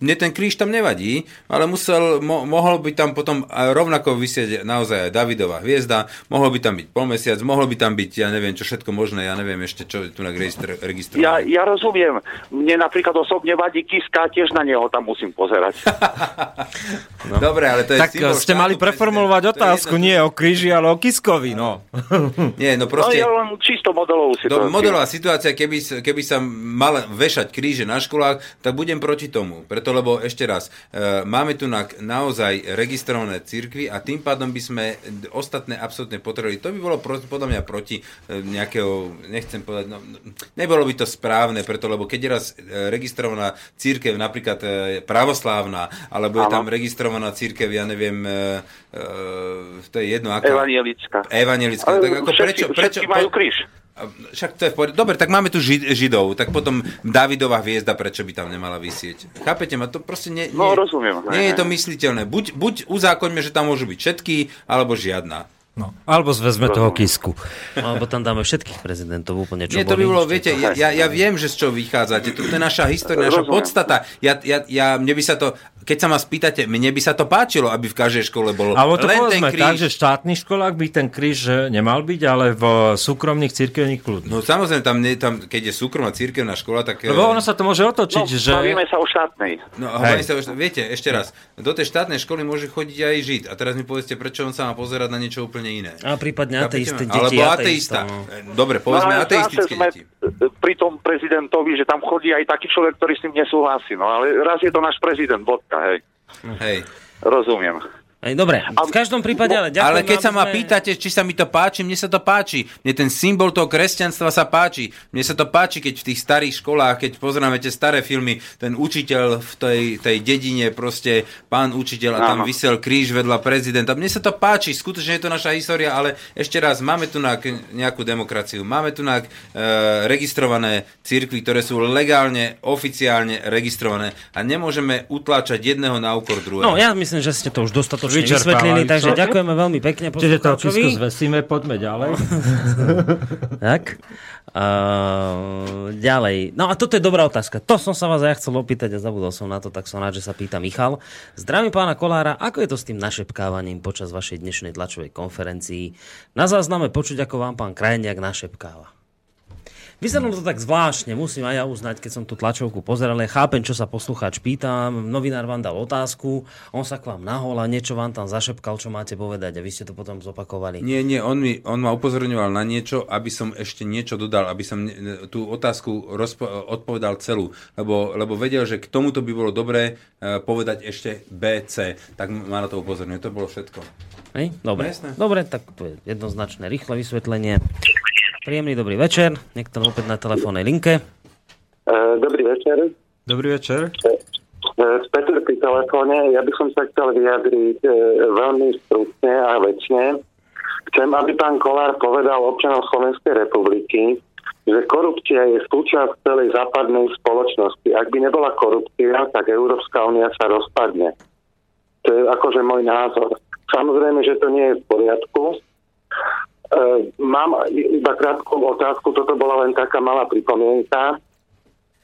mne ten kríž tam nevadí, ale musel, mo, mohol by tam potom rovnako vysieť naozaj aj Davidová hviezda, mohol by tam byť polmesiac, mohol by tam byť, ja neviem, čo všetko možné, ja neviem ešte, čo je tu na registr-. Ja, ja rozumiem. Mne napríklad osobne vadí kiska, tiež na neho tam musím pozerať. No. Dobre, ale to je Tak ste štátu, mali preformulovať je otázku, nie o kríži, ale o kiskovi, no. Nie, no No proste... ja len čisto modelovú Do, situáciu. modelová situácia, keby, keby sa mal vešať kríže na školách, tak budem proti tomu. Preto, lebo ešte raz, e, máme tu na, naozaj registrované cirkvy a tým pádom by sme ostatné absolútne potrebovali. To by bolo pro, podľa mňa proti e, nejakého, nechcem povedať, no, nebolo by to správne, preto, lebo keď je raz e, registrovaná církev, napríklad e, pravoslávna, alebo je tam registrovaná církev, ja neviem, to je jedno, aká... Evanielická. Ale Tak ako všetky, prečo, prečo, všetky majú kríž. Však to je v poriadku. Dobre, tak máme tu žid, Židov, tak potom Davidová hviezda, prečo by tam nemala vysieť? Chápete ma? To proste nie, nie, No, rozumiem. nie je to mysliteľné. Buď, buď uzákoňme, že tam môžu byť všetky, alebo žiadna. No, alebo zvezme toho kisku. Alebo tam dáme všetkých prezidentov úplne, čo Nie, to by bolo, viete, ja, ja, ja viem, že z čoho vychádzate. To, je naša história, naša Rozumiem. podstata. Ja, ja, ja, mne by sa to, keď sa ma spýtate, mne by sa to páčilo, aby v každej škole bol Alebo to len ten kríž. tak, že v štátnych školách by ten kríž eh, nemal byť, ale v súkromných cirkevných kľudných. No samozrejme, tam, nie, tam, keď je súkromná církevná škola, tak... Lebo eh, ono sa to môže otočiť, No, že... bavíme sa o štátnej. No a hovorí sa, už- viete, ešte raz, do tej štátnej školy môže chodiť aj žid. A teraz mi povedzte, prečo on sa má pozerať na niečo úplne iné. A prípadne ma? deti Alebo ateista, no. Dobre, povedzme no, ateistické deti. pri tom prezidentovi, že tam chodí aj taký človek, ktorý s tým nesúhlasí. No ale raz je to náš prezident, bodka, hej. Hej. Rozumiem. Dobre, v každom prípade, ale ďakujem. Ale keď sa ma sme- pýtate, či sa mi to páči, mne sa to páči. Mne ten symbol toho kresťanstva sa páči. Mne sa to páči, keď v tých starých školách, keď pozeráme tie staré filmy, ten učiteľ v tej, tej dedine, proste pán učiteľ a tam Áno. vysel kríž vedľa prezidenta. Mne sa to páči, skutočne je to naša história, ale ešte raz, máme tu na nejakú demokraciu, máme tu na e, registrované cirkvy, ktoré sú legálne, oficiálne registrované a nemôžeme utláčať jedného na úkor druhého. No, ja myslím, že ste to už dostatočne Vysvetlili, to. takže ďakujeme veľmi pekne Čiže kisku poslucháčovi. zvesíme, poďme ďalej. Tak. Uh, ďalej. No a toto je dobrá otázka. To som sa vás aj ja chcel opýtať a zabudol som na to, tak som rád, že sa pýta Michal. Zdravím pána Kolára, ako je to s tým našepkávaním počas vašej dnešnej tlačovej konferencii? Na zázname počuť, ako vám pán Krajniak našepkáva. Vyzeralo to tak zvláštne, musím aj ja uznať, keď som tú tlačovku pozeral, ja chápem, čo sa poslucháč pýta, novinár vám dal otázku, on sa k vám nahol a niečo vám tam zašepkal, čo máte povedať a vy ste to potom zopakovali. Nie, nie, on, mi, on ma upozorňoval na niečo, aby som ešte niečo dodal, aby som tú otázku rozpo- odpovedal celú, lebo, lebo vedel, že k tomuto by bolo dobré eh, povedať ešte B, C. Tak ma na to upozorňuje, to bolo všetko. Hej? Dobre. Jasné. Dobre, tak to je jednoznačné, rýchle vysvetlenie. Príjemný dobrý večer, niekto opäť na telefónnej linke. E, Dobrý večer. Dobrý večer. E, Peter pri telefóne. Ja by som sa chcel vyjadriť e, veľmi stručne a väčšine. Chcem, aby pán Kolár povedal občanom Slovenskej republiky, že korupcia je súčasť celej západnej spoločnosti. Ak by nebola korupcia, tak Európska únia sa rozpadne. To je akože môj názor. Samozrejme, že to nie je v poriadku. E, mám iba krátku otázku, toto bola len taká malá pripomienka.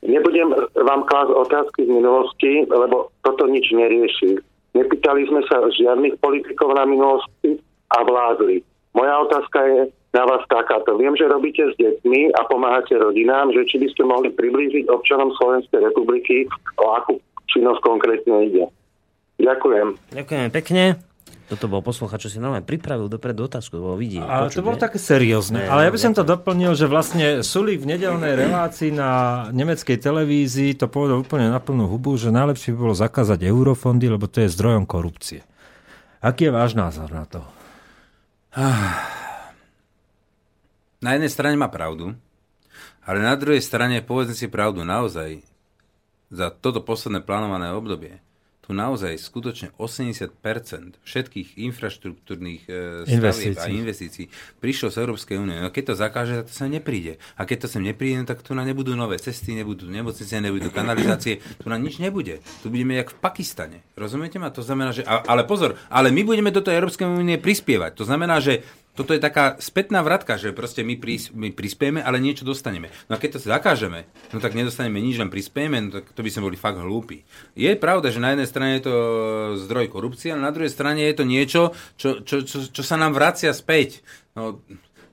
Nebudem vám klásť otázky z minulosti, lebo toto nič nerieši. Nepýtali sme sa žiadnych politikov na minulosti a vládli. Moja otázka je na vás takáto. Viem, že robíte s deťmi a pomáhate rodinám, že či by ste mohli priblížiť občanom Slovenskej republiky, o akú činnosť konkrétne ide. Ďakujem. Ďakujeme pekne. Toto bol posluchač, čo si normálne pripravil dopredu otázku, to bolo vidieť. Ale to počuť, bolo že? také seriózne. Ne, Ale ja by som to doplnil, že vlastne Sulik v nedelnej relácii na nemeckej televízii to povedal úplne na plnú hubu, že najlepšie by bolo zakázať eurofondy, lebo to je zdrojom korupcie. Aký je váš názor na to? Na jednej strane má pravdu, ale na druhej strane, povedzme si pravdu, naozaj za toto posledné plánované obdobie tu naozaj skutočne 80% všetkých infraštruktúrnych e, stavieb a Investícií. investícií prišlo z Európskej únie. No keď to zakáže, tak to sa nepríde. A keď to sem nepríde, no tak tu na nebudú nové cesty, nebudú nemocnice, nebudú kanalizácie, tu na nič nebude. Tu budeme jak v Pakistane. Rozumiete ma? To znamená, že... Ale pozor, ale my budeme do tej Európskej únie prispievať. To znamená, že toto je taká spätná vratka, že proste my, pris, my prispieme, ale niečo dostaneme. No a keď to zakážeme, no tak nedostaneme nič, len prispieme, no tak to by sme boli fakt hlúpi. Je pravda, že na jednej strane je to zdroj korupcie, ale na druhej strane je to niečo, čo, čo, čo, čo sa nám vracia späť. No,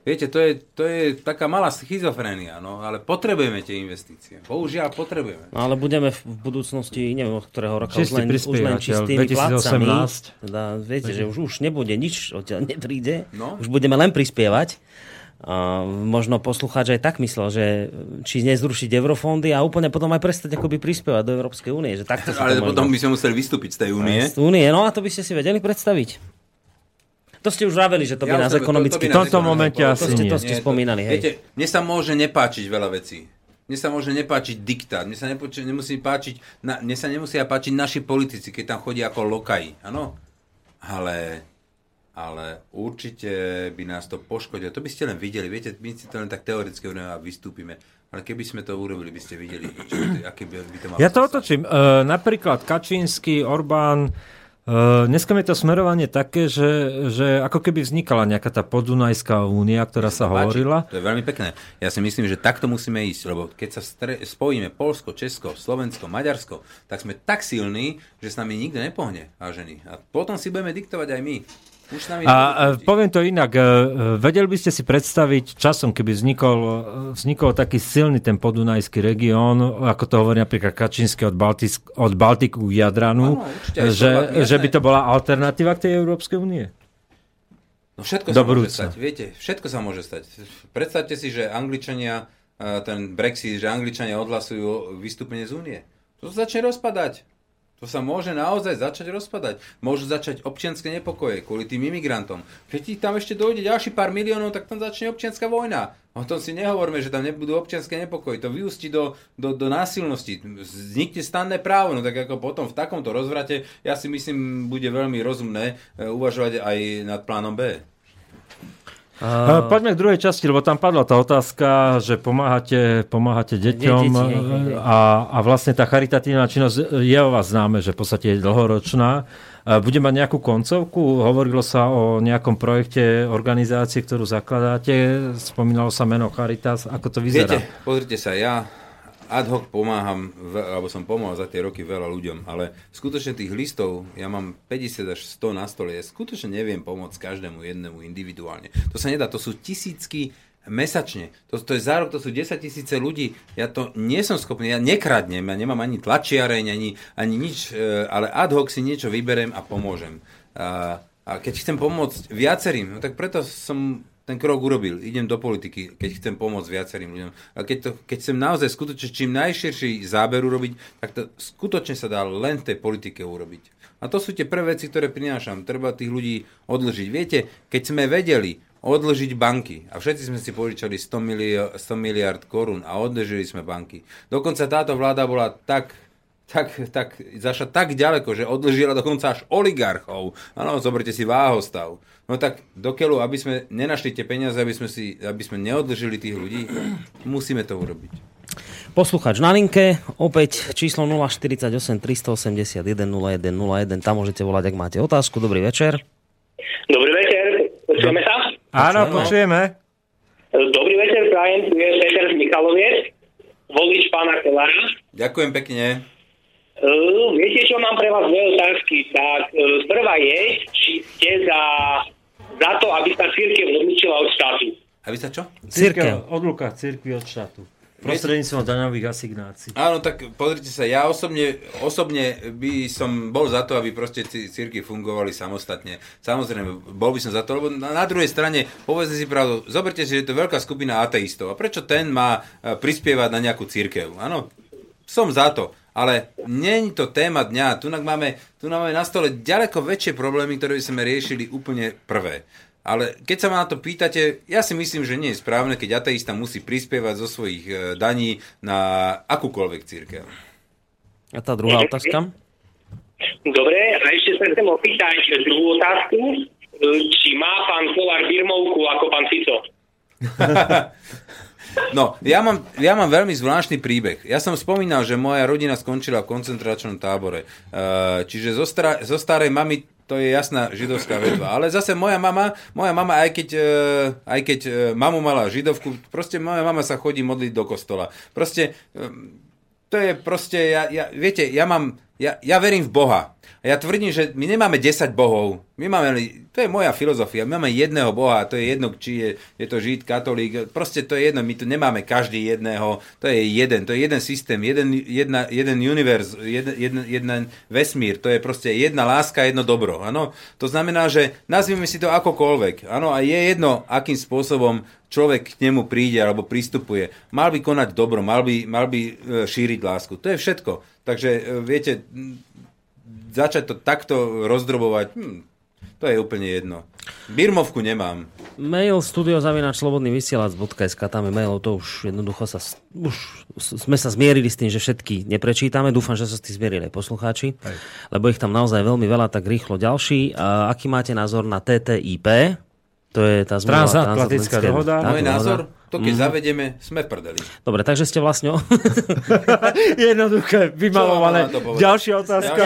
viete, to je, to je taká malá schizofrénia, no, ale potrebujeme tie investície. Bohužiaľ potrebujeme. No ale budeme v budúcnosti, neviem od ktorého roka, už len, už len čistými 2018. placami. Teda viete, že už, už nebude nič, odtiaľ nepríde. No. Už budeme len prispievať. A možno poslucháč aj tak myslel, že či nezrušiť eurofondy a úplne potom aj prestať akoby prispievať do Európskej únie. Že takto Ale to potom by sme museli vystúpiť z tej únie. Z únie, no a to by ste si vedeli predstaviť. To ste už vraveli, že to by Ja nás to- to ekonomicky... by nás V tomto momente asi To ste, nie. to ste Nie, to- spomínali, hej. Viete, mne sa môže nepáčiť veľa vecí. Mne sa môže nepáčiť diktát, mne sa nepoč- nemusí páčiť, na, mne sa nemusia páčiť naši politici, keď tam chodia ako lokaji, áno? Ale, ale určite by nás to poškodilo. To by ste len videli, viete, my si to len tak teoreticky a vystúpime. Ale keby sme to urobili, by ste videli, čo by to, aký by, by to malo Ja to otočím. E, napríklad Kačínsky, Orbán, dneska je to smerovanie také, že, že ako keby vznikala nejaká tá podunajská únia, ktorá sa páči. hovorila. To je veľmi pekné. Ja si myslím, že takto musíme ísť, lebo keď sa stre- spojíme Polsko, Česko, Slovensko, Maďarsko, tak sme tak silní, že s nami nikto nepohne, vážení. A potom si budeme diktovať aj my. A e, poviem to inak, e, e, vedeli by ste si predstaviť časom, keby vznikol, vznikol taký silný ten podunajský región, ako to hovorí napríklad Kačínsky od, Baltic, od Baltiku k Jadranu, Áno, určite, že, že by to bola alternatíva k tej Európskej únie? No všetko Do sa môže stať, viete, všetko sa môže stať. Predstavte si, že Angličania, ten Brexit, že Angličania odhlasujú vystúpenie z únie. To sa začne rozpadať. To sa môže naozaj začať rozpadať. Môžu začať občianske nepokoje kvôli tým imigrantom. Keď ich tam ešte dojde ďalší pár miliónov, tak tam začne občianská vojna. O tom si nehovorme, že tam nebudú občianske nepokoje. To vyústi do, do, do násilnosti. Vznikne stanné právo. No tak ako potom v takomto rozvrate, ja si myslím, bude veľmi rozumné eh, uvažovať aj nad plánom B. Uh, Poďme k druhej časti, lebo tam padla tá otázka, že pomáhate, pomáhate deťom deti, a, a vlastne tá charitatívna činnosť je o vás známe, že v podstate je dlhoročná. Bude mať nejakú koncovku? Hovorilo sa o nejakom projekte organizácie, ktorú zakladáte. Spomínalo sa meno Charitas. Ako to vyzerá? Viete, pozrite sa, ja ad hoc pomáham, alebo som pomohol za tie roky veľa ľuďom, ale skutočne tých listov, ja mám 50 až 100 na stole, ja skutočne neviem pomôcť každému jednému individuálne. To sa nedá, to sú tisícky mesačne. To, to je za rok, to sú 10 tisíce ľudí. Ja to nie som schopný, ja nekradnem, ja nemám ani tlačiareň, ani, ani nič, e, ale ad hoc si niečo vyberem a pomôžem. A, a keď chcem pomôcť viacerým, no tak preto som ten krok urobil. Idem do politiky, keď chcem pomôcť viacerým ľuďom. A keď, to, keď chcem naozaj skutočne čím najširší záber urobiť, tak to skutočne sa dá len v tej politike urobiť. A to sú tie prvé veci, ktoré prinášam. Treba tých ľudí odlžiť. Viete, keď sme vedeli odlžiť banky a všetci sme si požičali 100, milio- 100 miliard korún a odlžili sme banky. Dokonca táto vláda bola tak tak, tak, zašla tak ďaleko, že odlžila dokonca až oligarchov. Áno, zoberte si váhostav. No tak dokeľu, aby sme nenašli tie peniaze, aby sme, si, aby sme neodlžili tých ľudí, musíme to urobiť. Posluchač na linke, opäť číslo 048 381 0101, tam môžete volať, ak máte otázku. Dobrý večer. Dobrý večer, počujeme sa? Áno, počujeme. Dobrý večer, prajem, tu je Peter z Michaloviec, volič pána Kolára. Ďakujem pekne. Uh, viete, čo mám pre vás dve otázky? Tak uh, prvá je, či ste za, za to, aby sa církev odlučila od štátu. Aby sa čo? Církev. Odluka církvy od štátu. Prostredníctvom daňových asignácií. Áno, tak pozrite sa, ja osobne, osobne by som bol za to, aby proste círky fungovali samostatne. Samozrejme, bol by som za to, lebo na, na druhej strane, povedzte si pravdu, zoberte si, že je to veľká skupina ateistov. A prečo ten má e, prispievať na nejakú církev? Áno, som za to. Ale nie je to téma dňa. Tu máme, tu máme na stole ďaleko väčšie problémy, ktoré by sme riešili úplne prvé. Ale keď sa ma na to pýtate, ja si myslím, že nie je správne, keď ateista musí prispievať zo svojich e, daní na akúkoľvek církev. A tá druhá otázka? Dobre, a ešte sa chcem opýtať druhú otázku. Uh, či má pán Kolár birmovku ako pán Fico? No, ja mám, ja mám veľmi zvláštny príbeh. Ja som spomínal, že moja rodina skončila v koncentračnom tábore. E, Čiže zo, stra, zo starej mamy to je jasná židovská vedva. Ale zase moja mama, moja mama, aj keď, e, aj keď e, mamu mala židovku, proste moja mama sa chodí modliť do kostola. Proste, to je proste, ja, ja, viete, ja mám, ja, ja verím v Boha. A ja tvrdím, že my nemáme 10 bohov. My máme, to je moja filozofia, my máme jedného boha, to je jedno, či je, je to žid, katolík, proste to je jedno, my tu nemáme každý jedného, to je jeden, to je jeden systém, jeden, jedna, jeden univerz, jeden, jeden, vesmír, to je proste jedna láska, jedno dobro, áno. To znamená, že nazvime si to akokoľvek, áno, a je jedno, akým spôsobom človek k nemu príde alebo pristupuje. Mal by konať dobro, mal by, mal by e, šíriť lásku. To je všetko. Takže, e, viete, začať to takto rozdrobovať, hm, to je úplne jedno. Birmovku nemám. Mail studiozavinačslobodnyvysielac.sk tam je mailov, to už jednoducho sa, už sme sa zmierili s tým, že všetky neprečítame. Dúfam, že sa s tým zmierili aj poslucháči, aj. lebo ich tam naozaj veľmi veľa, tak rýchlo ďalší. A aký máte názor na TTIP? To je tá zmluva. Transatlantická dohoda. Môj názor? To keď mm. zavedeme, sme prdeli. Dobre, takže ste vlastne... Jednoduché, vymalované. Ďalšia otázka.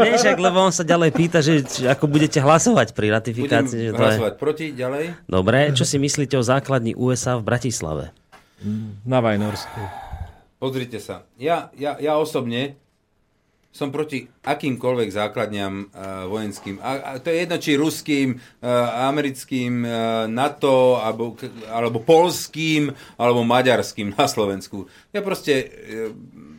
Nie, však, lebo on sa ďalej pýta, že či, ako budete hlasovať pri ratifikácii. Budem že to hlasovať je... proti, ďalej. Dobre, čo si myslíte o základni USA v Bratislave? Na Vajnorsku. Pozrite sa. Ja, ja, ja osobne som proti akýmkoľvek základňam uh, vojenským. A, a to je jedno, či ruským, uh, americkým, uh, NATO, alebo, alebo polským, alebo maďarským na Slovensku. Ja proste... Uh,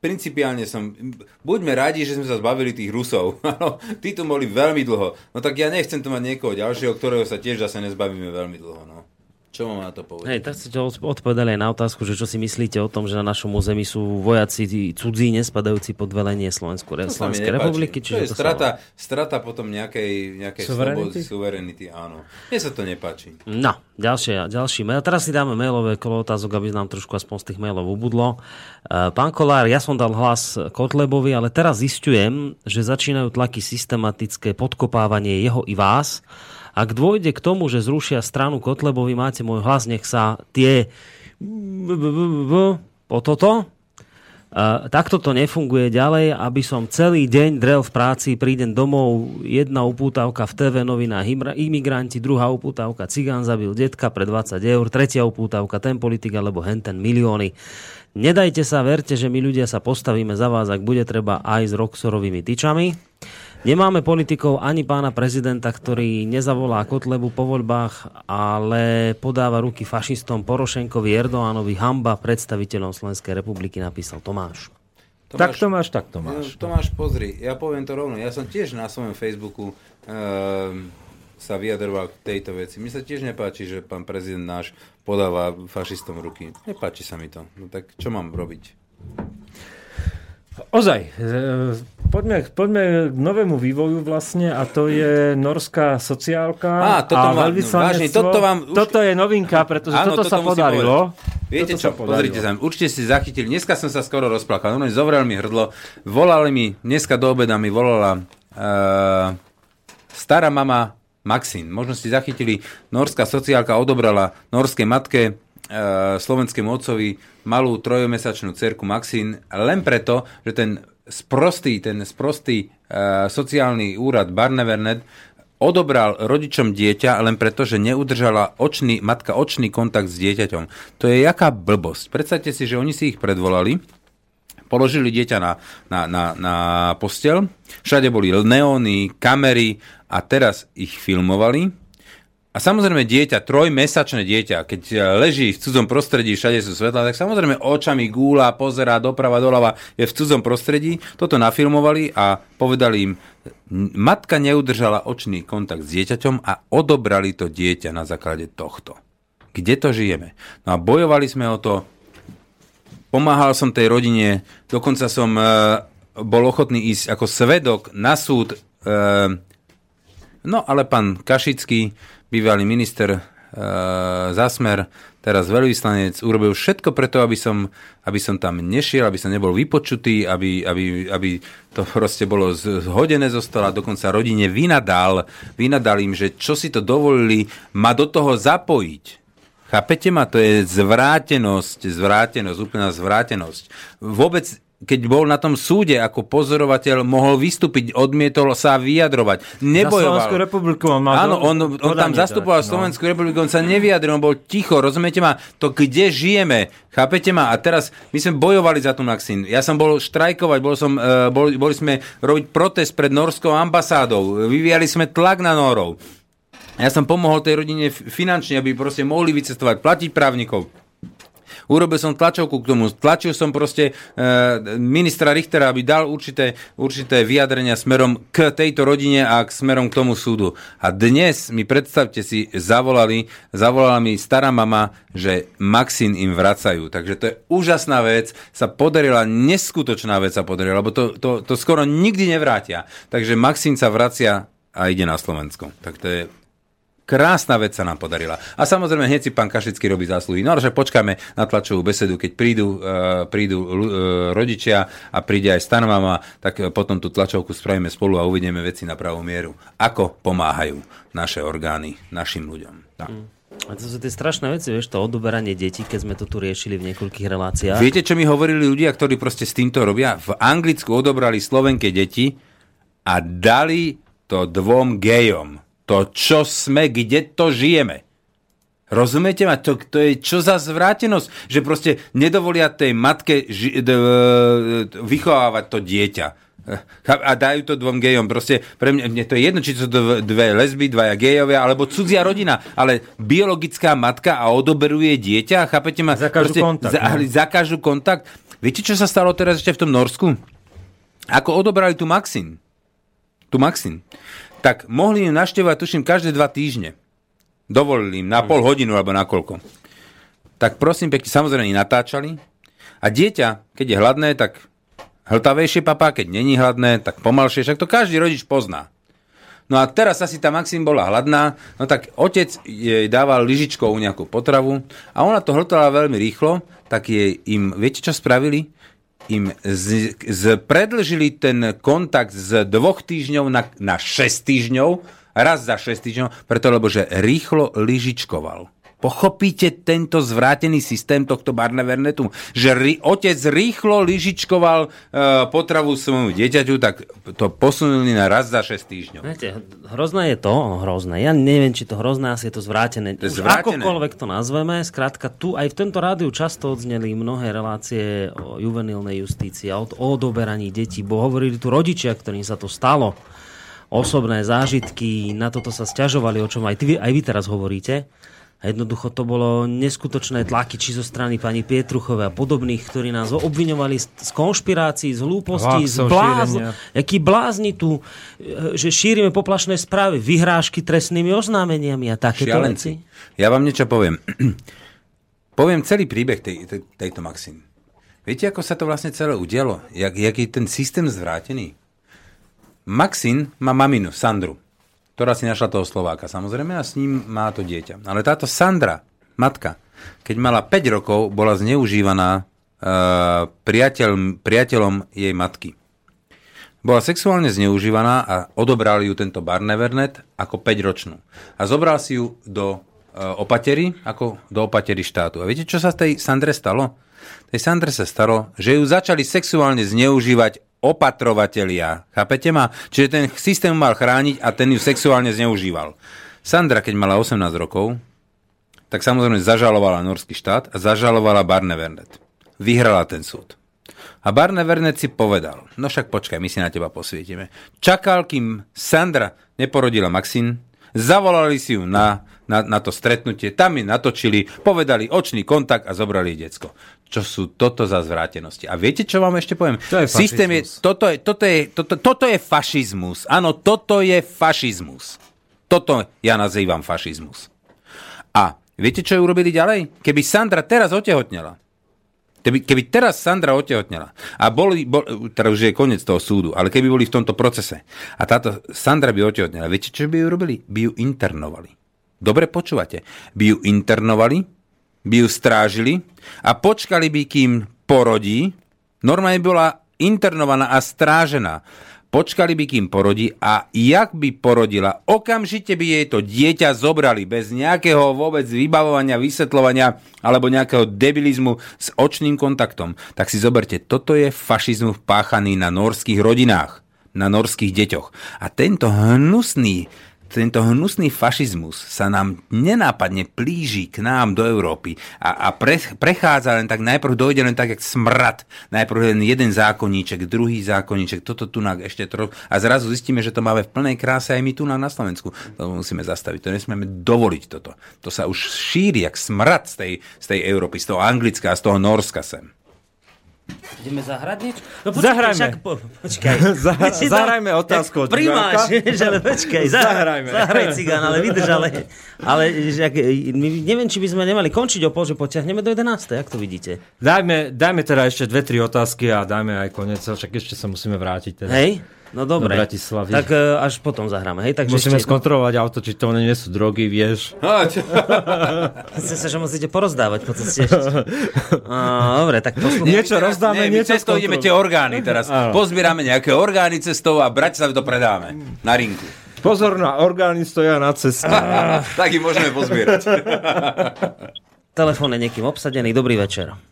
principiálne som, buďme radi, že sme sa zbavili tých Rusov. Tí tu boli veľmi dlho. No tak ja nechcem tu mať niekoho ďalšieho, ktorého sa tiež zase nezbavíme veľmi dlho. No. Čo mám na to povedať? Hej, tak ste odpovedali aj na otázku, že čo si myslíte o tom, že na našom území sú vojaci cudzí, nespadajúci pod velenie Slovensku, Slovenskej republiky. Čiže to je to strata, sa... strata potom nejakej, nejakej suverenity? Slobody, suverenity, áno. Mne sa to nepáči. No, ďalšie, ďalší mail. Teraz si dáme mailové kolo otázok, aby nám trošku aspoň z tých mailov ubudlo. E, pán Kolár, ja som dal hlas Kotlebovi, ale teraz zistujem, že začínajú tlaky systematické podkopávanie jeho i vás ak dôjde k tomu, že zrušia stranu Kotlebovi, máte môj hlas, nech sa tie po toto, Uh, takto to nefunguje ďalej, aby som celý deň drel v práci, prídem domov, jedna upútavka v TV novinách imigranti, druhá upútavka cigán zabil detka pre 20 eur, tretia upútavka ten politik alebo henten milióny. Nedajte sa, verte, že my ľudia sa postavíme za vás, ak bude treba aj s Roxorovými tyčami. Nemáme politikov ani pána prezidenta, ktorý nezavolá Kotlebu po voľbách, ale podáva ruky fašistom Porošenkovi, Erdoánovi, hamba predstaviteľom Slovenskej republiky, napísal Tomáš. Tomáš, tak Tomáš, tak Tomáš. Tomáš, pozri, ja poviem to rovno. Ja som tiež na svojom Facebooku um, sa vyjadroval k tejto veci. Mne sa tiež nepáči, že pán prezident náš podáva fašistom ruky. Nepáči sa mi to. No tak čo mám robiť? Ozaj, e, poďme, poďme k novému vývoju vlastne a to je norská sociálka Á, toto a vám, vážne, toto, vám už... toto je novinka, pretože Áno, toto, toto sa podarilo. Viete toto čo, sa pozrite sa, určite si zachytili, dneska som sa skoro rozplakal, no, zovrel mi hrdlo, volali mi, dneska do obeda mi volala uh, stará mama Maxín, možno ste zachytili, norská sociálka odobrala norskej matke slovenskému otcovi malú trojomesačnú cerku Maxín len preto, že ten sprostý, ten sprostý uh, sociálny úrad Barnevernet odobral rodičom dieťa len preto, že neudržala očný, matka očný kontakt s dieťaťom. To je jaká blbosť. Predstavte si, že oni si ich predvolali, položili dieťa na, na, na, na postel, všade boli neóny, kamery a teraz ich filmovali a samozrejme dieťa, trojmesačné dieťa, keď e, leží v cudzom prostredí, všade sú svetla, tak samozrejme očami gúla, pozerá doprava, doľava, je v cudzom prostredí. Toto nafilmovali a povedali im, matka neudržala očný kontakt s dieťaťom a odobrali to dieťa na základe tohto. Kde to žijeme? No a bojovali sme o to, pomáhal som tej rodine, dokonca som e, bol ochotný ísť ako svedok na súd. E, no ale pán Kašický bývalý minister e, Zasmer, teraz veľvyslanec, urobil všetko preto, aby som, aby som tam nešiel, aby som nebol vypočutý, aby, aby, aby to proste bolo zhodené zo stola, dokonca rodine vynadal, vynadal im, že čo si to dovolili ma do toho zapojiť. Chápete ma? To je zvrátenosť, zvrátenosť, úplná zvrátenosť. Vôbec keď bol na tom súde ako pozorovateľ, mohol vystúpiť, odmietol sa vyjadrovať. Nebojoval. Slovenskú republiku on mal Áno, on, on tam zastupoval no. Slovenskú republiku, on sa nevyjadril, on bol ticho, rozumiete ma? To kde žijeme, chápete ma? A teraz my sme bojovali za tú Maxín. Ja som bol štrajkovať, bol som, uh, bol, boli sme robiť protest pred norskou ambasádou, vyvíjali sme tlak na Norov. Ja som pomohol tej rodine finančne, aby proste mohli vycestovať, platiť právnikov. Urobil som tlačovku k tomu, tlačil som proste e, ministra Richtera, aby dal určité, určité vyjadrenia smerom k tejto rodine a k smerom k tomu súdu. A dnes mi predstavte si, zavolali, zavolala mi stará mama, že Maxin im vracajú. Takže to je úžasná vec, sa podarila, neskutočná vec sa podarila, lebo to, to, to skoro nikdy nevrátia. Takže Maxin sa vracia a ide na Slovensko. Tak to je Krásna vec sa nám podarila. A samozrejme, hneď si pán Kašický robí zásluhy. No ale počkáme na tlačovú besedu, keď prídu, uh, prídu uh, rodičia a príde aj stanomama, tak potom tú tlačovku spravíme spolu a uvidíme veci na pravú mieru. Ako pomáhajú naše orgány našim ľuďom. Tak. Mm. A to sú tie strašné veci, vieš, to odoberanie detí, keď sme to tu riešili v niekoľkých reláciách. Viete, čo mi hovorili ľudia, ktorí proste s týmto robia? V Anglicku odobrali Slovenke deti a dali to dvom gejom to, čo sme, kde to žijeme. Rozumiete ma? To, to je čo za zvrátenosť? Že proste nedovolia tej matke ži, d, vychovávať to dieťa. A dajú to dvom gejom. Proste pre mňa, mne to je jedno, či to sú dve lesby, dvaja gejovia, alebo cudzia rodina. Ale biologická matka a odoberuje dieťa, chápete ma? Zakážu proste, kontakt. Za, no. Kontakt. Viete, čo sa stalo teraz ešte v tom Norsku? Ako odobrali tu Maxin. Tu Maxin tak mohli im naštevovať, tuším, každé dva týždne. Dovolili im na pol hodinu alebo na koľko. Tak prosím pekne, samozrejme natáčali. A dieťa, keď je hladné, tak hltavejšie papá, keď není hladné, tak pomalšie, však to každý rodič pozná. No a teraz asi tá Maxim bola hladná, no tak otec jej dával lyžičkou nejakú potravu a ona to hltala veľmi rýchlo, tak jej im, viete čo spravili? Im z, z, predlžili ten kontakt z dvoch týždňov na, na 6 týždňov, raz za 6 týždňov, preto lebo že rýchlo lyžičkoval. Pochopíte tento zvrátený systém tohto Barnevernetu? Že ri, otec rýchlo lyžičkoval e, potravu svojmu dieťaťu, tak to posunuli na raz za 6 týždňov. Viete, hrozné je to, no, hrozné. Ja neviem, či to hrozné, asi je to zvrátené. To je zvrátené. Akokoľvek to nazveme, skrátka tu aj v tomto rádiu často odzneli mnohé relácie o juvenilnej justícii a o, o odoberaní detí, bo hovorili tu rodičia, ktorým sa to stalo osobné zážitky, na toto sa stiažovali, o čom aj, ty, aj vy teraz hovoríte. A jednoducho to bolo neskutočné tlaky, či zo strany pani Pietruchové a podobných, ktorí nás obviňovali z, z konšpirácií, z hlúpostí, z bláz... Jaký blázni tu, e, že šírime poplašné správy, vyhrážky trestnými oznámeniami a takéto veci. Ja vám niečo poviem. poviem celý príbeh tej, tej, tejto Maxim. Viete, ako sa to vlastne celé udialo? Jak, jak je ten systém zvrátený? Maxin má maminu, Sandru ktorá si našla toho Slováka samozrejme a s ním má to dieťa. Ale táto Sandra, matka, keď mala 5 rokov, bola zneužívaná uh, priateľ, priateľom jej matky. Bola sexuálne zneužívaná a odobral ju tento Barnevernet ako 5-ročnú. A zobral si ju do uh, opatery, ako do opatery štátu. A viete, čo sa tej Sandre stalo? Tej Sandre sa stalo, že ju začali sexuálne zneužívať opatrovatelia. Chápete ma? Čiže ten systém mal chrániť a ten ju sexuálne zneužíval. Sandra, keď mala 18 rokov, tak samozrejme zažalovala norský štát a zažalovala Barnevernet. Vyhrala ten súd. A Barnevernet si povedal, no však počkaj, my si na teba posvietime. Čakal, kým Sandra neporodila Maxin, zavolali si ju na, na, na to stretnutie, tam mi natočili, povedali očný kontakt a zobrali decko čo sú toto za zvrátenosti. A viete, čo vám ešte poviem? To je Systém je, toto, je, toto, je, toto, toto je fašizmus. Áno, toto je fašizmus. Toto ja nazývam fašizmus. A viete, čo ju urobili ďalej? Keby Sandra teraz otehotnela, keby, keby teraz Sandra otehotnela a boli, bol, teraz už je koniec toho súdu, ale keby boli v tomto procese a táto Sandra by otehotnela, viete, čo by ju robili? By ju internovali. Dobre počúvate. By ju internovali, by ju strážili a počkali by, kým porodí. Normálne bola internovaná a strážená. počkali by, kým porodí a jak by porodila, okamžite by jej to dieťa zobrali bez nejakého vôbec vybavovania, vysvetľovania alebo nejakého debilizmu s očným kontaktom. Tak si zoberte, toto je fašizmus páchaný na norských rodinách, na norských deťoch. A tento hnusný tento hnusný fašizmus sa nám nenápadne plíži k nám do Európy a, a pre, prechádza len tak, najprv dojde len tak, jak smrad. Najprv len jeden zákonníček, druhý zákonníček, toto tu ešte trochu. A zrazu zistíme, že to máme v plnej kráse aj my tu na Slovensku. To musíme zastaviť, to nesmieme dovoliť toto. To sa už šíri jak smrad z tej, z tej Európy, z toho Anglicka a z toho Norska sem. Ideme zahrať niečo? No počkaj, Zahrajme. Však, po, počkaj. Zah- zahrajme otázku od Primáš, že, ale počkaj. Zahrajme. Zahraj cigán, ale vydrž, ale, ale že, ak, my, neviem, či by sme nemali končiť o pol, že potiahneme do 11. Jak to vidíte? Dajme, dajme teda ešte dve, tri otázky a dajme aj konec, však ešte sa musíme vrátiť. Teda. Hej? No dobre. Do Bratislavy. Tak uh, až potom zahráme. Hej? Takže Musíme ešte... skontrolovať auto, či to nie sú drogy, vieš. Myslím sa, že musíte porozdávať po ceste ešte. Uh, dobre, tak poslúchajte. Niečo rozdáme, Nie, my niečo cestou ideme tie orgány teraz. Áno. Pozbierame nejaké orgány cestou a brať sa to predáme na rinku. Pozor na orgány stoja na ceste. tak ich môžeme pozbierať. Telefón je niekým obsadený. Dobrý večer.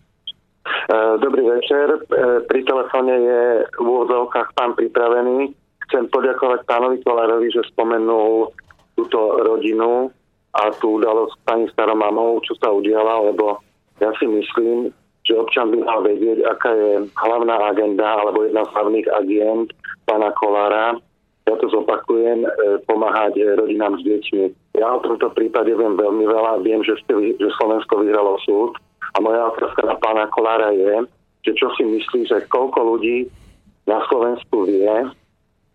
Dobrý večer. Eh, Pri telefóne je v úvodzovkách pán pripravený. Chcem poďakovať pánovi Kolárovi, že spomenul túto rodinu a tú udalosť s pani staromamou, čo sa udiala, lebo ja si myslím, že občan by mal vedieť, aká je hlavná agenda alebo jedna z hlavných agent pána Kolára. Ja to zopakujem, eh, pomáhať rodinám s deťmi. Ja o tomto prípade viem veľmi veľa. Viem, že, ste, že Slovensko vyhralo súd. A moja otázka na pána Kolára je, že čo si myslí, že koľko ľudí na Slovensku vie,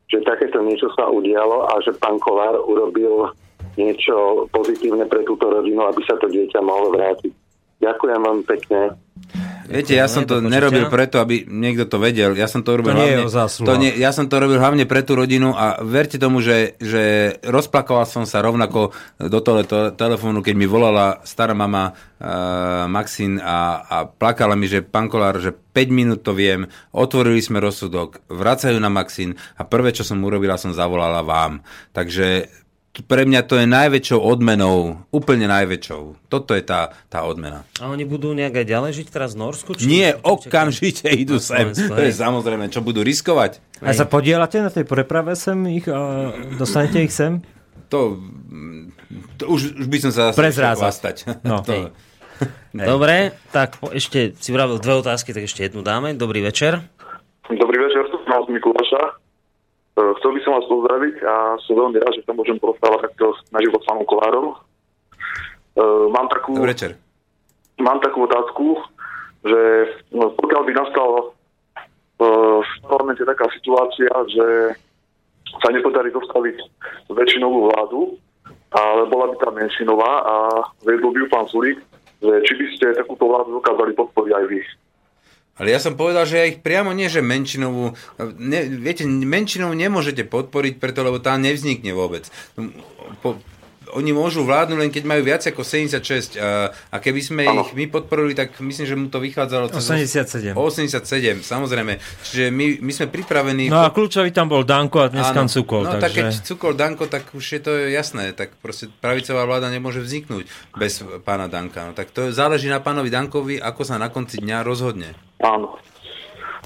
že takéto niečo sa udialo a že pán Kolár urobil niečo pozitívne pre túto rodinu, aby sa to dieťa mohlo vrátiť. Ďakujem vám pekne. Viete, ja som to nerobil preto, aby niekto to vedel. Ja som to robil To nie je hlavne, o zásluhách. to nie, ja som to robil hlavne pre tú rodinu a verte tomu, že, že rozplakoval som sa rovnako do toho to, telefónu, keď mi volala stará mama uh, Maxín a, a plakala mi, že pán Kolár, že 5 minút to viem, otvorili sme rozsudok, vracajú na Maxín a prvé, čo som urobila, som zavolala vám. Takže pre mňa to je najväčšou odmenou, úplne najväčšou. Toto je tá, tá odmena. A oni budú nejak aj ďalej žiť teraz v Norsku? Či Nie, okamžite idú Na sem. To je samozrejme, čo budú riskovať. A sa podielate na tej preprave sem ich a dostanete ich sem? To, to už, už by som sa chvastať. No. to, Dobre, tak po, ešte si vravil dve otázky, tak ešte jednu dáme. Dobrý večer. Dobrý večer, som z Mikuláša. E, Chcel by som vás pozdraviť a som veľmi rád, že sa môžem porozprávať takto na život s pánom Kolárom. E, Mám takú, mám takú otázku, že no, pokiaľ by nastal e, v parlamente taká situácia, že sa nepodarí dostaviť väčšinovú vládu, ale bola by tá menšinová a vedol by ju pán Sulík, že či by ste takúto vládu dokázali podporiť aj vy. Ale ja som povedal, že ja ich priamo nie, že menšinovú... Ne, viete, menšinovú nemôžete podporiť, preto, lebo tá nevznikne vôbec. Po, oni môžu vládnuť len keď majú viac ako 76 a, a keby sme Áno. ich my podporili, tak myslím, že mu to vychádzalo... cez 87. 87, samozrejme. Čiže my, my sme pripravení... No a kľúčový tam bol Danko a dneska Áno. Cukol. No tak keď takže... Cukol Danko, tak už je to jasné. Tak proste pravicová vláda nemôže vzniknúť bez pána Danka. No tak to záleží na pánovi Dankovi, ako sa na konci dňa rozhodne. Áno.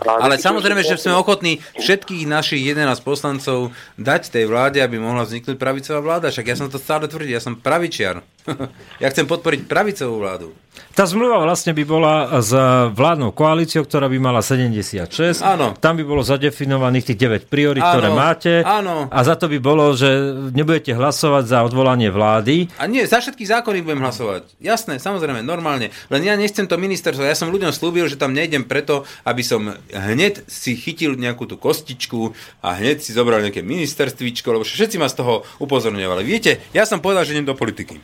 Ale samozrejme, že sme ochotní všetkých našich 11 poslancov dať tej vláde, aby mohla vzniknúť pravicová vláda. Však ja som to stále tvrdil, ja som pravičiar. ja chcem podporiť pravicovú vládu. Tá zmluva vlastne by bola s vládnou koalíciou, ktorá by mala 76. Áno. Tam by bolo zadefinovaných tých 9 priorit, Áno, ktoré máte. áno. A za to by bolo, že nebudete hlasovať za odvolanie vlády. A nie, za všetky zákony budem hlasovať. Jasné, samozrejme, normálne. Len ja nechcem to ministerstvo. Ja som ľuďom slúbil, že tam nejdem preto, aby som hneď si chytil nejakú tú kostičku a hneď si zobral nejaké ministerstvíčko, lebo všetci ma z toho upozorňovali. Viete, ja som povedal, že idem do politiky.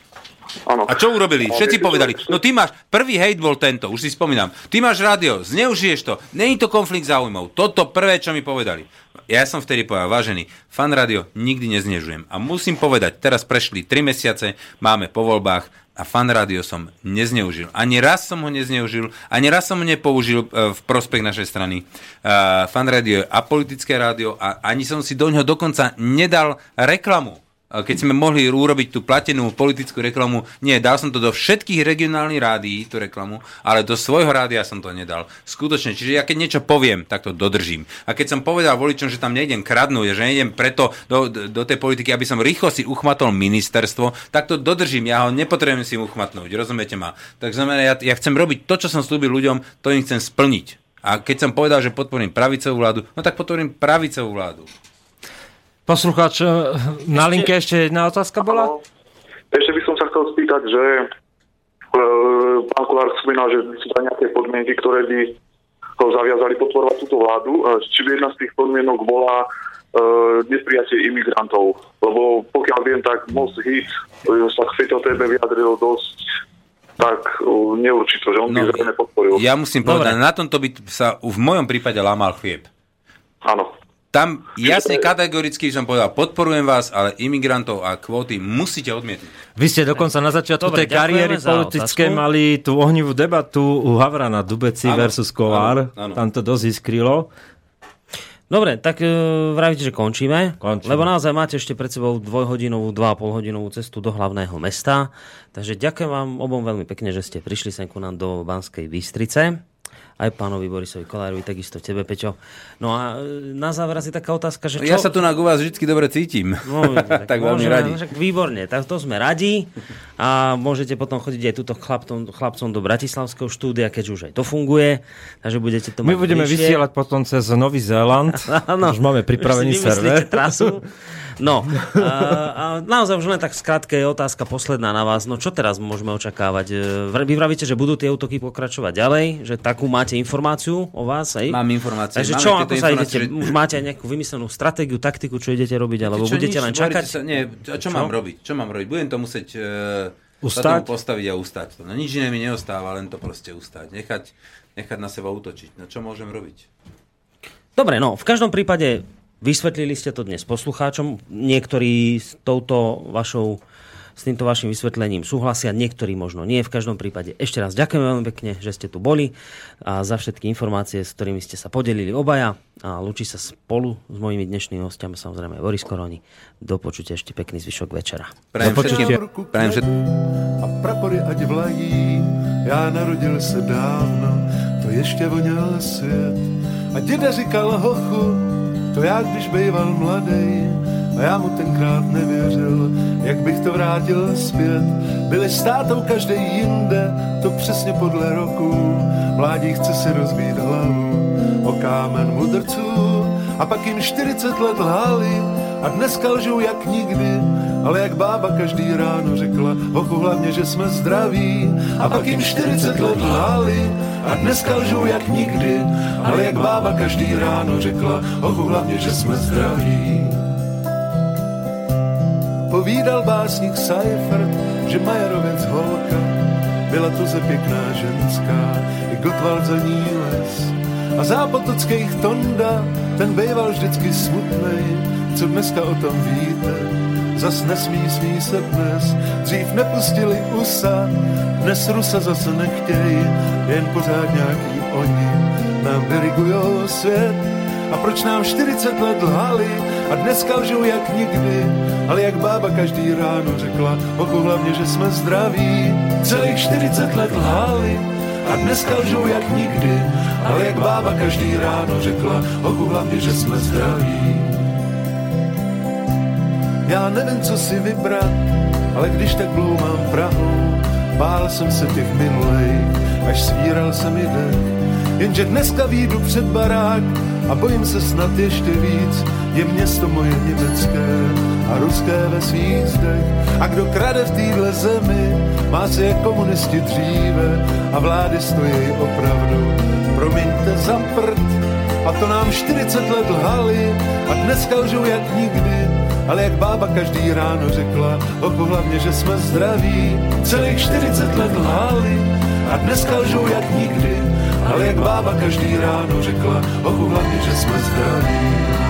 Áno. A čo urobili? Všetci povedali, no ty máš, prvý hejt bol tento, už si spomínam, ty máš rádio, zneužiješ to, není to konflikt záujmov. Toto prvé, čo mi povedali. Ja som vtedy povedal, vážený, fan rádio nikdy neznežujem. A musím povedať, teraz prešli 3 mesiace, máme po voľbách a fan rádio som nezneužil. Ani raz som ho nezneužil, ani raz som ho nepoužil e, v prospech našej strany. Uh, fan rádio je apolitické rádio a ani som si do ňoho dokonca nedal reklamu keď sme mohli urobiť tú platenú politickú reklamu, nie, dal som to do všetkých regionálnych rádií, tú reklamu, ale do svojho rádia som to nedal. Skutočne, čiže ja keď niečo poviem, tak to dodržím. A keď som povedal voličom, že tam nejdem kradnúť, že nejdem preto do, do, do tej politiky, aby som rýchlo si uchmatol ministerstvo, tak to dodržím. Ja ho nepotrebujem si uchmatnúť, rozumiete ma? Tak znamená, ja, ja chcem robiť to, čo som slúbil ľuďom, to im chcem splniť. A keď som povedal, že podporím pravicovú vládu, no tak podporím pravicovú vládu. Poslucháč, e, na linke ešte jedna otázka bola? Ešte by som sa chcel spýtať, že e, pán Kolár spomínal, že sú tam nejaké podmienky, ktoré by ho zaviazali podporovať túto vládu. E, či by jedna z tých podmienok bola e, neprijatie imigrantov. Lebo pokiaľ viem, tak Most Hit e, sa k tejto téme vyjadril dosť tak e, neurčito, že on by No, zrejme podporil. Ja musím povedať, na tomto by sa v mojom prípade lámal chlieb. Áno. Tam jasne kategoricky som povedal, podporujem vás, ale imigrantov a kvóty musíte odmietnúť. Vy ste dokonca na začiatku Dobre, tej kariéry otázku. mali tú ohnivú debatu u Havrana Dubeci Áno, versus Kolár. áno, áno. Tam to dosť iskrylo. Dobre, tak e, vravíte, že končíme, Končíme. lebo naozaj máte ešte pred sebou dvojhodinovú, dva a pol hodinovú cestu do hlavného mesta. Takže ďakujem vám obom veľmi pekne, že ste prišli sem ku nám do Banskej Bystrice. Aj pánovi Borisovi Kolárovi, takisto tebe, Peťo. No a e, na záver asi taká otázka, že čo... Ja sa tu na u vás vždy dobre cítim. No, tak, tak veľmi radi. Však výborne, tak to sme radi a môžete potom chodiť aj túto chlapcom, chlapcom do Bratislavského štúdia, keďže už aj to funguje, takže budete to My budeme bližšie. vysielať potom cez Nový Zéland. Áno. Už máme pripravený server. trasu. No, a, a naozaj už len tak skrátke je otázka posledná na vás. No čo teraz môžeme očakávať? E, Vy vravíte, že budú tie útoky pokračovať ďalej, že takú máte informáciu o vás? Hej? Mám informácie. Takže čo, ako sa idete? že- Už máte nejakú vymyslenú stratégiu, taktiku, čo idete robiť, alebo Čo, budete nič, len čakať? Sa, nie, a čo, Čo? mám robiť? Čo mám robiť? Budem to musieť uh, Ustať? postaviť a ustať to. No nič iné mi neostáva, len to proste ustať. Nechať, nechať na seba útočiť. No čo môžem robiť? Dobre, no, v každom prípade vysvetlili ste to dnes poslucháčom. Niektorí s touto vašou s týmto vašim vysvetlením súhlasia, niektorí možno nie. V každom prípade ešte raz ďakujem veľmi pekne, že ste tu boli a za všetky informácie, s ktorými ste sa podelili obaja. A lúči sa spolu s mojimi dnešnými hostiami, samozrejme Boris Koroni. Do počutia ešte pekný zvyšok večera. Prajem všetkým, prajem všetkým. a prapory ať vlají. Já narodil se dávno, to ještě voněl svět. A děda říkal hochu, to já když býval mladý. A já mu tenkrát nevěřil, jak bych to vrátil zpět. Byli s tátou každý jinde, to přesně podle roku. Mládí chce si rozbít hlavu o kámen mudrců. A pak jim 40 let lhali a dneska lžou jak nikdy. Ale jak bába každý ráno řekla, hochu hlavně, že jsme zdraví. A pak jim 40 let lhali a dneska lžou jak nikdy. Ale jak bába každý ráno řekla, hochu hlavně, že jsme zdraví. Povídal básník Seifert, že Majerovec holka byla to ze pěkná ženská, i Gottwald za ní les. A zápotockých Tonda, ten býval vždycky smutnej, co dneska o tom víte. Zas nesmí, smí se dnes, dřív nepustili USA, dnes Rusa zase nechtěj, jen pořád nějaký oni nám dirigujou svět. A proč nám 40 let lhali a dneska lžou jak nikdy, ale jak bába každý ráno řekla, oku hlavně, že jsme zdraví. Celých 40 let lhali a dneska lžou jak nikdy, ale jak bába každý ráno řekla, oku hlavně, že jsme zdraví. Já nevím, co si vybrat, ale když tak bloumám Prahu, bál jsem se těch minulejch, až svíral se mi dech. Jenže dneska výjdu před barák a bojím se snad ještě víc, je město moje německé a ruské ve svých zdech. A kdo krade v téhle zemi, má se jak komunisti dříve a vlády stojí opravdu. Promiňte za prd, a to nám 40 let lhali a dneska lžou jak nikdy, ale jak bába každý ráno řekla, ochu hlavně, že jsme zdraví. Celých 40 let lháli a dneska lžou jak nikdy, ale jak bába každý ráno řekla, ochu hlavně, že jsme zdraví.